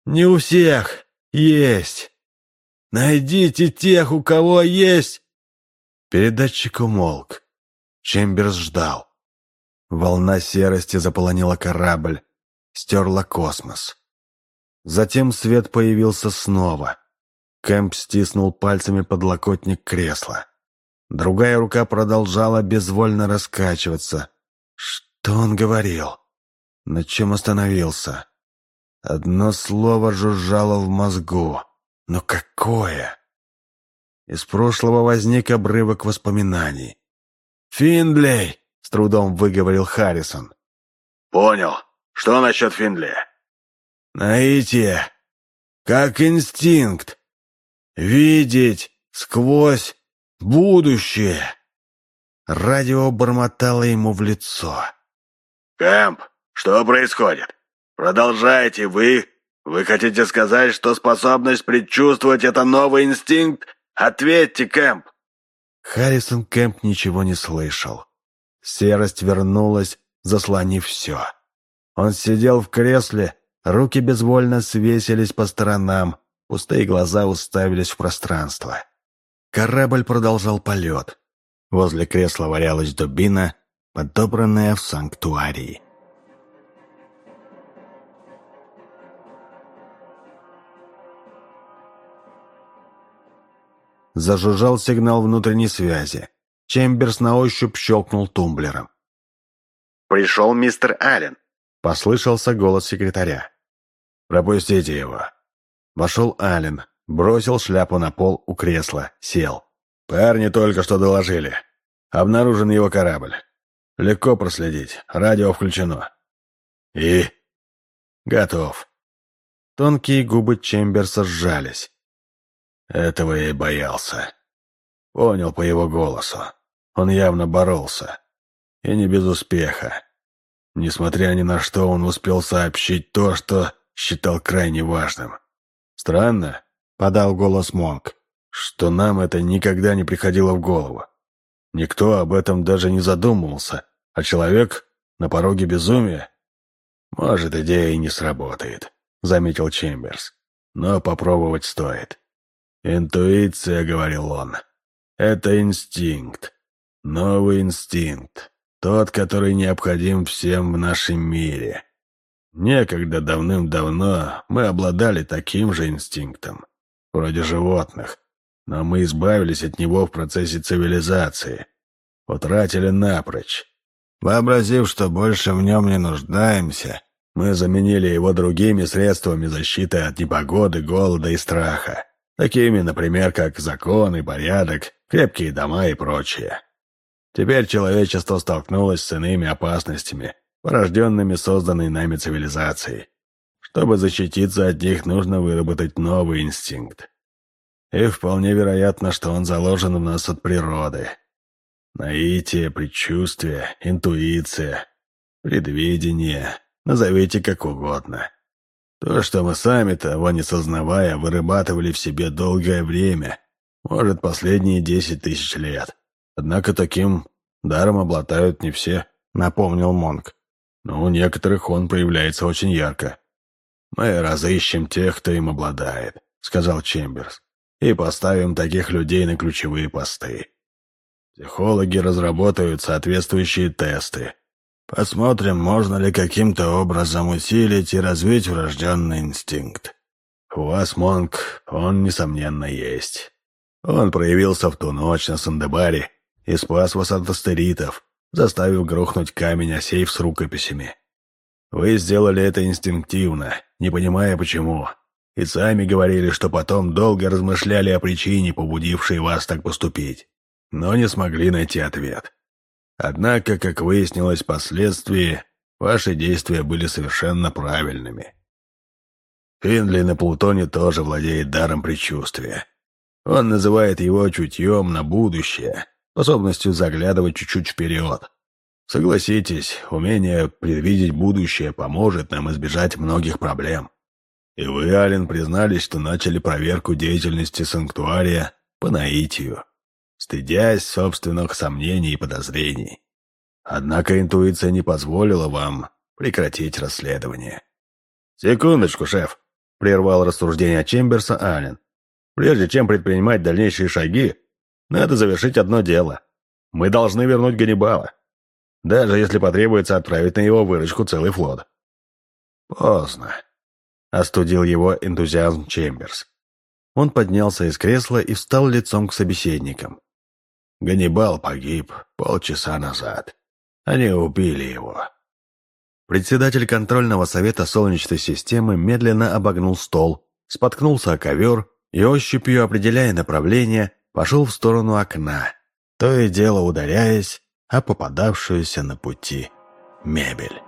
не у всех есть. Найдите тех, у кого есть...» Передатчик умолк. Чемберс ждал. Волна серости заполонила корабль, стерла космос. Затем свет появился снова. Кэмп стиснул пальцами подлокотник кресла. Другая рука продолжала безвольно раскачиваться. Что он говорил? На чем остановился? Одно слово жужжало в мозгу. Но какое? Из прошлого возник обрывок воспоминаний. «Финдлей!» — с трудом выговорил Харрисон. «Понял. Что насчет Финдли?» «Наитие. Как инстинкт. Видеть сквозь будущее!» Радио бормотало ему в лицо. «Кэмп, что происходит? Продолжайте, вы... Вы хотите сказать, что способность предчувствовать — это новый инстинкт? Ответьте, Кэмп!» Харрисон Кэмп ничего не слышал. Серость вернулась, заслонив все. Он сидел в кресле, руки безвольно свесились по сторонам, пустые глаза уставились в пространство. Корабль продолжал полет. Возле кресла валялась дубина, подобранная в санктуарии. Зажужжал сигнал внутренней связи. Чемберс на ощупь щелкнул тумблером. «Пришел мистер Аллен», — послышался голос секретаря. «Пропустите его». Вошел Аллен, бросил шляпу на пол у кресла, сел. «Парни только что доложили. Обнаружен его корабль. Легко проследить, радио включено». «И?» «Готов». Тонкие губы Чемберса сжались. Этого я и боялся. Понял по его голосу. Он явно боролся. И не без успеха. Несмотря ни на что, он успел сообщить то, что считал крайне важным. «Странно», — подал голос Монк, — «что нам это никогда не приходило в голову. Никто об этом даже не задумывался, а человек на пороге безумия...» «Может, идея и не сработает», — заметил Чемберс. «Но попробовать стоит». «Интуиция», — говорил он, — «это инстинкт, новый инстинкт, тот, который необходим всем в нашем мире. Некогда давным-давно мы обладали таким же инстинктом, вроде животных, но мы избавились от него в процессе цивилизации, утратили напрочь. Вообразив, что больше в нем не нуждаемся, мы заменили его другими средствами защиты от непогоды, голода и страха такими, например, как закон и порядок, крепкие дома и прочее. Теперь человечество столкнулось с иными опасностями, порожденными созданной нами цивилизацией. Чтобы защититься от них, нужно выработать новый инстинкт. И вполне вероятно, что он заложен в нас от природы. Наитие, предчувствие, интуиция, предвидение, назовите как угодно. То, что мы сами, того не сознавая, вырабатывали в себе долгое время, может, последние десять тысяч лет. Однако таким даром обладают не все, напомнил Монг. Но у некоторых он проявляется очень ярко. «Мы разыщем тех, кто им обладает», — сказал Чемберс, «и поставим таких людей на ключевые посты. Психологи разработают соответствующие тесты, Посмотрим, можно ли каким-то образом усилить и развить врожденный инстинкт. У вас, Монк, он, несомненно, есть. Он проявился в ту ночь на Сандебаре и спас вас от астеритов, заставив грохнуть камень о сейф с рукописями. Вы сделали это инстинктивно, не понимая почему, и сами говорили, что потом долго размышляли о причине, побудившей вас так поступить, но не смогли найти ответ. Однако, как выяснилось впоследствии, ваши действия были совершенно правильными. Финли на Плутоне тоже владеет даром предчувствия. Он называет его чутьем на будущее, способностью заглядывать чуть-чуть вперед. Согласитесь, умение предвидеть будущее поможет нам избежать многих проблем. И вы, Ален, признались, что начали проверку деятельности санктуария по наитию, стыдясь собственных сомнений и подозрений. Однако интуиция не позволила вам прекратить расследование. «Секундочку, шеф», — прервал рассуждение Чемберса Ален. «Прежде чем предпринимать дальнейшие шаги, надо завершить одно дело. Мы должны вернуть Ганнибала даже если потребуется отправить на его выручку целый флот. Поздно. Остудил его энтузиазм Чемберс. Он поднялся из кресла и встал лицом к собеседникам. Ганнибал погиб полчаса назад. Они убили его. Председатель контрольного совета Солнечной системы медленно обогнул стол, споткнулся о ковер и, ощупью определяя направление, пошел в сторону окна, то и дело ударяясь а попадавшуюся на пути мебель.